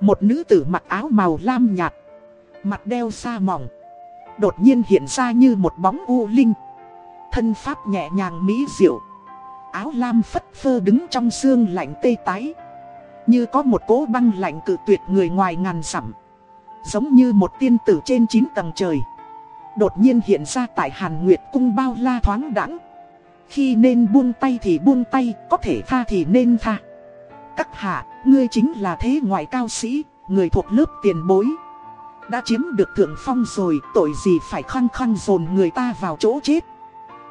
một nữ tử mặc áo màu lam nhạt, mặt đeo sa mỏng, đột nhiên hiện ra như một bóng u linh. Thân pháp nhẹ nhàng mỹ diệu, áo lam phất phơ đứng trong xương lạnh tê tái. Như có một cỗ băng lạnh cự tuyệt người ngoài ngàn dặm Giống như một tiên tử trên 9 tầng trời. Đột nhiên hiện ra tại Hàn Nguyệt cung bao la thoáng đẳng Khi nên buông tay thì buông tay Có thể tha thì nên tha. Các hạ, ngươi chính là thế ngoại cao sĩ Người thuộc lớp tiền bối. Đã chiếm được thượng phong rồi Tội gì phải khăng khăng dồn người ta vào chỗ chết?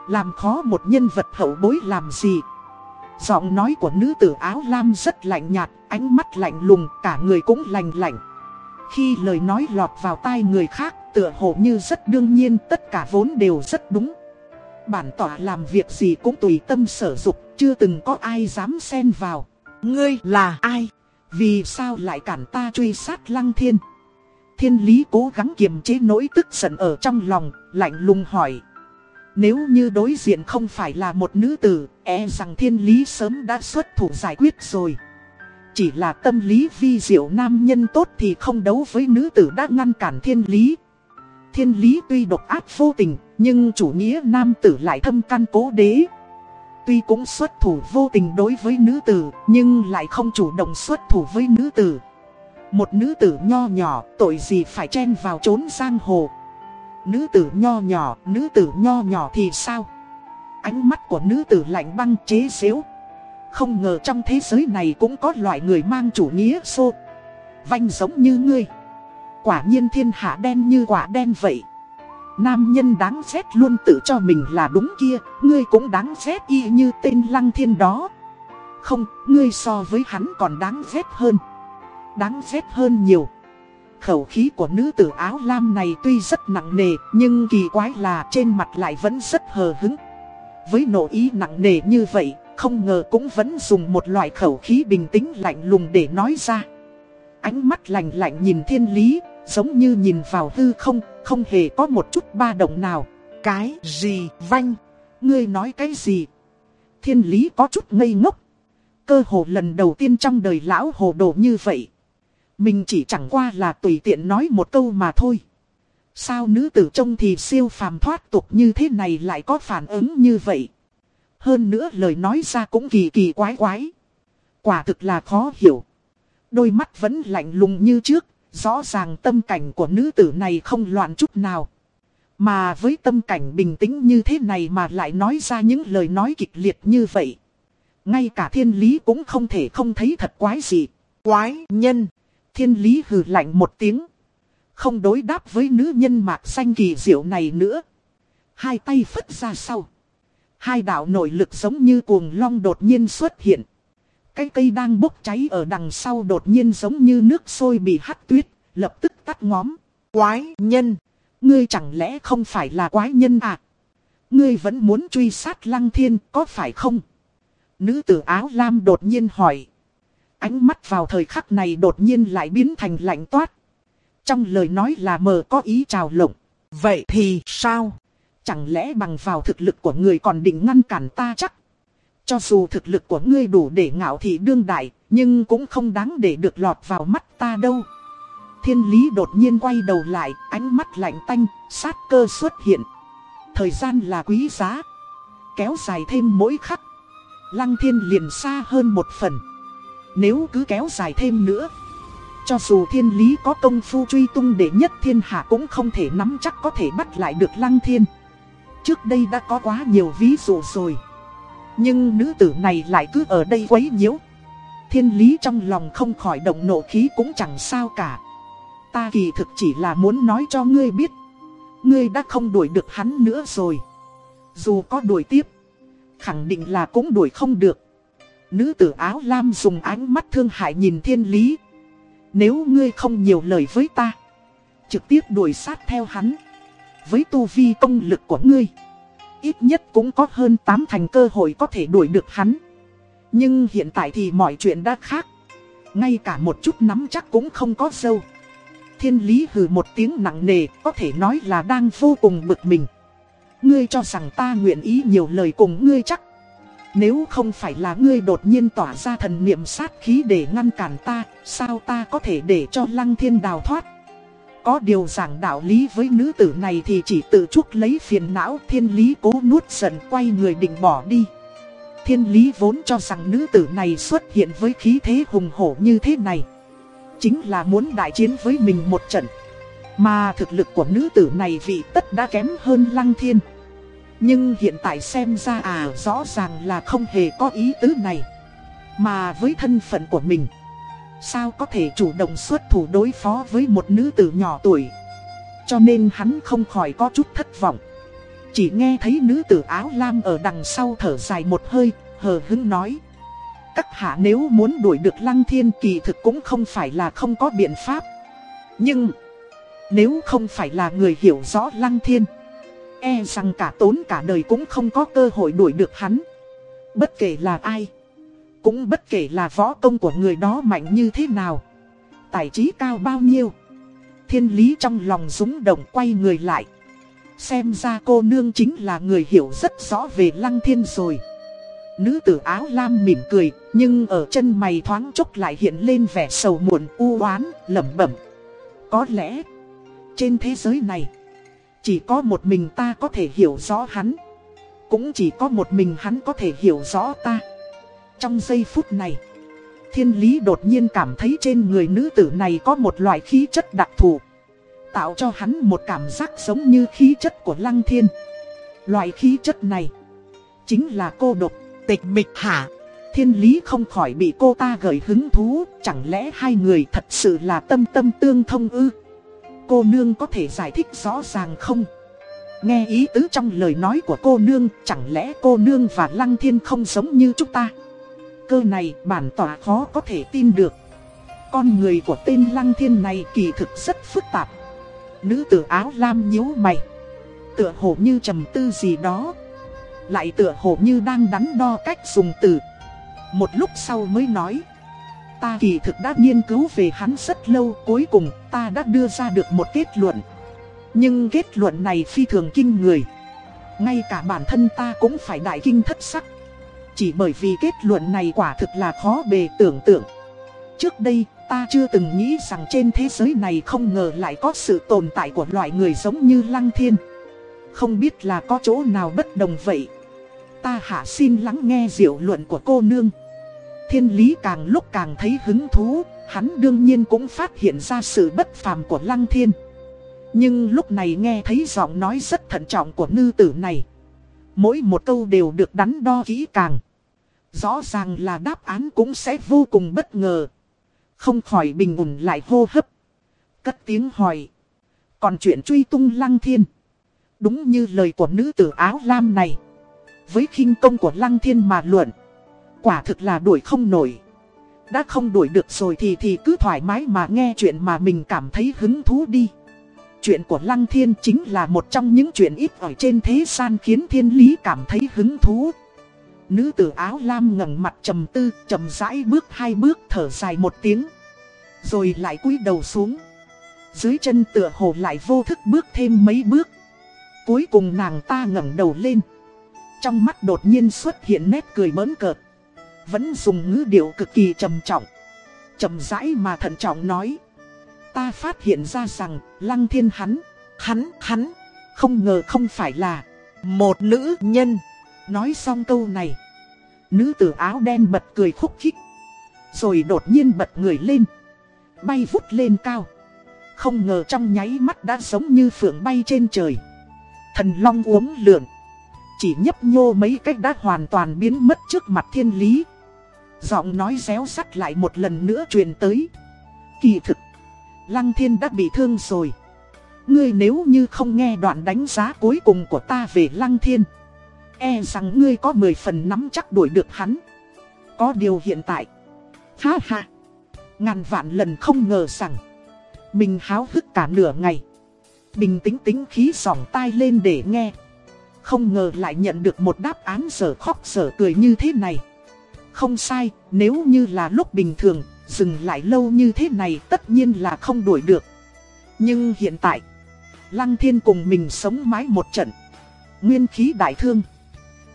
Làm khó một nhân vật hậu bối làm gì? Giọng nói của nữ tử áo lam rất lạnh nhạt, Ánh mắt lạnh lùng, Cả người cũng lành lạnh. Khi lời nói lọt vào tai người khác, tựa hồ như rất đương nhiên, tất cả vốn đều rất đúng. Bản tỏa làm việc gì cũng tùy tâm sở dục, Chưa từng có ai dám xen vào. Ngươi là ai? Vì sao lại cản ta truy sát lăng thiên? Thiên lý cố gắng kiềm chế nỗi tức giận ở trong lòng, Lạnh lùng hỏi. Nếu như đối diện không phải là một nữ tử E rằng thiên lý sớm đã xuất thủ giải quyết rồi chỉ là tâm lý vi diệu nam nhân tốt thì không đấu với nữ tử đã ngăn cản thiên lý. Thiên lý tuy độc ác vô tình, nhưng chủ nghĩa nam tử lại thâm căn cố đế. Tuy cũng xuất thủ vô tình đối với nữ tử, nhưng lại không chủ động xuất thủ với nữ tử. Một nữ tử nho nhỏ, tội gì phải chen vào trốn giang hồ. Nữ tử nho nhỏ, nữ tử nho nhỏ thì sao? Ánh mắt của nữ tử lạnh băng chế xếu, không ngờ trong thế giới này cũng có loại người mang chủ nghĩa xô. Vanh giống như ngươi. Quả nhiên thiên hạ đen như quả đen vậy. Nam nhân đáng ghét luôn tự cho mình là đúng kia Ngươi cũng đáng ghét y như tên lăng thiên đó. Không, ngươi so với hắn còn đáng ghét hơn. Đáng ghét hơn nhiều. Khẩu khí của nữ tử áo lam này tuy rất nặng nề Nhưng kỳ quái là trên mặt lại vẫn rất hờ hứng Với nội ý nặng nề như vậy, không ngờ cũng vẫn dùng một loại khẩu khí bình tĩnh lạnh lùng để nói ra. Ánh mắt lạnh lạnh nhìn thiên lý, giống như nhìn vào hư không, không hề có một chút ba động nào. Cái gì vanh? Ngươi nói cái gì? Thiên lý có chút ngây ngốc. Cơ hồ lần đầu tiên trong đời lão hồ đồ như vậy. Mình chỉ chẳng qua là tùy tiện nói một câu mà thôi. Sao nữ tử trông thì siêu phàm thoát tục như thế này lại có phản ứng như vậy? Hơn nữa lời nói ra cũng kỳ kỳ quái quái. Quả thực là khó hiểu. Đôi mắt vẫn lạnh lùng như trước, rõ ràng tâm cảnh của nữ tử này không loạn chút nào. Mà với tâm cảnh bình tĩnh như thế này mà lại nói ra những lời nói kịch liệt như vậy. Ngay cả thiên lý cũng không thể không thấy thật quái gì. Quái nhân. Thiên lý hừ lạnh một tiếng. Không đối đáp với nữ nhân mạc xanh kỳ diệu này nữa. Hai tay phất ra sau. Hai đạo nội lực giống như cuồng long đột nhiên xuất hiện. Cái cây đang bốc cháy ở đằng sau đột nhiên giống như nước sôi bị hắt tuyết, lập tức tắt ngóm. Quái nhân. Ngươi chẳng lẽ không phải là quái nhân à? Ngươi vẫn muốn truy sát lăng thiên có phải không? Nữ tử áo lam đột nhiên hỏi. Ánh mắt vào thời khắc này đột nhiên lại biến thành lạnh toát. Trong lời nói là mờ có ý trào lộng. Vậy thì sao? Chẳng lẽ bằng vào thực lực của người còn định ngăn cản ta chắc? Cho dù thực lực của ngươi đủ để ngạo thị đương đại, nhưng cũng không đáng để được lọt vào mắt ta đâu. Thiên lý đột nhiên quay đầu lại, ánh mắt lạnh tanh, sát cơ xuất hiện. Thời gian là quý giá. Kéo dài thêm mỗi khắc. Lăng thiên liền xa hơn một phần. Nếu cứ kéo dài thêm nữa. Cho dù thiên lý có công phu truy tung để nhất thiên hạ cũng không thể nắm chắc có thể bắt lại được lăng thiên. Trước đây đã có quá nhiều ví dụ rồi. Nhưng nữ tử này lại cứ ở đây quấy nhiễu. Thiên lý trong lòng không khỏi động nộ khí cũng chẳng sao cả. Ta kỳ thực chỉ là muốn nói cho ngươi biết. Ngươi đã không đuổi được hắn nữa rồi. Dù có đuổi tiếp, khẳng định là cũng đuổi không được. Nữ tử áo lam dùng ánh mắt thương hại nhìn thiên lý. Nếu ngươi không nhiều lời với ta, trực tiếp đuổi sát theo hắn. Với tu vi công lực của ngươi, ít nhất cũng có hơn 8 thành cơ hội có thể đuổi được hắn. Nhưng hiện tại thì mọi chuyện đã khác. Ngay cả một chút nắm chắc cũng không có sâu. Thiên lý hừ một tiếng nặng nề, có thể nói là đang vô cùng bực mình. Ngươi cho rằng ta nguyện ý nhiều lời cùng ngươi chắc. Nếu không phải là ngươi đột nhiên tỏa ra thần niệm sát khí để ngăn cản ta, sao ta có thể để cho lăng thiên đào thoát? Có điều giảng đạo lý với nữ tử này thì chỉ tự chuốc lấy phiền não thiên lý cố nuốt giận quay người định bỏ đi. Thiên lý vốn cho rằng nữ tử này xuất hiện với khí thế hùng hổ như thế này. Chính là muốn đại chiến với mình một trận. Mà thực lực của nữ tử này vị tất đã kém hơn lăng thiên. Nhưng hiện tại xem ra à rõ ràng là không hề có ý tứ này. Mà với thân phận của mình, sao có thể chủ động xuất thủ đối phó với một nữ tử nhỏ tuổi. Cho nên hắn không khỏi có chút thất vọng. Chỉ nghe thấy nữ tử áo lam ở đằng sau thở dài một hơi, hờ hứng nói. Các hạ nếu muốn đuổi được lăng thiên kỳ thực cũng không phải là không có biện pháp. Nhưng, nếu không phải là người hiểu rõ lăng thiên E rằng cả tốn cả đời cũng không có cơ hội đuổi được hắn. Bất kể là ai, Cũng bất kể là võ công của người đó mạnh như thế nào, Tài trí cao bao nhiêu, Thiên lý trong lòng rúng động quay người lại. Xem ra cô nương chính là người hiểu rất rõ về lăng thiên rồi. Nữ tử áo lam mỉm cười, Nhưng ở chân mày thoáng chốc lại hiện lên vẻ sầu muộn, u oán, lẩm bẩm. Có lẽ, Trên thế giới này chỉ có một mình ta có thể hiểu rõ hắn. Cũng chỉ có một mình hắn có thể hiểu rõ ta. Trong giây phút này Thiên lý đột nhiên cảm thấy trên người nữ tử này có một loại khí chất đặc thù. Tạo cho hắn một cảm giác giống như khí chất của lăng thiên. Loại khí chất này Chính là cô độc, tịch mịch hả? Thiên lý không khỏi bị cô ta gợi hứng thú Chẳng lẽ hai người thật sự là tâm tâm tương thông ư? Cô nương có thể giải thích rõ ràng không? Nghe ý tứ trong lời nói của cô nương, chẳng lẽ cô nương và Lăng Thiên không giống như chúng ta? Cơ này bản tỏa khó có thể tin được. Con người của tên Lăng Thiên này kỳ thực rất phức tạp. Nữ tử áo lam nhíu mày. Tựa hồ như trầm tư gì đó. Lại tựa hồ như đang đắn đo cách dùng từ Một lúc sau mới nói Ta kỳ thực đã nghiên cứu về hắn rất lâu, Cuối cùng ta đã đưa ra được một kết luận. Nhưng kết luận này phi thường kinh người. Ngay cả bản thân ta cũng phải đại kinh thất sắc. Chỉ bởi vì kết luận này quả thực là khó bề tưởng tượng. Trước đây, ta chưa từng nghĩ rằng trên thế giới này không ngờ lại có sự tồn tại của loại người giống như Lăng Thiên. Không biết là có chỗ nào bất đồng vậy? Ta hạ xin lắng nghe diệu luận của cô nương. Thiên lý càng lúc càng thấy hứng thú, Hắn đương nhiên cũng phát hiện ra sự bất phàm của Lăng Thiên. Nhưng lúc này nghe thấy giọng nói rất thận trọng của nữ tử này, Mỗi một câu đều được đắn đo kỹ càng. Rõ ràng là đáp án cũng sẽ vô cùng bất ngờ. Không khỏi bình ổn lại hô hấp. Cất tiếng hỏi. Còn chuyện truy tung Lăng Thiên. Đúng như lời của nữ tử áo lam này. Với khinh công của Lăng Thiên mà luận Quả thực là đuổi không nổi. Đã không đuổi được rồi thì thì cứ thoải mái mà nghe chuyện mà mình cảm thấy hứng thú đi. Chuyện của Lăng Thiên chính là một trong những chuyện ít ở trên thế gian khiến thiên lý cảm thấy hứng thú. Nữ tử áo lam ngẩng mặt trầm tư, trầm rãi bước hai bước thở dài một tiếng Rồi lại cúi đầu xuống. Dưới chân tựa hồ lại vô thức bước thêm mấy bước. Cuối cùng nàng ta ngẩng đầu lên. Trong mắt đột nhiên xuất hiện nét cười bỡn cợt vẫn dùng ngữ điệu cực kỳ trầm trọng. Trầm rãi mà thận trọng nói. Ta phát hiện ra rằng lăng thiên hắn Hắn, hắn Không ngờ không phải là Một nữ nhân. Nói xong câu này Nữ tử áo đen bật cười khúc khích. Rồi đột nhiên bật người lên Bay vút lên cao. Không ngờ trong nháy mắt đã giống như phượng bay trên trời. Thần long uống lượn Chỉ nhấp nhô mấy cách đã hoàn toàn biến mất trước mặt thiên lý. Giọng nói réo sắt lại một lần nữa truyền tới. Kỳ thực, Lăng Thiên đã bị thương rồi. Ngươi nếu như không nghe đoạn đánh giá cuối cùng của ta về Lăng Thiên. E rằng ngươi có 10 phần nắm chắc đuổi được hắn. Có điều hiện tại. Ha ha. Ngàn vạn lần không ngờ rằng. Mình háo hức cả nửa ngày. Bình tĩnh tính khí sỏng tai lên để nghe. Không ngờ lại nhận được một đáp án sở khóc sở cười như thế này. Không sai, nếu như là lúc bình thường, dừng lại lâu như thế này tất nhiên là không đuổi được. Nhưng hiện tại, Lăng Thiên cùng mình sống mái một trận. Nguyên khí đại thương,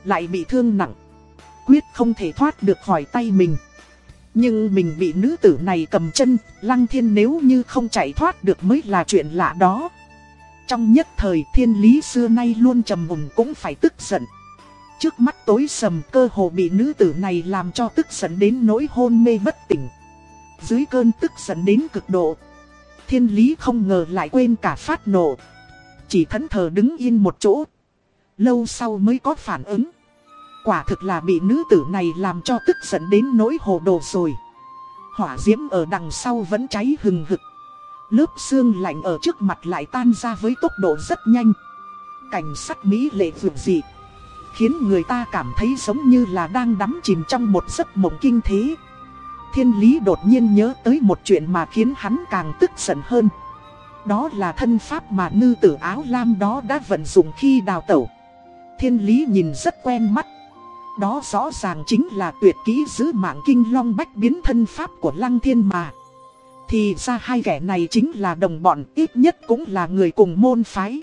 lại bị thương nặng, quyết không thể thoát được khỏi tay mình. Nhưng mình bị nữ tử này cầm chân, Lăng Thiên nếu như không chạy thoát được mới là chuyện lạ đó. Trong nhất thời thiên lý xưa nay luôn trầm mùng cũng phải tức giận. Trước mắt tối sầm cơ hồ bị nữ tử này làm cho tức giận đến nỗi hôn mê bất tỉnh. Dưới cơn tức giận đến cực độ. Thiên lý không ngờ lại quên cả phát nổ Chỉ thẫn thờ đứng yên một chỗ. Lâu sau mới có phản ứng. Quả thực là bị nữ tử này làm cho tức giận đến nỗi hồ đồ rồi. Hỏa diễm ở đằng sau vẫn cháy hừng hực. Lớp xương lạnh ở trước mặt lại tan ra với tốc độ rất nhanh. Cảnh sắc mỹ lệ vượt dịp Khiến người ta cảm thấy giống như là đang đắm chìm trong một giấc mộng kinh thế. Thiên lý đột nhiên nhớ tới một chuyện mà khiến hắn càng tức giận hơn. Đó là thân pháp mà nư tử áo lam đó đã vận dụng khi đào tẩu. Thiên lý nhìn rất quen mắt. Đó rõ ràng chính là tuyệt kỹ giữ mạng kinh long bách biến thân pháp của lăng thiên mà. Thì ra hai kẻ này chính là đồng bọn, ít nhất cũng là người cùng môn phái.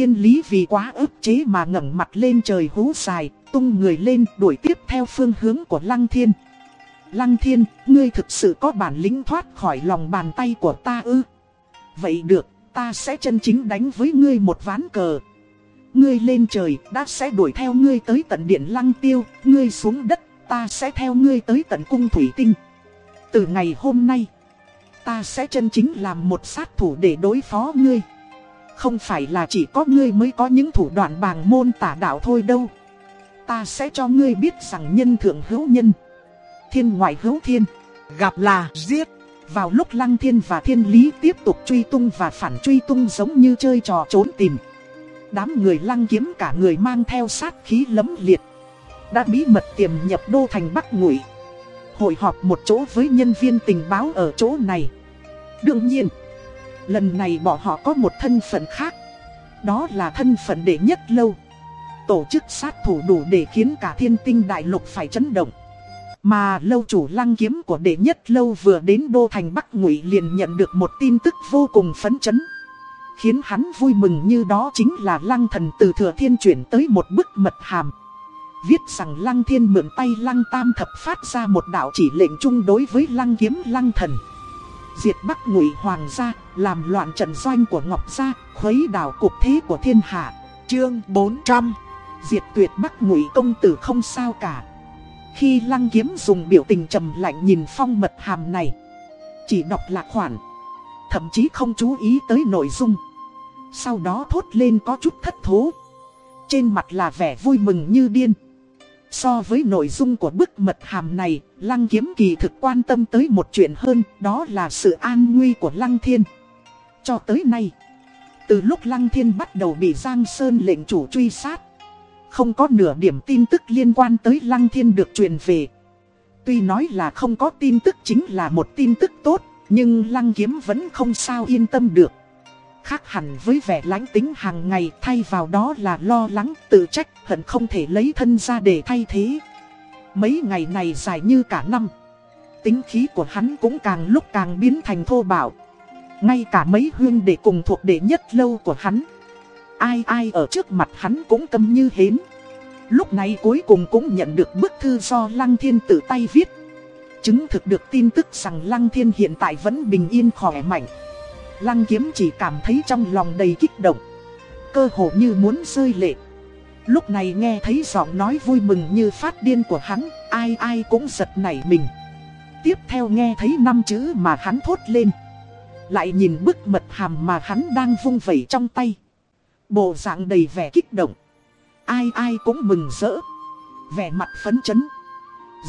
Thiên lý vì quá ức chế mà ngẩng mặt lên trời hú dài, tung người lên đuổi tiếp theo phương hướng của Lăng Thiên. Lăng Thiên, ngươi thực sự có bản lĩnh thoát khỏi lòng bàn tay của ta ư? Vậy được, ta sẽ chân chính đánh với ngươi một ván cờ. Ngươi lên trời, đã sẽ đuổi theo ngươi tới tận điện Lăng Tiêu, ngươi xuống đất, ta sẽ theo ngươi tới tận cung Thủy Tinh. Từ ngày hôm nay, ta sẽ chân chính làm một sát thủ để đối phó ngươi. Không phải là chỉ có ngươi mới có những thủ đoạn bàng môn tả đạo thôi đâu. Ta sẽ cho ngươi biết rằng nhân thượng hữu nhân, Thiên ngoại hữu thiên, Gặp là giết. Vào lúc lăng thiên và thiên lý tiếp tục truy tung và phản truy tung giống như chơi trò trốn tìm. Đám người lăng kiếm cả người mang theo sát khí lấm liệt, Đã bí mật tiềm nhập đô thành Bắc Ngụy. Hội họp một chỗ với nhân viên tình báo ở chỗ này. Đương nhiên Lần này bỏ họ có một thân phận khác Đó là thân phận đệ nhất lâu tổ chức sát thủ đủ để khiến cả thiên tinh đại lục phải chấn động. Mà lâu chủ lăng kiếm của đệ nhất lâu vừa đến đô thành Bắc Ngụy liền nhận được một tin tức vô cùng phấn chấn. Khiến hắn vui mừng như đó chính là lăng thần từ thừa thiên chuyển tới một bức mật hàm. Viết rằng lăng thiên mượn tay lăng tam thập phát ra một đạo chỉ lệnh chung đối với lăng kiếm lăng thần. Diệt Bắc Ngụy Hoàng gia, làm loạn trận doanh của Ngọc gia, khuấy đảo cục thế của thiên hạ. Chương 400 Diệt tuyệt Bắc Ngụy công tử không sao cả. Khi lăng kiếm dùng biểu tình trầm lạnh nhìn phong mật hàm này Chỉ đọc lạc khoản Thậm chí không chú ý tới nội dung Sau đó thốt lên có chút thất thố Trên mặt là vẻ vui mừng như điên So với nội dung của bức mật hàm này Lăng kiếm kỳ thực quan tâm tới một chuyện hơn Đó là sự an nguy của Lăng Thiên Cho tới nay Từ lúc Lăng Thiên bắt đầu bị Giang Sơn lệnh chủ truy sát không có nửa điểm tin tức liên quan tới Lăng Thiên được truyền về. Tuy nói là không có tin tức chính là một tin tức tốt, nhưng Lăng Kiếm vẫn không sao yên tâm được. Khác hẳn với vẻ lánh tính hàng ngày thay vào đó là lo lắng, tự trách, hận không thể lấy thân ra để thay thế. Mấy ngày này dài như cả năm. Tính khí của hắn cũng càng lúc càng biến thành thô bạo. Ngay cả mấy huyên đệ cùng thuộc đệ nhất lâu của hắn Ai ai ở trước mặt hắn cũng câm như hến Lúc này cuối cùng cũng nhận được bức thư do Lăng Thiên tự tay viết Chứng thực được tin tức rằng Lăng Thiên hiện tại vẫn bình yên khỏe mạnh Lăng Kiếm chỉ cảm thấy trong lòng đầy kích động Cơ hồ như muốn rơi lệ Lúc này nghe thấy giọng nói vui mừng như phát điên của hắn Ai ai cũng giật nảy mình Tiếp theo nghe thấy năm chữ mà hắn thốt lên Lại nhìn bức mật hàm mà hắn đang vung vẩy trong tay Bộ dạng đầy vẻ kích động. Ai ai cũng mừng rỡ. Vẻ mặt phấn chấn.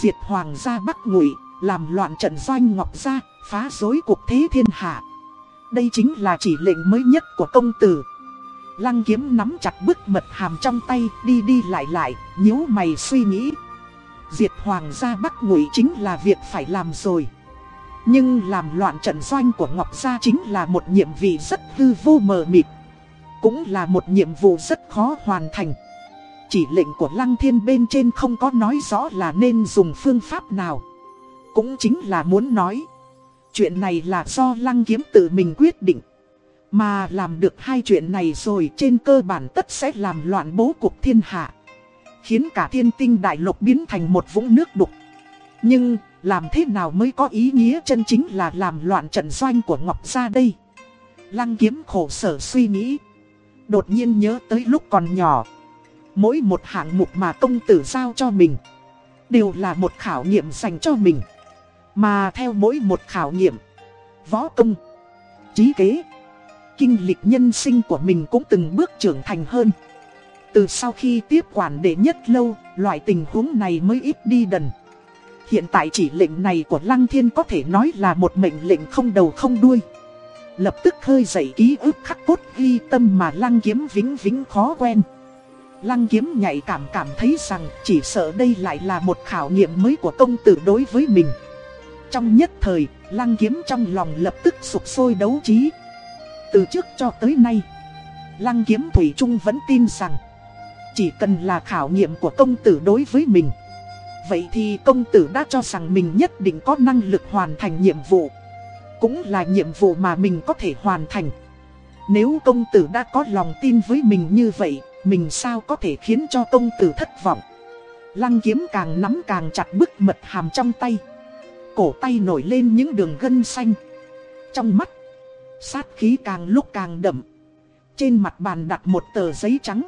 Diệt hoàng gia Bắc Ngụy, làm loạn trận doanh ngọc gia, phá rối cuộc thế thiên hạ. Đây chính là chỉ lệnh mới nhất của công tử. Lăng kiếm nắm chặt bức mật hàm trong tay, đi đi lại lại, nhíu mày suy nghĩ. Diệt hoàng gia Bắc Ngụy chính là việc phải làm rồi. Nhưng làm loạn trận doanh của Ngọc Gia chính là một nhiệm vị rất hư vô mờ mịt. Cũng là một nhiệm vụ rất khó hoàn thành Chỉ lệnh của Lăng Thiên bên trên không có nói rõ là nên dùng phương pháp nào Cũng chính là muốn nói Chuyện này là do Lăng Kiếm tự mình quyết định. Mà làm được hai chuyện này rồi trên cơ bản tất sẽ làm loạn bố cục thiên hạ. Khiến cả thiên tinh đại lục biến thành một vũng nước đục. Nhưng làm thế nào mới có ý nghĩa chân chính là làm loạn trận doanh của Ngọc Gia đây? Lăng kiếm khổ sở suy nghĩ. Đột nhiên nhớ tới lúc còn nhỏ. Mỗi một hạng mục mà công tử giao cho mình Đều là một khảo nghiệm dành cho mình. Mà theo mỗi một khảo nghiệm, Võ công, Trí kế, Kinh lịch nhân sinh của mình cũng từng bước trưởng thành hơn. Từ sau khi tiếp quản đệ nhất lâu, Loại tình huống này mới ít đi đần Hiện tại chỉ lệnh này của Lăng Thiên có thể nói là một mệnh lệnh không đầu không đuôi. Lập tức khơi dậy ký ức khắc cốt ghi tâm mà lăng kiếm vĩnh vĩnh khó quen. Lăng kiếm nhạy cảm cảm thấy rằng chỉ sợ đây lại là một khảo nghiệm mới của công tử đối với mình. Trong nhất thời, lăng kiếm trong lòng lập tức sụp sôi đấu trí Từ trước cho tới nay, lăng kiếm Thủy Trung vẫn tin rằng Chỉ cần là khảo nghiệm của công tử đối với mình Vậy thì công tử đã cho rằng mình nhất định có năng lực hoàn thành nhiệm vụ cũng là nhiệm vụ mà mình có thể hoàn thành. Nếu công tử đã có lòng tin với mình như vậy, mình sao có thể khiến cho công tử thất vọng. Lăng kiếm càng nắm càng chặt bức mật hàm trong tay. Cổ tay nổi lên những đường gân xanh. Trong mắt, sát khí càng lúc càng đậm. Trên mặt bàn đặt một tờ giấy trắng.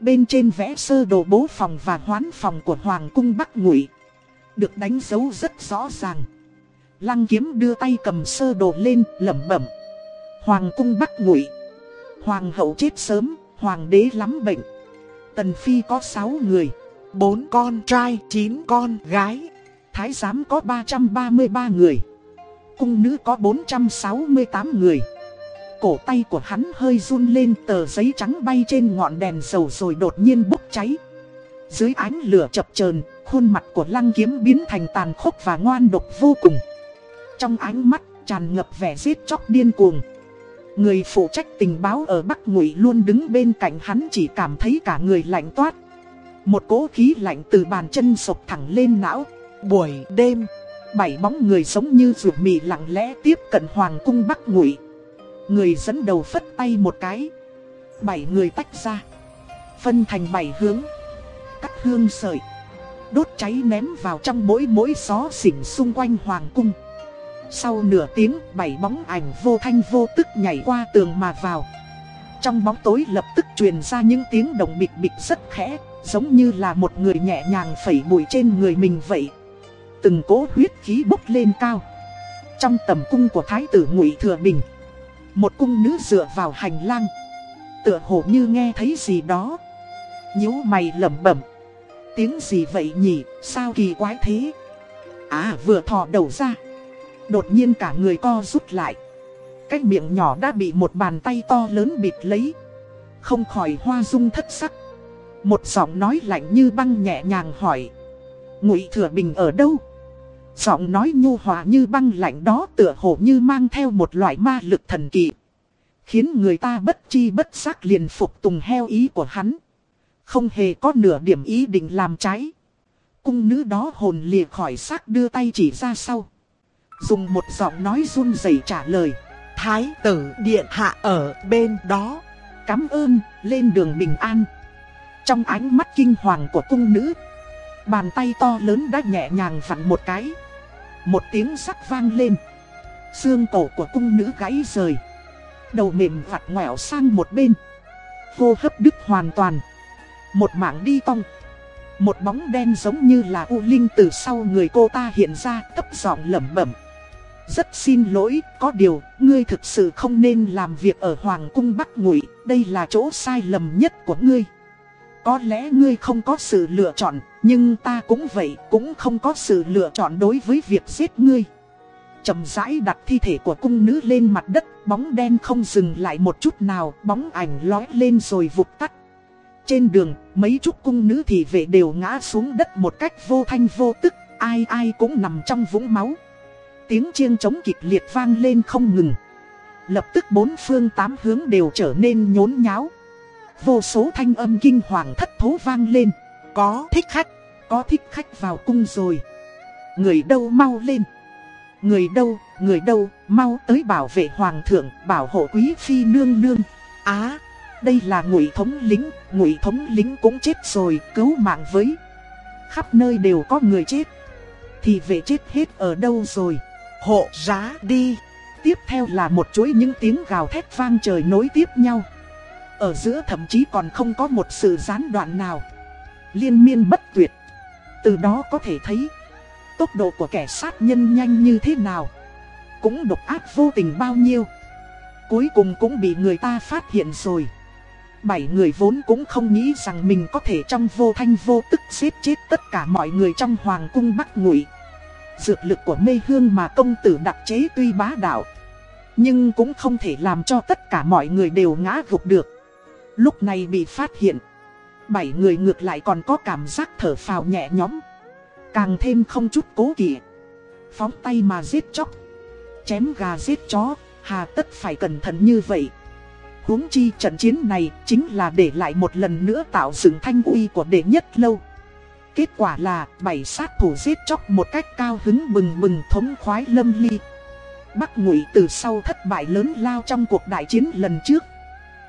Bên trên vẽ sơ đồ bố phòng và hoán phòng của Hoàng cung Bắc Ngụy Được đánh dấu rất rõ ràng. Lăng kiếm đưa tay cầm sơ đồ lên, lẩm bẩm. Hoàng cung bắc ngụy. Hoàng hậu chết sớm, hoàng đế lắm bệnh. Tần phi có 6 người, 4 con trai, 9 con gái. Thái giám có 333 người. Cung nữ có 468 người. Cổ tay của hắn hơi run lên tờ giấy trắng bay trên ngọn đèn dầu rồi đột nhiên bốc cháy. Dưới ánh lửa chập chờn, khuôn mặt của lăng kiếm biến thành tàn khốc và ngoan độc vô cùng. Trong ánh mắt tràn ngập vẻ giết chóc điên cuồng Người phụ trách tình báo ở Bắc Ngụy luôn đứng bên cạnh hắn chỉ cảm thấy cả người lạnh toát. Một cỗ khí lạnh từ bàn chân sộc thẳng lên não. Buổi đêm, Bảy bóng người giống như ruột mì lặng lẽ tiếp cận Hoàng cung Bắc Ngụy. Người dẫn đầu phất tay một cái. Bảy người tách ra. Phân thành bảy hướng. Cắt hương sợi. Đốt cháy ném vào trong mỗi mỗi xó xỉnh xung quanh Hoàng cung. Sau nửa tiếng, bảy bóng ảnh vô thanh vô tức nhảy qua tường mà vào. Trong bóng tối lập tức truyền ra những tiếng động bịch bịch rất khẽ, giống như là một người nhẹ nhàng phẩy bụi trên người mình vậy. Từng cỗ huyết khí bốc lên cao. Trong tầm cung của Thái tử Ngụy Thừa Bình, một cung nữ dựa vào hành lang. Tựa hồ như nghe thấy gì đó. nhíu mày lẩm bẩm. Tiếng gì vậy nhỉ, sao kỳ quái thế? À vừa thò đầu ra. Đột nhiên cả người co rút lại. Cái miệng nhỏ đã bị một bàn tay to lớn bịt lấy. Không khỏi hoa dung thất sắc. Một giọng nói lạnh như băng nhẹ nhàng hỏi. Ngụy Thừa Bình ở đâu? Giọng nói nhu hòa như băng lạnh đó tựa hồ như mang theo một loại ma lực thần kỳ. Khiến người ta bất chi bất giác liền phục tùng heo ý của hắn. Không hề có nửa điểm ý định làm trái. Cung nữ đó hồn lìa khỏi xác đưa tay chỉ ra sau. Dùng một giọng nói run rẩy trả lời. Thái tử điện hạ ở bên đó. Cám ơn, lên đường bình an. Trong ánh mắt kinh hoàng của cung nữ, bàn tay to lớn đã nhẹ nhàng vặn một cái. Một tiếng sắc vang lên. Xương cổ của cung nữ gãy rời. Đầu mềm vặt ngoẹo sang một bên. cô hấp đứt hoàn toàn. Một mảng đi cong. Một bóng đen giống như là U Linh từ sau người cô ta hiện ra cấp giọng lẩm bẩm. Rất xin lỗi, có điều, ngươi thực sự không nên làm việc ở Hoàng cung Bắc Ngụy, đây là chỗ sai lầm nhất của ngươi. Có lẽ ngươi không có sự lựa chọn, nhưng ta cũng vậy, cũng không có sự lựa chọn đối với việc giết ngươi. Chầm rãi đặt thi thể của cung nữ lên mặt đất, bóng đen không dừng lại một chút nào, bóng ảnh lói lên rồi vụt tắt. Trên đường, mấy chút cung nữ thì vệ đều ngã xuống đất một cách vô thanh vô tức, ai ai cũng nằm trong vũng máu. Tiếng chiêng trống kịch liệt vang lên không ngừng. Lập tức bốn phương tám hướng đều trở nên nhốn nháo. Vô số thanh âm kinh hoàng thất thố vang lên. Có thích khách, có thích khách vào cung rồi. Người đâu mau lên. Người đâu, người đâu, mau tới bảo vệ hoàng thượng, bảo hộ quý phi nương nương. Á, đây là ngụy thống lính, ngụy thống lính cũng chết rồi, cứu mạng với. Khắp nơi đều có người chết. Thì vệ chết hết ở đâu rồi? Hộ giá đi. Tiếp theo là một chuỗi những tiếng gào thét vang trời nối tiếp nhau. Ở giữa thậm chí còn không có một sự gián đoạn nào. Liên miên bất tuyệt. Từ đó có thể thấy, tốc độ của kẻ sát nhân nhanh như thế nào. Cũng độc ác vô tình bao nhiêu. Cuối cùng cũng bị người ta phát hiện rồi. Bảy người vốn cũng không nghĩ rằng mình có thể trong vô thanh vô tức giết chết tất cả mọi người trong hoàng cung Bắc Ngụy. Dược lực của mê hương mà công tử đặc chế tuy bá đạo, Nhưng cũng không thể làm cho tất cả mọi người đều ngã gục được Lúc này bị phát hiện Bảy người ngược lại còn có cảm giác thở phào nhẹ nhõm. Càng thêm không chút cố kỵ. Phóng tay mà giết chóc. Chém gà giết chó. Hà tất phải cẩn thận như vậy. Huống chi trận chiến này chính là để lại một lần nữa tạo dựng thanh uy của đệ nhất lâu. Kết quả là bảy sát thủ giết chóc một cách cao hứng bừng bừng thống khoái lâm ly. Bắc ngụy từ sau thất bại lớn lao trong cuộc đại chiến lần trước.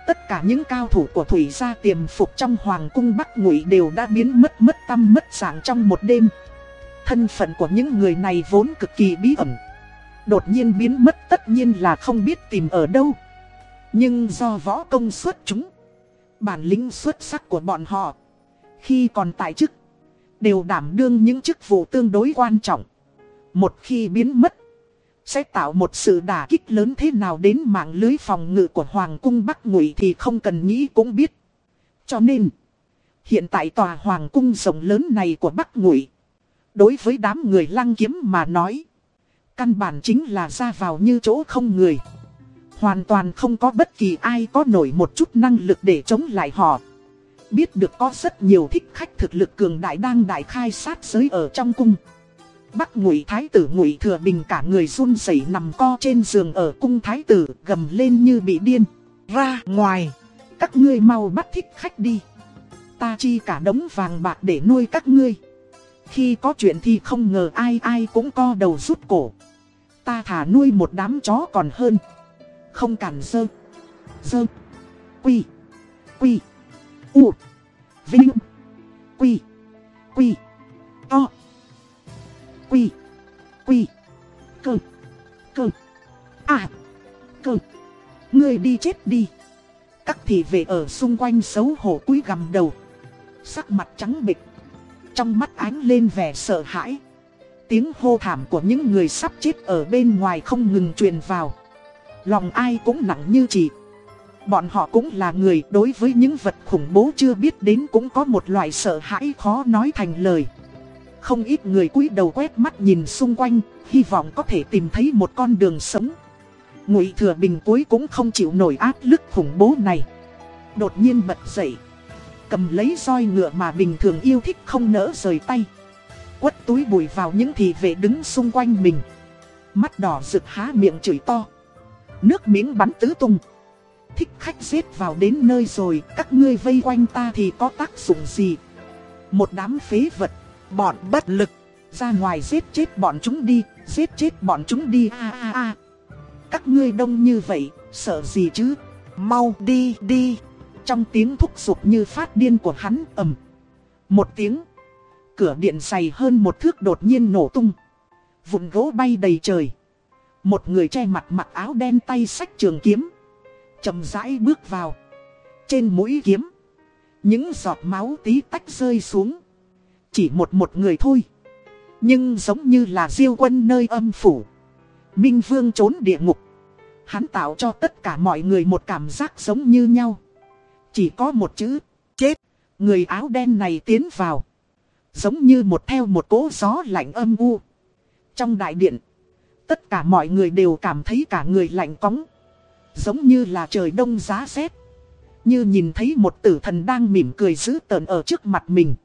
Tất cả những cao thủ của Thủy gia tiềm phục trong Hoàng cung Bắc ngụy đều đã biến mất mất tâm mất dạng trong một đêm. Thân phận của những người này vốn cực kỳ bí ẩn. Đột nhiên biến mất tất nhiên là không biết tìm ở đâu. Nhưng do võ công xuất chúng, bản lĩnh xuất sắc của bọn họ, khi còn tại chức, đều đảm đương những chức vụ tương đối quan trọng. Một khi biến mất, sẽ tạo một sự đả kích lớn thế nào đến mạng lưới phòng ngự của Hoàng cung Bắc Ngụy thì không cần nghĩ cũng biết. Cho nên, hiện tại tòa Hoàng cung rộng lớn này của Bắc Ngụy, đối với đám người lăng kiếm mà nói, căn bản chính là ra vào như chỗ không người. Hoàn toàn không có bất kỳ ai có nổi một chút năng lực để chống lại họ biết được có rất nhiều thích khách thực lực cường đại đang đại khai sát giới ở trong cung. Bắc ngụy thái tử ngụy thừa bình cả người run rẩy nằm co trên giường ở cung thái tử, gầm lên như bị điên. Ra ngoài. Các ngươi mau bắt thích khách đi. Ta chi cả đống vàng bạc để nuôi các ngươi. Khi có chuyện thì không ngờ ai ai cũng co đầu rút cổ. Ta thả nuôi một đám chó còn hơn. Không cản dơ. Dơ. Quy. Quy. U. Vinh. Quy. Quy. To. Quy. Quy. Cơ. Cơ. À. Cơ. Ngươi đi chết đi. Các thị vệ ở xung quanh xấu hổ cúi gằm đầu. Sắc mặt trắng bịch. Trong mắt ánh lên vẻ sợ hãi. Tiếng hô thảm của những người sắp chết ở bên ngoài không ngừng truyền vào. Lòng ai cũng nặng như chị Bọn họ cũng là người đối với những vật khủng bố chưa biết đến cũng có một loại sợ hãi khó nói thành lời. Không ít người cúi đầu quét mắt nhìn xung quanh, hy vọng có thể tìm thấy một con đường sống. Ngụy Thừa Bình cuối cũng không chịu nổi áp lực khủng bố này. Đột nhiên bật dậy, cầm lấy roi ngựa mà bình thường yêu thích không nỡ rời tay. Quất túi bụi vào những thị vệ đứng xung quanh mình. Mắt đỏ rực há miệng chửi to. Nước miếng bắn tứ tung. Thích khách giết vào đến nơi rồi, các ngươi vây quanh ta thì có tác dụng gì? Một đám phế vật, bọn bất lực, ra ngoài giết chết bọn chúng đi, giết chết bọn chúng đi a a a. Các ngươi đông như vậy, sợ gì chứ? Mau đi đi. Trong tiếng thúc giục như phát điên của hắn ầm. Một tiếng. Cửa điện dày hơn một thước đột nhiên nổ tung. Vụn gỗ bay đầy trời. Một người che mặt mặc áo đen tay sách trường kiếm. chậm rãi bước vào. Trên mũi kiếm. Những giọt máu tí tách rơi xuống. Chỉ một một người thôi. Nhưng giống như là diêu quân nơi âm phủ. Minh Vương trốn địa ngục. Hắn tạo cho tất cả mọi người một cảm giác giống như nhau. Chỉ có một chữ, chết. Người áo đen này tiến vào. Giống như một theo một cỗ gió lạnh âm u. Trong đại điện, tất cả mọi người đều cảm thấy cả người lạnh cóng. Giống như là trời đông giá rét. Như nhìn thấy một tử thần đang mỉm cười dữ tợn ở trước mặt mình.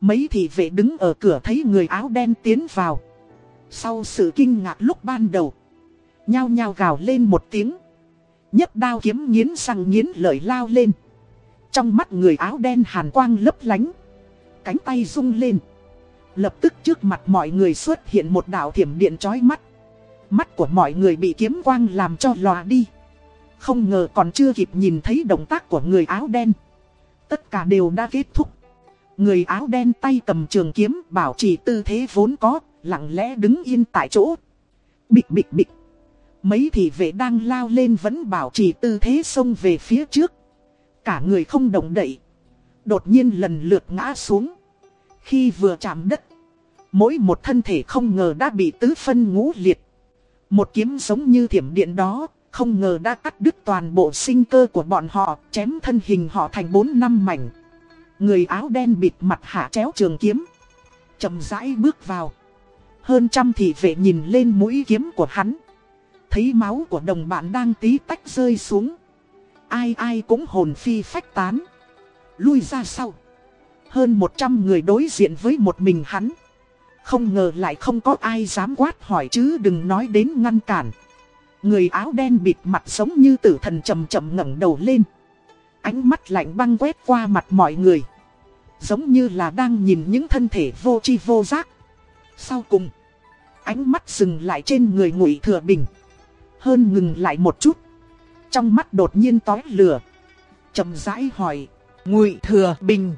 Mấy thị vệ đứng ở cửa thấy người áo đen tiến vào. Sau sự kinh ngạc lúc ban đầu, nhao nhao gào lên một tiếng. nhất đao kiếm nghiến răng nghiến lợi lao lên. Trong mắt người áo đen hàn quang lấp lánh. Cánh tay rung lên. Lập tức trước mặt mọi người xuất hiện một đạo thiểm điện chói mắt. Mắt của mọi người bị kiếm quang làm cho lòa đi. Không ngờ còn chưa kịp nhìn thấy động tác của người áo đen. Tất cả đều đã kết thúc. Người áo đen tay cầm trường kiếm bảo trì tư thế vốn có, lặng lẽ đứng yên tại chỗ. Bịch bịch bịch. Mấy thị vệ đang lao lên vẫn bảo trì tư thế xông về phía trước. Cả người không động đậy. Đột nhiên lần lượt ngã xuống. Khi vừa chạm đất. Mỗi một thân thể không ngờ đã bị tứ phân ngũ liệt. Một kiếm giống như thiểm điện đó. Không ngờ đã cắt đứt toàn bộ sinh cơ của bọn họ. Chém thân hình họ thành bốn năm mảnh. Người áo đen bịt mặt hạ chéo trường kiếm. chậm rãi bước vào. Hơn trăm thị vệ nhìn lên mũi kiếm của hắn. Thấy máu của đồng bạn đang tí tách rơi xuống. Ai ai cũng hồn phi phách tán. Lui ra sau. Hơn 100 người đối diện với một mình hắn. Không ngờ lại không có ai dám quát hỏi chứ đừng nói đến ngăn cản. Người áo đen bịt mặt giống như tử thần chầm chậm ngẩng đầu lên. Ánh mắt lạnh băng quét qua mặt mọi người. Giống như là đang nhìn những thân thể vô chi vô giác. Sau cùng, ánh mắt dừng lại trên người ngụy thừa bình. Hơn ngừng lại một chút. Trong mắt đột nhiên tói lửa. chậm rãi hỏi. Ngụy Thừa Bình